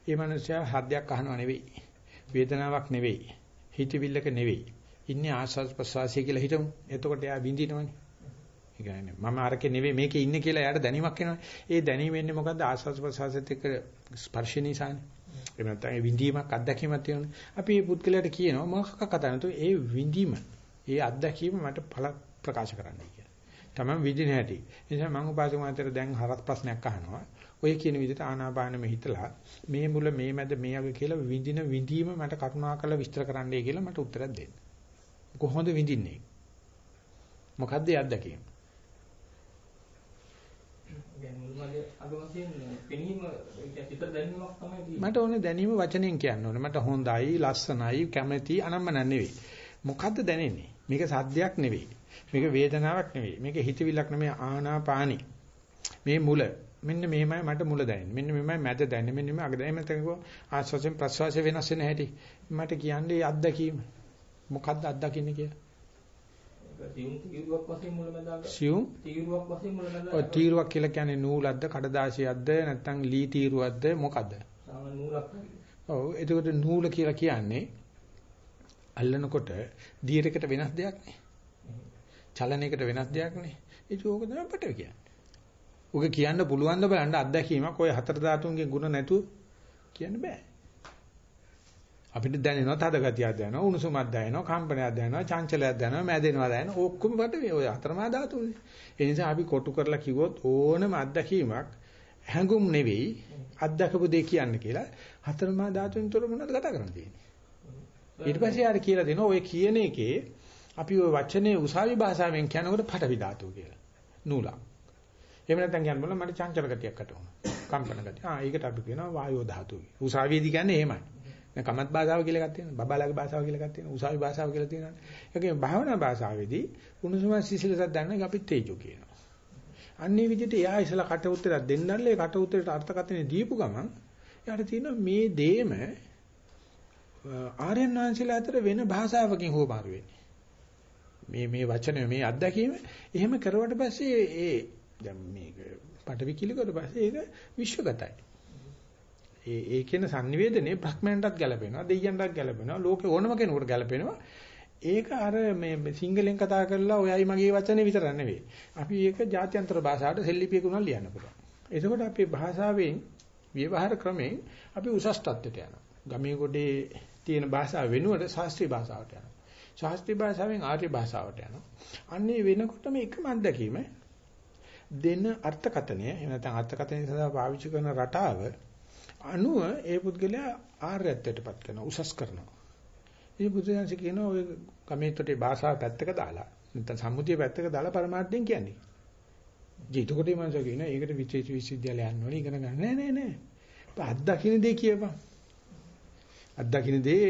මේ මිනිස්සයා හද්දයක් අහනව නෙවෙයි. වේදනාවක් නෙවෙයි. හිතවිල්ලක නෙවෙයි. ඉන්නේ ආස්වාද ප්‍රසවාසය කියලා හිතමු. එතකොට එයා විඳිනවනේ. ඒ කියන්නේ මම අරකේ නෙවෙයි මේකේ ඉන්නේ කියලා එයාට දැනීමක් එනවා. ඒ දැනීම එන්නේ මොකද්ද ආස්වාද ප්‍රසවාසයත් එක්ක ස්පර්ශ නිසානේ. එහෙම නැත්නම් ඒ විඳීමක් අත්දැකීමක් තියෙනවනේ. අපි මේ පුද්ගලයාට කියනවා මොකක් කතා නැතුව ඒ විඳීම, ඒ අත්දැකීම මට ඵල ප්‍රකාශ කරන්නයි කියලා. තමයි විඳින හැටි. ඒ නිසා මම උපාසක මාතර දැන් හරත් ප්‍රශ්නයක් අහනවා. ඔය කියන විදිහට ආනාපානෙම හිතලා මේ මුල මේ මැද මේ අග කියලා විඳින විඳීම මට කරුණාකරලා විස්තර කරන්නයි කියලා මට උත්තරයක් දෙන්න. කොහොමද විඳින්නේ? මොකද්ද ඒ අත්දැකීම? මට ඕනේ දැනීම වචනෙන් කියන්න ඕනේ. මට හොඳයි, ලස්සනයි, කැමැති, අනම්මන නෙවෙයි. මොකද්ද දැනෙන්නේ? මේක සද්දයක් නෙවෙයි. මේක වේදනාවක් නෙවෙයි. මේක හිතවිල්ලක් නෙමෙයි ආනාපානි. මේ මුල මෙන්න මෙහෙමයි මට මුල දැනෙන්නේ. මෙන්න මෙහෙමයි මැද දැනෙන්නේ. මෙන්න මෙහෙම අග දැනෙන්නේ. මම තකෝ ආස්වාසයෙන් ප්‍රස්වාසයෙන් වෙනස් වෙන හැටි. මට කියන්නේ අත්දැකීම. මොකද්ද අත්දකින්නේ කියලා? සියුම් තීරුවක් වශයෙන් මුලමදාග සියුම් තීරුවක් වශයෙන් මුලමදාග ඔය තීරුවක් කියලා කියන්නේ නූලක්ද කඩදාසියක්ද නැත්නම් ලී තීරුවක්ද මොකද්ද? සාමාන්‍ය නූලක් ඔව් එතකොට නූල කියලා කියන්නේ අල්ලනකොට දීරයකට වෙනස් දෙයක් නේ. චලනයකට වෙනස් දෙයක් නේ. ඒක ඕක තමයි පටව කියන්නේ. ඔක කියන්න පුළුවන් ද බලන්න අත්දැකීමක් ඔය හතර ධාතුන්ගේ ಗುಣ නැතුව කියන්න බෑ. අපිට දැනෙනවා තද ගතියක් දැනෙනවා උණුසුමක් දැනෙනවා කම්පනයක් දැනෙනවා චංචලයක් දැනෙනවා මැදෙනවා දැනෙනවා ඔක්කොම වට මේ ඔය අතරමා ධාතුනේ ඒ නිසා අපි කොටු කරලා කිව්වොත් ඕනම අත්දැකීමක් හැඟුම් නෙවෙයි අත්දකපු දෙය කියන්න කියලා හතරමා ධාතුන් තොර මොනවද කතා කරන්න තියෙන්නේ ඊට පස්සේ ආර කියලා දෙනවා ඔය කියන එකේ අපි ওই වචනේ උසාවි භාෂාවෙන් කියනකොට පටවි ධාතුව කියලා නූලක් එහෙම නැත්නම් කියන්න බල මට චංචල ගතියක් අට වුණා කම්පන ගතිය ආ ඒකට අපි කියනවා වායෝ ධාතුව උසාවියේදී කියන්නේ එහෙමයි දැන් කමත් භාෂාව කියලා එකක් තියෙනවා. බබාලාගේ භාෂාව කියලා එකක් තියෙනවා. උසාවි භාෂාව කියලා තියෙනවා. ඒකේ භාවනා භාෂාවේදී උණුසුම සිසිලසක් දැනන අපි තේජෝ කියනවා. අන්නේ විදිහට එයා ඉසලා කට උත්තරයක් දෙන්නල්ලේ කට උත්තරයට අර්ථකථනය දීපු ගමන් එයාට තියෙනවා මේ දේම ආර්යයන් වහන්සේලා අතර වෙන භාෂාවකින් හොමාරු වෙන්නේ. මේ මේ වචන මේ අත්දැකීම එහෙම කරුවට පස්සේ ඒ දැන් මේක පටවි කිලිකට පස්සේ ඒක විශ්වගතයි. ඒ ඒ කියන sannivedanaye බ්‍රහ්මයන්ටත් ගැලපෙනවා දෙයියන්ටත් ගැලපෙනවා ලෝකේ ඕනම කෙනෙකුට ගැලපෙනවා. ඒක අර මේ සිංහලෙන් කතා කරලා ඔයයි මගේ වචනේ විතර නෙවෙයි. අපි ඒක ජාත්‍යන්තර භාෂාවට සෙල්ලිපියකුණා ලියන්න පුළුවන්. එතකොට අපේ භාෂාවෙන් ව්‍යවහාර ක්‍රමයෙන් අපි උසස් තත්ත්වයට යනවා. ගමේ ගොඩේ තියෙන භාෂාව වෙනුවට ශාස්ත්‍රීය භාෂාවට යනවා. ශාස්ත්‍රීය භාෂාවෙන් ආර්ය භාෂාවට යනවා අන්නේ වෙනකොටම එකම අත්දැකීම දෙන අර්ථකතනය එහෙම නැත්නම් අර්ථකතනය සඳහා පාවිච්චි කරන රටාව අනුව ඒ පුද්ගලයා ආර්යත්වයටපත් කරනවා උසස් කරනවා. ඒ බුදුසසුන කියනවා ඔය කමේතොටේ භාෂාව පැත්තක දාලා නැත්නම් සම්මුතිය පැත්තක දාලා පරමාර්ථයෙන් කියන්නේ. ජීවිතකොටේ මනස කියනවා ඒකට විශේෂ විශ්වවිද්‍යාලය යන්න ඕනේ ඉගෙන ගන්න නෑ නෑ නෑ. අත්දකින්න දේ කියපන්. අත්දකින්න දේ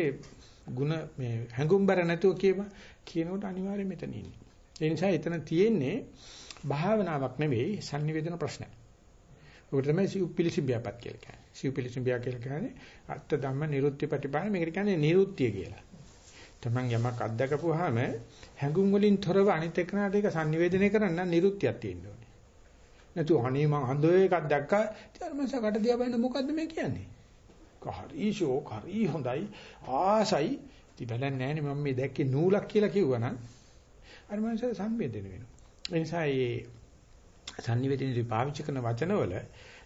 ಗುಣ මේ හැඟුම්බර නැතුව කියපන් කියනකොට අනිවාර්යයෙන් මෙතන ඉන්නේ. ඒ නිසා එතන තියෙන්නේ භාවනාවක් නෙවෙයි sannivedana ප්‍රශ්නයක්. ඔකට තමයි සිව්පිලිසිඹියාපත් කියලා කියන්නේ. සිව්පිලිසිඹියා කියලා කියන්නේ අත්ත ධම්ම නිරුත්ති ප්‍රතිපාද මේකට කියන්නේ නිරුත්තිය කියලා. තමන් යමක් අත්දකපුවාම හැඟුම් වලින් තොරව අනිත් එක්කනට ඒක sannivedanaya කරන්න නිරුත්තියක් තියෙන්න ඕනේ. නැතු අනේ මං හඳ එකක් දැක්කා ඊට පස්සේ කට දිහා බලන්න මොකද්ද මේ කියන්නේ? හරි ෂෝක් හරි හොඳයි ආසයි ඉතින් නැහැ මම මේ දැක්කේ නූලක් කියලා කිව්වනම් අර මනසට සංවේදනය වෙනවා. ඒ නිසා මේ sannivedanaදී පාවිච්චි කරන වචනවල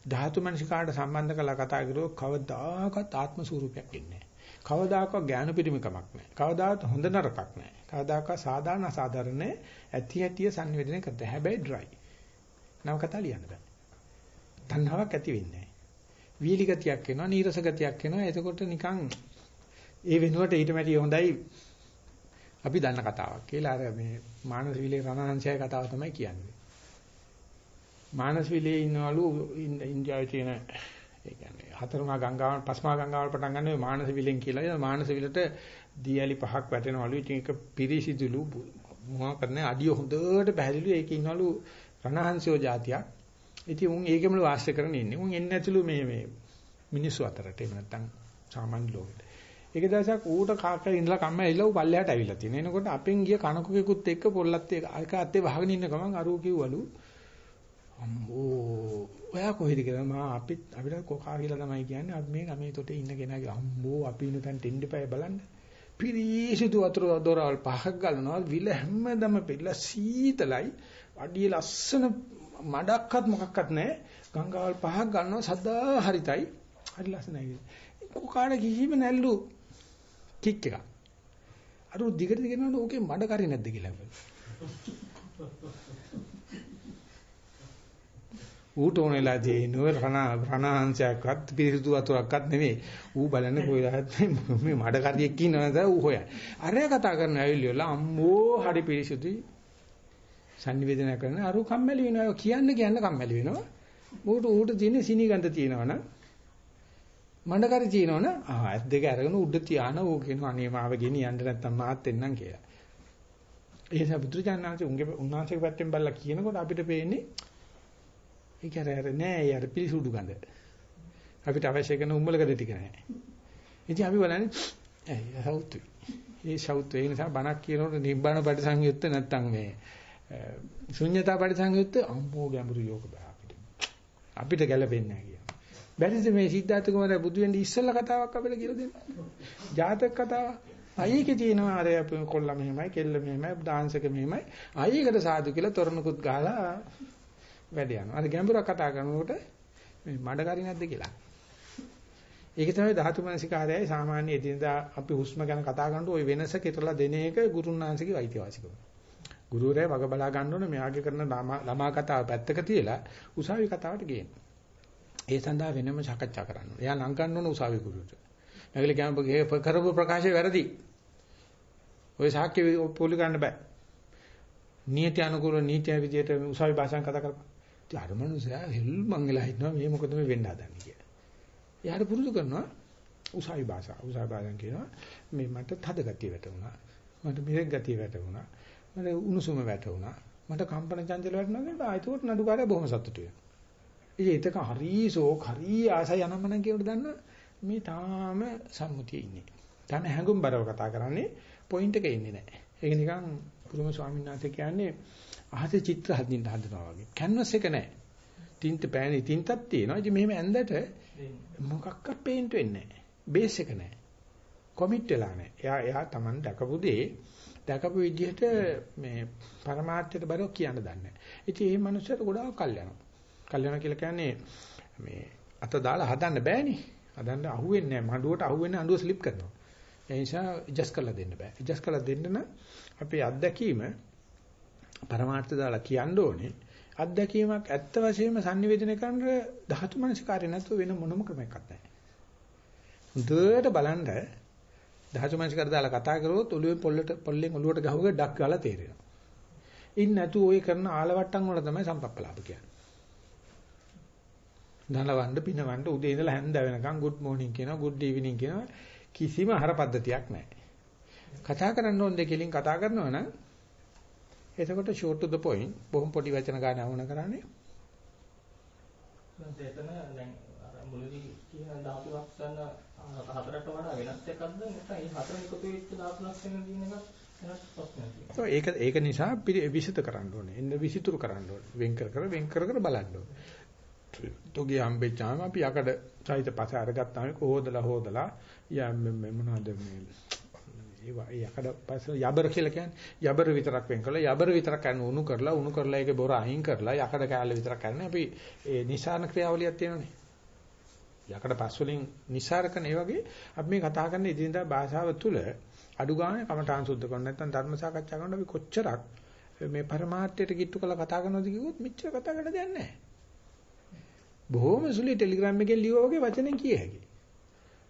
ධාතු මනසිකාට සම්බන්ධ කරලා කතා කරුවොත් කවදාකවත් ආත්ම ස්වරූපයක් එන්නේ නැහැ. කවදාකවත් ඥාන පිරිමකමක් නැහැ. කවදාකවත් හොඳ නරකක් නැහැ. කවදාකවත් සාධාරණ අසාධාරණ ඇති ඇතිය sannivedana කරත හැබැයි dry. නව කතා ලියන්න බෑ. තණ්හාවක් ඇති වෙන්නේ නැහැ. වීලි ගතියක් එනවා, නීරස ගතියක් එනවා. එතකොට නිකන් ඒ වෙනුවට ඊට මැටි හොඳයි අපි දන්න කතාවක් කියලා අර මේ මානස විලේ රණාංශය කතාව තමයි කියන්නේ. මානස විලේ ඉන්නවලු ඉන්දියාවේ තියෙන ඒ කියන්නේ හතරමා ගංගාවන් පස්මා ගංගාවල් පටන් ගන්න ඔය මානස විලෙන් කියලා. ඒ මානස විලට දීයලි පහක් වැටෙනවලු. ඉතින් ඒක පිරිසිදුලු මොනවා කරන්නේ අඩිය හොඳට පැහැදිලි ඒකේ ඉන්නවලු රණහංසයෝ જાතියක්. ඉතින් උන් ඒකෙමලු වාසය කරගෙන ඉන්නේ. උන් එන්නේ නැතුළු මේ මේ මිනිස්සු අතරට. එහෙම නැත්නම් සාමාන්‍ය ලෝකෙට. ඒක දවසක් ඌට කාක ඉඳලා කම්ම ඇවිල්ලා ඌ පල්ලෙහාට ඇවිල්ලා තියෙනවා. එනකොට අපෙන් ගිය කනකුකෙකුත් එක්ක පොල්ලත් එක්ක අල්ක අත්තේ වහගෙන ඉන්න ගමන් අරූ කිව්වලු අම්බෝ ඔයා කොහෙද කියලා? මා අපිත් අපිට කොකා කියලා තමයි කියන්නේ. අපි මේ ගමේ තොටේ ඉන්න කෙනාගේ අම්බෝ අපි ඉන්න තැනට එන්න එපා බලන්න. පිරිසිදු වතුර දොරවල් පහක් ගලනවා. විල හැමදම පිළලා සීතලයි. අඩිය ලස්සන මඩක්වත් මොකක්වත් නැහැ ගංගාවල් පහක් ගන්නවා සදා හරිතයි හරි ලස්සනයි කොකාට කිසිම නැල්ලු කික් එකක් අර දිගට දිගනකොට ඕකේ මඩ කරේ නැද්ද කියලා ඌට ඕනෙලා තියෙනව රණ රණාංශයක්වත් පිරිසුදු වතුරක්වත් නෙමෙයි. ඌ බලන්නේ කොයිලාත් මේ මඩ කරියෙක් ඉන්නවද ඌ හොයයි. අරය කතා කරන ඇවිල්ලිවලා අම්මෝ හරි පිරිසුදුයි. Sannivedana කරන අරු කම්මැලි වෙනවා. කියන්න කියන්න කම්මැලි වෙනවා. ඌට ඌට තියෙන සිනි ගඳ තියෙනවනම් මඩ කරි තියෙනවනම් ආ ඇස් දෙක අරගෙන උඩ තියාන ඌ කියනවා අනේ මාව ගෙනියන්න නැත්තම් මාත් එන්නම් කියලා. ඒ නිසා බුදුචානන්සේ උන්ගේ උන්වහන්සේගේ පැත්තෙන් බලලා කියනකොට අපිට පේන්නේ ඒක අර අර නෑ ඒ අර පිළිසුඩු ගඳ. අපිට අවශ්‍ය කරන උම්මලකද ටික නෑ. ඉතින් අපි බලන්නේ ඇයි සෞතු. ඒ සෞතු ඒ නිසා බණක් කියනකොට නිබ්බාන පරිසංයුත්ත නැත්තම් මේ ශුන්‍යතා පරිසංයුත්ත අම්බෝ ගැඹුරු යෝග බෑ අපිට. අපිට ගැලපෙන්නේ නෑ කියන. බැරිද මේ සිද්ධාර්ථ කුමාරයා බුදු වෙන්නේ ඉස්සෙල්ලා කතාවක් අපිට කියලා දෙන්න. ජාතක කතාව. අයේකේ තියෙනවා අර කොල්ල මෙහෙමයි කෙල්ල මෙහෙමයි ඩාන්සක මෙහෙමයි. අයේකට සාදු කියලා තොරණකුත් ගහලා වැඩ යනවා. අර ගැඹුරක් කතා කරනකොට මේ මඩ කරි නැද්ද කියලා. ඒක තමයි ධාතු මනසිකාරයයි සාමාන්‍ය එදිනදා අපි හුස්ම ගැන කතා කරනකොට ওই වෙනස කෙටලා දෙන එක ගුරුන්නාංශිකේ අයිතිවාසිකම. ගුරුවරයා වග බලා ගන්න ඕනේ මෙයාගේ කරන ළමා කතාව පැත්තක තියලා උසාවි කතාවට ගේන්න. ඒ සඳහා වෙනම සාකච්ඡා කරන්න. එයා ලං ගන්න ඕන උසාවි ගුරුට. නැගල කියනවා කරපු ප්‍රකාශය වැරදි. ඔය සාක්ෂි පොලි ගන්න බෑ. නීති අනුකූල නීතිය විදියට උසාවි භාෂාවෙන් කතා කරපන්. ඉතින් අර මනුස්සයා හෙල්මන් වෙලා හිටනවා මේ මොකද මේ වෙන්න හදන්නේ කියලා. එයාට පුරුදු කරනවා උසාවි භාෂාව. උසාවි භාෂාවෙන් කියනවා මේ මට තද ගතිය වැටුණා. මට මිරෙක් ගතිය වැටුණා. මට උණුසුම වැටුණා. මට කම්පන චංචල වැටුණා කියලා ආයතෝට නඩුකාරය බොහොම සතුටු වෙනවා. ඉතින් ඒතක හරිසෝක් හරි ආසයි අනම්මනම් කියනට දන්න මේ තාම සම්මුතියේ ඉන්නේ. තාම හැඟුම් බරව කතා කරන්නේ පොයින්ට් එකේ ඉන්නේ නැහැ. ඒක නිකන් පුරුම ස්වාමීන් වහන්සේ කියන්නේ අහසේ චිත්‍ර හදින්න හදනවා වගේ. කැන්වස් එක නැහැ. තින්ත පෑනේ තින්තක් තියෙනවා. ඉතින් මෙහෙම ඇඳට මොකක්වත් පේන්ට් වෙන්නේ නැහැ. බේස් එක නැහැ. කොමිට් වෙලා නැහැ. එයා එයා Taman දැකපු දේ දැකපු විදිහට මේ પરමාර්ථයට බරව කියන්න දන්නේ නැහැ. ඉතින් මේ මනුස්සයට ගොඩාක් කල් යනවා. කල් යනවා කියලා කියන්නේ මේ අත දාලා හදන්න බෑනේ. හදන්න අහුවෙන්නේ නැහැ. මඬුවට අහුවෙන්නේ අඬුව ස්ලිප් කරනවා. ඒ නිසා ඇඩ්ජස්ට් කරලා දෙන්න බෑ. ඇඩ්ජස්ට් කරලා දෙන්න නම් අපේ අත්දැකීම පරමාර්ථ දාලා කියන්න ඕනේ. අත්දැකීමක් ඇත්ත වශයෙන්ම sannivedana කරන ධාතු මනසිකාරය නැතුව වෙන මොනම ක්‍රමයක්වත් නැහැ. හොඳට බලන්න ධාතු මනසිකාර දාලා කතා කරුවොත් ඔළුවෙන් පොල්ලට පොල්ලෙන් ඔළුවට ගහුවක ඩක් ගාලා තේරෙනවා. ඉන් නැතු ඔය කරන ආලවට්ටම් වල තමයි සම්ප්‍රප්පලාප කියන්නේ. දනවන්න පිනවන්න උදේ ඉඳලා හැන්ද වෙනකන් good morning කියනවා good evening කියනවා කිසිම ආහාර පද්ධතියක් නැහැ. කතා කරන්න ඕන දෙකලින් කතා කරනවා නම් එතකොට short to the point බොහොම පොඩි වචන ගන්න අවුන කරන්නේ. දැන් එතන දැන් අර මුලදී කියන ධාතු ලක්ෂණ හතරට වඩා වෙනස් එකක්ද නැත්නම් ඒ හතර එකතු වෙච්ච ධාතු ලක්ෂණ දින එකක් වෙනස් ප්‍රශ්නයක් තියෙනවා. ඒක ඒක නිසා විසිත කරන්න ඕනේ. එන්න විසිතුරු කරන්න ඕනේ. වෙන් කර කර වෙන් කර කර බලන්න ඕනේ. තෝගේ හම්බෙච්චාම අපි යකඩ සහිත පස අරගත්තාම කොහොදලා හොදලා යා මොනවද මේ ඒවා යකඩ පස යබර කියලා කියන්නේ යබර විතරක් වෙන් කරලා යබර විතරක් කරන උණු කරලා උණු කරලා ඒකේ බොර අයින් කරලා යකඩ කෑල්ල විතරක් කරන්නේ අපි ඒ නිසාන ක්‍රියාවලියක් තියෙනනේ යකඩ පස් වලින් නිසාරකන ඒ වගේ අපි මේ කතා කරන ඉදින්දා භාෂාව තුළ අඩු ගානේ කමඨාන් සුද්ධ කරන නැත්නම් ධර්ම සාකච්ඡා කරනකොට අපි කොච්චරක් මේ પરමාර්ථයට කිට්ටු කරලා කතා කරනවද කිව්වොත් මෙච්චර කතා කරන්න දෙයක් නැහැ. බොහොම සුළු ටෙලිග්‍රෑම් එකෙන් ලියුවා වගේ වචනෙන් කිය හැකියි.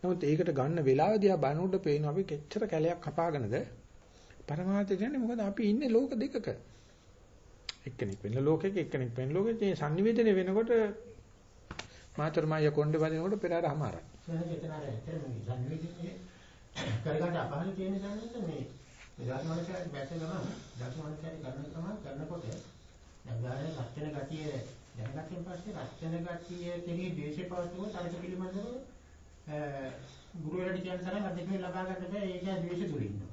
නමුත් ඒකට ගන්න වෙලාව දිහා බලනකොට පේනවා අපි කෙච්චර කැලයක් කපාගෙනද? පරමාර්ථය කියන්නේ මොකද? අපි ඉන්නේ ලෝක දෙකක. එක්කෙනෙක් වෙන ලෝකෙක එක්කෙනෙක් වෙන ලෝකෙක. මේ sannivedana වෙනකොට මාතරමය කොණ්ඩේ වදිනකොට පෙරාරහමාරයි. එහෙනම් එතන අර ඇත්තටම මේ සංවේදනයේ කරගන්න අපහසු තියෙන සංවේදනය මේ විදාසමනසාරි බැස ගමන් දාසමනසාරි කරන ගමන් කරනකොට දැන් ගානේ රචන ගතිය දැනගත්තන් පස්සේ රචන ගතිය කෙරෙහි ද්වේෂය පවතුනොත් අරක පිළිබඳව ගුරුවරයාට කියන තරම් අධ්‍යක්ෂණය ලබා ගන්න බෑ ඒක ද්වේෂ දුරින් ඉන්නවා.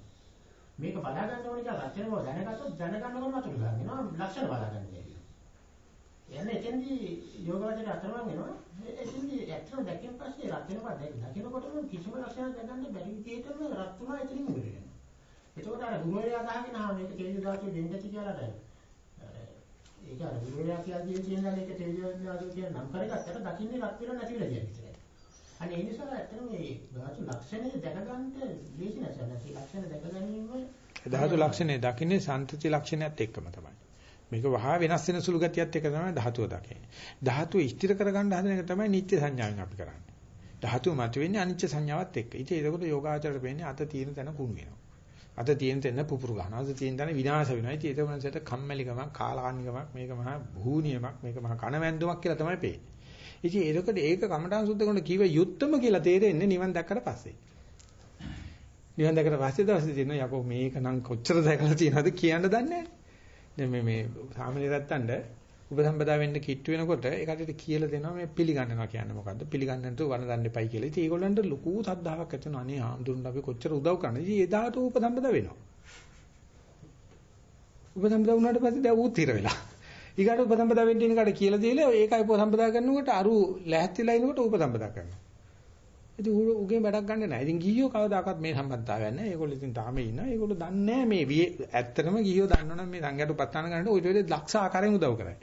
මේක බලා ගන්න ඕනේ කියලා රචන බව දැනගත්තොත් දැනගන්නකොටම අතුරු ගන්නවා. ලක්ෂණ බලා ගන්න බැහැ. එන්නේ එතෙන්දී යෝගාවචරය අතරමං වෙනවා එතෙන්දී ඇත්තම දැක්කෙන් පස්සේ රචන බව දකිනකොටම කිසිම ලක්ෂණයක් දැනගන්න බැරි විදිහටම රත් වුණා එතනින් මුල වෙනවා එතකොට අර ගුරුවරයා අදහගෙන ආ මේක තේජ ධාතුවේ දෙන්න ඇති කියලා අර ඒක අර ගුරුවරයා කියලා කියන කියන එක තේජ ධාතුව කියන නම් කරගත්තට දකින්නේ රත් වෙලා නැති වෙලා කියන විතරයි. අනේ ඒ නිසා ඇත්තටම මේ ධාතු ලක්ෂණය දැනගන්න ලේසි නැහැ. නැති ලක්ෂණ දැක ගැනීම ධාතු ලක්ෂණය දකින්නේ සන්තති ලක්ෂණයත් එක්කම තමයි. මේක වහා වෙනස් වෙන සුළු ගතියත් එක තමයි ධාතුව දකින්නේ. ධාතුව ස්ථිර කරගන්න හදන එක තමයි නිත්‍ය සංඥාවෙන් අපි කරන්නේ. ධාතුව මත වෙන්නේ අනිත්‍ය සංඥාවත් එක්ක. ඉතින් ඒකට යෝගාචරයට වෙන්නේ අත තියෙන තැන කුණු වෙනවා. අද තියෙන තැන පුපුරු ගන්නවා. අද තියෙන තැන විනාශ වෙනවා. ඉතින් ඒක මනසට කම්මැලිකමක්, කාලාන්නිකමක්, මේක මහා භූනියමක්, මේක මහා කණවැන්දුමක් කියලා තමයි පේන්නේ. ඉතින් ඒකට ඒක කමඨාන් සුද්ධ කරන කිව යුත්තම කියලා තේරෙන්නේ නිවන් දැක්කට පස්සේ. නිවන් දැක්කට පස්සේ දවසේ තියෙන යකෝ මේක නම් කොච්චර දැකලා තියෙනවද කියන්න දන්නේ නැහැ. දැන් මේ මේ සාමාන්‍ය රැත්තන්ට උපසම්පදා වෙන්න කිට්ටු වෙනකොට ඒකට කියලා දෙනවා මේ පිළිගන්නවා කියන්නේ මොකද්ද පිළිගන්නට වරදන්න එපයි කියලා. ඉතින් ඒගොල්ලන්ට ලොකු සද්ධාාවක් ඇති වෙනවා. අනේ ආම්දුරුන් අපි කොච්චර උදව් කරනද. ඉතින් එදාට උපසම්පදා වෙනවා. උපසම්පදා වුණාට පස්සේ දැන් ඌත් හිර වෙලා. ඊගාට උපසම්පදා වෙන්න ඉන්න කාට කියලා දීලා ඒකයි උපසම්පදා කරනකොට අරු ලැහැත්තිලා ඉනකොට උපසම්පදා කරනවා. ඉතින් උගේ වැඩක් ගන්න නැහැ. ඉතින් ගිහියෝ කවදාකවත් මේ සම්බන්ධතාවයක් නැහැ. ඒගොල්ලෝ ඉතින් තාම ඉන්නවා. ඒගොල්ලෝ දන්නේ මේ ඇත්තටම ගිහියෝ දන්නවනම් මේ සංඝයාට උපස්ථාන කරනකොට ඔය විදිහට ලක්ෂ ආකාරයෙන් උදව් කරයි.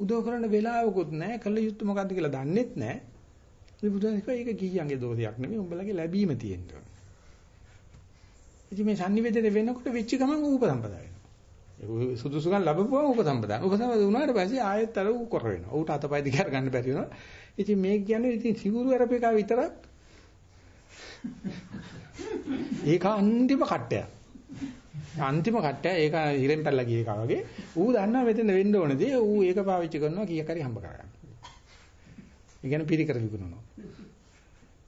උදව් කරන්න වෙලාවකුත් නැහැ. කළ යුත්තේ මොකද්ද කියලා දන්නෙත් නැහැ. මේ බුදුන් කිව්වා ඒක ගිහියන්ගේ දෝෂයක් නෙමෙයි. උඹලගේ ලැබීම තියෙන්න ඕන. ඉතින් මේ sannivedana වෙනකොට වෙච්ච ගමන් උපසම්පදා වෙනවා. ඒ සුදුසුකම් ලැබපුවම උපසම්පදා. උපසම්පදා වුණාට පස්සේ ආයෙත් අර උ කර වෙනවා. ඌට අතපය දිග ගන්න බැරි වෙනවා. ඉතින් මේ කියන්නේ ඉතින් සිවුරු අරපේකා විතරක් ඒක අන්තිම කට්ටයක්. අන්තිම කට්ටය ඒක හිරෙන් පැල්ලා ගිය එකා වගේ. ඌ දන්නවා මෙතන වෙන්න ඕනේදී ඌ ඒක පාවිච්චි කරනවා කීයක් හරි හම්බ කරගන්න. ඒ කියන්නේ පිරිකර විකුණනවා.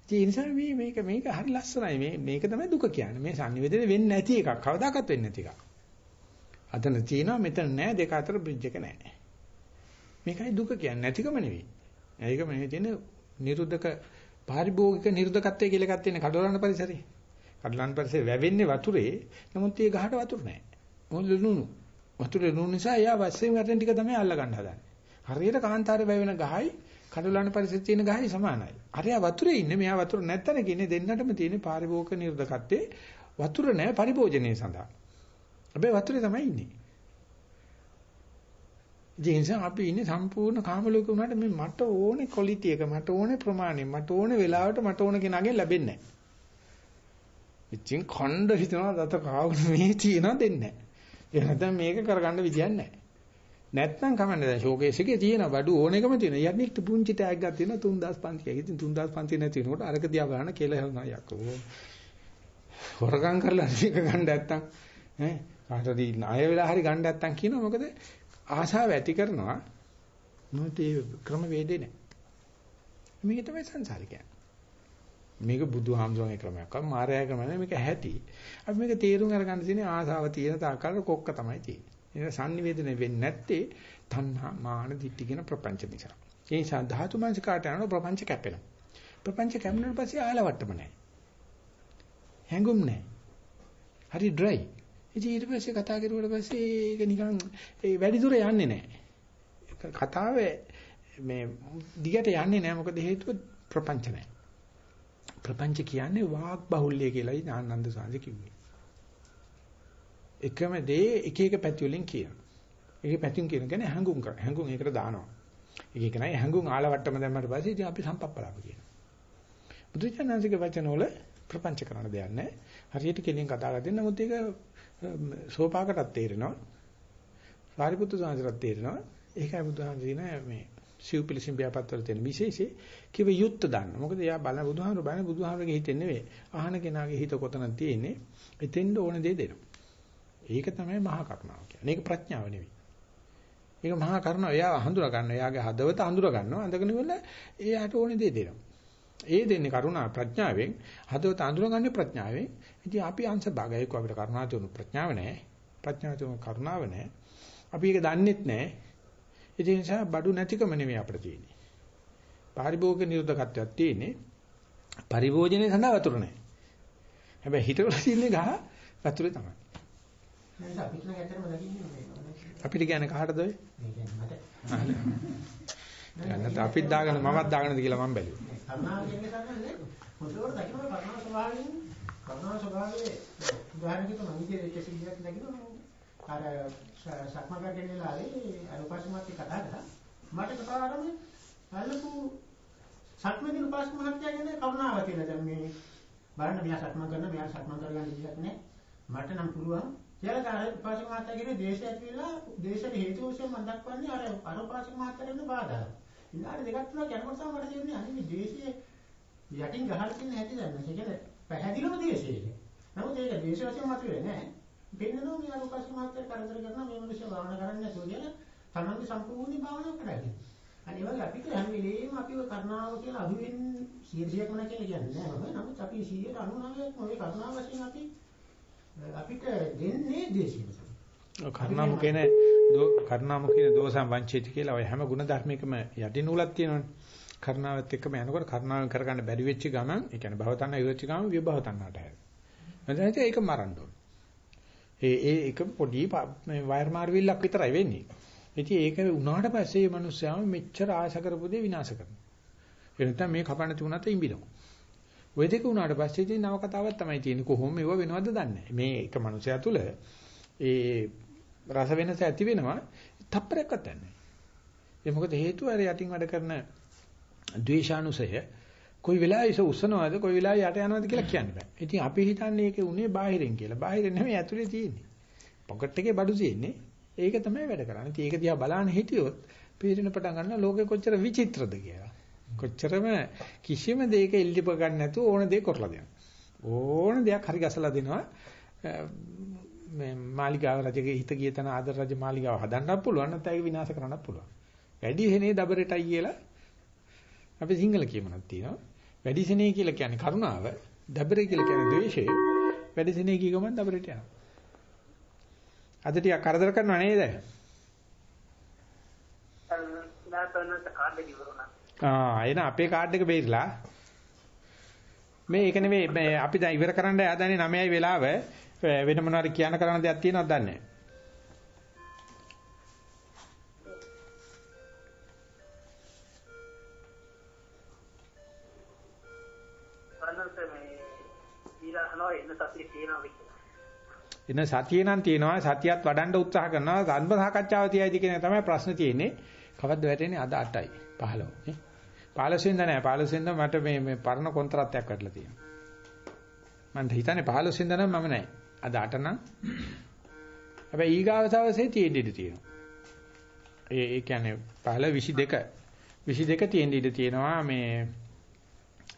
ඒ නිසා මේ මේක මේක හරි ලස්සනයි. මේ මේක තමයි දුක කියන්නේ. මේ sannivedana වෙන්නේ නැති එකක්. කවදාකවත් වෙන්නේ නැති එකක්. අතන තියෙනවා මෙතන නෑ දෙක අතර බ්‍රිජ් එක නෑ. මේකයි දුක කියන්නේ නැතිකම නෙවෙයි. ඒක මේ තියෙන නිරුද්ධක පාරිභෝගික නිර්ධකත්වය කියලා එකක් තියෙන කඩලන පරිසරේ. කඩලන පරිසරේ වැවෙන්නේ වතුරේ. නමුත් ඒ ගහට වතුර නැහැ. මොකද ලුණු. වතුරේ ලුණු නිසා එයා වස්යෙන් වැටෙන ටික තමයි අල්ල ගන්න හදන්නේ. හරියට කාන්තාරේ වැවෙන ගහයි කඩලන පරිසරේ තියෙන ගහයි සමානයි. හරියා වතුරේ ඉන්නේ මෙයා වතුර නැත්තන කියන්නේ දෙන්නටම තියෙන පාරිභෝගික නිර්ධකත්වයේ වතුර නැහැ පරිභෝජනයේ සඳහා. හැබැයි වතුරේ තමයි ඉන්නේ. ඒ නිසා අපි ඉන්නේ සම්පූර්ණ කාම ලෝකේ වුණාට මේ මට ඕනේ ක්වොලිටි එක මට ඕනේ ප්‍රමාණය මට ඕනේ වෙලාවට මට ඕන කෙනාගෙන් ලැබෙන්නේ නැහැ. ඉතින් ඛණ්ඩ හිතනවා දත කාවුන මේ තියනවා දෙන්නේ නැහැ. ඒ නැත්නම් මේක කරගන්න විදියක් නැහැ. නැත්නම් කමන්නේ දැන් ෂෝකේස් එකේ තියෙන බඩු ඕන එකම තියෙන. යන්නේ පුංචි ටැග් එකක් තියෙනවා 3500ක්. ඉතින් 3500 නැති වෙනකොට අරක දිහා බලන කියලා හරනවා යකෝ. හොරගම් කරලා මේක ගන්න නැත්තම් ඈ කාටද ණය වෙලා හරි ගන්න නැත්තම් කියනවා මොකද ආශාව ඇති කරනවා මොකද ඒ ක්‍රම වේදේ නැහැ. මේක තමයි සංසාරික මේක බුදුහාමුදුරන්ගේ ක්‍රමයක්. අර මායාවේ ක්‍රම නෙවෙයි මේක ඇති. අපි මේක තේරුම් අරගන්න තියෙන්නේ ආශාව තියෙන තාකල් කොක්ක තමයි තියෙන්නේ. ඒක sannivedana වෙන්නේ නැත්තේ තණ්හා මාන දිට්ඨි කියන ප්‍රපංච නිසා. ඒ නිසා ධාතු මනස කාට යනවා ප්‍රපංච කැපෙනවා. ප්‍රපංච කැපුණාට පස්සේ ආලවට්ටම නැහැ. හැඟුම් නැහැ. හරි ඩ්‍රයි. ඉතින් ඊට පස්සේ කතා කරුවාට පස්සේ ඒක නිකන් ඒ වැඩි දුර යන්නේ නැහැ. කතාව මේ දිගට යන්නේ නැහැ මොකද හේතුව ප්‍රපංච නැහැ. ප්‍රපංච කියන්නේ වාග් බහුල්‍ය කියලායි ආනන්ද සාංශ කිව්වේ. එකම දේ එක එක පැති වලින් කියනවා. ඒක පැතින් කියන කෙනා හැංගුම් කර. හැංගුම් ඒකට දානවා. එක එක නයි හැංගුම් ආලවට්ටම දැම්මට පස්සේ ඉතින් අපි සම්පප්පලාප කියනවා. බුදුචානන්සේක වචන වල ප්‍රපංච කරන දෙයක් නැහැ. හරියට කෙලින් කතා කරලා දෙන්න නමුත් ඒක සෝපාකටත් තේරෙනවා. සාරිපුත්තු සාංශරත් තේරෙනවා. ඒකයි බුදුහාම කියන මේ සිව් පිළිසින් බියාපත් වල තියෙන විශේෂේ කිව යුත්ත දන්න. මොකද එයා බල බුදුහාමුදුරු බල බුදුහාමුදුරගේ හිතෙන් නෙවෙයි. අහන කෙනාගේ හිත කොතනද තියෙන්නේ? එතෙන්ද ඕන දේ දෙනවා. ඒක තමයි මහා කරුණාව කියන්නේ. ඒක ප්‍රඥාව නෙවෙයි. ඒක මහා කරුණාව. එයා හඳුනා ගන්නවා. එයාගේ හදවත හඳුනා ගන්නවා. අඳගෙන ඉවරල එයාට ඕන දේ දෙනවා. ඒ දෙන්නේ කරුණා ප්‍රඥාවෙන් හදවත අඳුරගන්නේ ප්‍රඥාවෙන්. ඉතින් අපි අංශ භාගයක අපිට කරුණා තුණු ප්‍රඥාව නැහැ. ප්‍රඥාව තුණු කරුණාව නැහැ. අපි ඒක දන්නෙත් නැහැ. ඒ නිසා බඩු නැතිකම නෙමෙයි අපිට තියෙන්නේ. පාරිභෝගික නිරුද්ධකත්වයක් තියෙන්නේ. පරිභෝජනයේ සඳහා වතුර නැහැ. හැබැයි හිතවල තියෙන්නේ ගහ වතුරේ තමයි. නේද අපිට කියන්නේ කාටද ඔය? නැත්නම් අපිත් දාගෙන මමත් දාගෙනද කියලා මම බැලුවා. කරුණාව කියන්නේ තමයි මොකද දකින්න කරුණා ස්වභාවයෙන් කරුණා ස්වභාවයේ උදාහරණයකට මම ඉතින් ඒක සිද්ධියක් දකින්න අර සක්මක ගෙන්නලාවේ අර උපාසකමත් කතා කරා. මට කතාවරම අල්ලපු සක්මදී උපාසක මහත්තයා කියන්නේ කරුණාව කියලා. දැන් මේ බලන්න මෙයා සක්මන් කරන මෙයා සක්මන් කරගන්න ඉඩක් නැහැ. මට නම් පුළුවන් කියලා කාර්ය උපාසක මහත්තයා කියන්නේ දේශය ඇතිවිලා දේශේ හේතු වශයෙන් මම දක්වන්නේ අර අර උපාසක මහත්තයාට වෙන බාධා. ඉන්නාට දෙකක් තුනක් යනකොට තමයි මට තේරෙන්නේ අනේ මේ දේශයේ යටින් ගහලා තියෙන හැටි දැන්. ඒ කියන්නේ පැහැදිලිම දේශයක. නමුත් ඒක දේශ වශයෙන් මතුවේ නෑ. පෙන්නනවා මේ අර උපාසක මහත්තයා කරදර කරනවා මේ මිනිස්සු භාවනා කරන්නේ නැතුව කියලා තමන්ගේ සම්පූර්ණ භාවනාව කරගෙන. අනේ වගේ අපිට හැම වෙලේම අපිව කරුණාව කියලා අහුවෙන් 100ක් මන කියලා කියන්නේ නෑ මම. නමුත් අපි 199ක් ඔය කරුණාව වශයෙන් අපි අපිට දෙන්නේ දේශිය. කර්ණාම කියන කර්ණාම කියන දෝසම් වංචිත කියලා ඔය හැම ගුණ ධර්මයකම යටි නූලක් තියෙනවනේ. කරුණාවත් එක්කම යනකොට කරුණාවෙන් කරගන්න බැරි වෙච්ච ගමන් ඒ කියන්නේ භව තණ්හා ඉවරච්ච ගමන් විභව තණ්හාට හැරෙනවා. එතන ඒක මරන්න ඕන. ඒ ඒ එක පොඩි මේ වයර් මාර්විල්ලක් විතරයි වෙන්නේ. ඉතින් ඒක උනාට පස්සේ මේ මිනිස්යාම මෙච්චර ආශ කරපු දේ විනාශ කරනවා. ඒ නැත්නම් මේ කපන්න තිබුණාට ඉඹිනවා. ওই දෙක උනාට පස්සේ ඉතින් නව කතාවක් තමයි තියෙන්නේ. කොහොම මේව වෙනවද දන්නේ මේ එක මිනිසයා තුල ඒ රස වෙනස ඇති වෙනවා. තප්පරයක්වත් නැහැ. ඒ මොකද හේතුව අර යටින් වැඩ කරන ද්වේෂානුසය කොයි වෙලාවෙ ඉස උස්සනවද කොයි වෙලාවෙ යට යනවද කියලා කියන්න බෑ. ඉතින් අපි හිතන්නේ ඒකේ උනේ බාහිරින් කියලා. බාහිරින් නෙමෙයි ඇතුලේ තියෙන්නේ. පොකට් එකේ බඩු තියෙන්නේ. ඒක තමයි වැඩ කරන්නේ. ඉතින් ඒක දිහා බලන්න හිටියොත් පීරින පටන් ගන්න ලෝකෙ කොච්චර විචිත්‍රද කියලා. කොච්චරම කිසිම දෙයක ඉල්ලිප ගන්න නැතුව ඕන දෙයක් කරලා දෙනවා. ඕන දෙයක් හරි ගසලා දෙනවා. මේ මාලිගාව රජගේ හිත ගිය තැන ආදර රජ මාලිගාව හදන්නත් පුළුවන් නැත්නම් ඒක විනාශ කරන්නත් පුළුවන්. වැඩි හේනේ දබරටයි කියලා අපි සිංහල කියමනක් තියෙනවා. වැඩිසෙනේ කියලා කියන්නේ කරුණාව, දබරේ කියලා කියන්නේ ද්වේෂය. වැඩිසෙනේ කිය ගමන් දබරට යනවා. අද ටික කරදර කරනව නේද? ආ එන අපේ කාඩ් එක බේරිලා. මේ ඒක නෙවෙයි අපි දැන් ඉවර කරන්න ආදන්නේ 9යි වෙලාව වෙන මොනවාරි කියන්න කරන්න දෙයක් තියෙනවද දන්නේ නැහැ. එන සතිය නම් තියෙනවා සතියත් වඩන්න උත්සාහ කරනවා ධර්ම සාකච්ඡාව තියයිද කියන තමයි ප්‍රශ්න තියෙන්නේ. කවද්ද වැටෙන්නේ අද 8යි 15 නේ. 15 වෙනිදා නෑ 15 වෙනිදා මට මේ මේ පරණ කොන්ත්‍රාත්යක් වැටලා තියෙනවා. මම හිතන්නේ 15 වෙනිදා නම් මම නෑ. අද 8 නම් හැබැයි ඊගාව දවසේ තියෙන්න ඉඩ තියෙනවා. ඒ ඒ කියන්නේ 15 22 22 තියෙන්න ඉඩ තියෙනවා මේ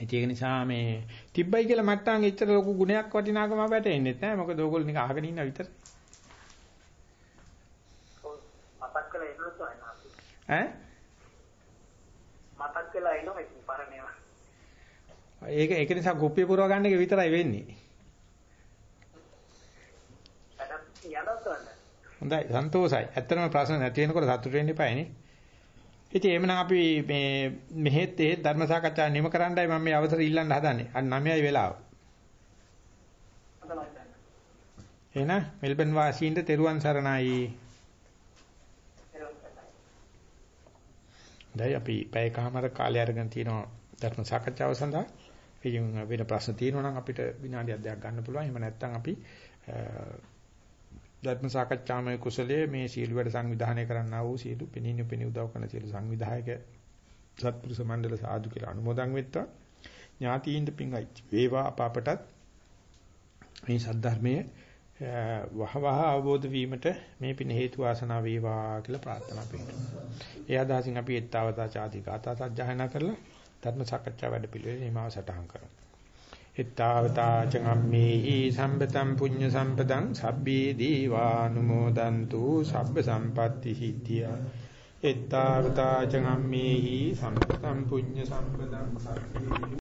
ඒක නිසා මේ තිබ්බයි කියලා මට්ටම් එච්චර ලොකු ගුණයක් වටිනාකම වැටෙන්නේ නැහැ. මොකද ඕගොල්ලෝ නිකන් අහගෙන ඉන්න විතර. මතක් කරලා එනොත් ඈ? මතක් කරලා එනවා ඉතින් පරණේවා. ඒක ඒක නිසා ගොප්පිය පුරව ගන්න එක විතරයි වෙන්නේ. හොඳයි සන්තෝසයි. ඇත්තටම ප්‍රශ්න නැති වෙනකොට සතුට වෙන්න එපායිනේ. ඉතින් එහෙමනම් අපි මේ මෙහෙත් ඒ ධර්ම සාකච්ඡා නිම කරන්නයි මම මේ අවසර ඉල්ලන්න හදන්නේ. අන්න 9යි වෙලාව. එහෙනම් මෙල්බන් වාසීන්ට තෙරුවන් සරණයි. දැන් අපි පැයකමාර කාලය අරගෙන තිනවා ධර්ම සාකච්ඡාව සඳහා. ඉතින් වෙන ප්‍රශ්න තියෙනවා නම් අපිට විනාඩියක් දෙකක් ගන්න පුළුවන්. එහෙම නැත්නම් අපි ධර්ම සාකච්ඡාමය කුසලයේ මේ සීල වැඩ සංවිධානය කරන්නා වූ සීල පිනිනු පිනි උදව් කරන සීල සංවිධායක සත්පුරුෂ මණ්ඩල සාදු කියලා අනුමෝදන් වෙත්වා ඥාතීන්ට පිංගයි වේවා අපාපටත් මේ සද්ධර්මයේ වහවහ අවබෝධ වීමට මේ පින හේතු වාසනා වේවා කියලා ප්‍රාර්ථනා පිළිතුරු. ඒ අදහසින් අපි ඊත්තාවතා ചാති ගාථා සජ්ජායනා කරලා ධර්ම සාකච්ඡා වැඩ පිළිවෙලේ නිමාව සටහන් කරමු. ඊත්තාවතා චගම්මේහි සම්පතම් පුඤ්ඤ සම්පතං සබ්බේ දීවානුමෝදන්තු සබ්බ සම්පatti සිද්ධිය. ඊත්තාවතා චගම්මේහි සම්පතම් පුඤ්ඤ සම්පතං සබ්බේ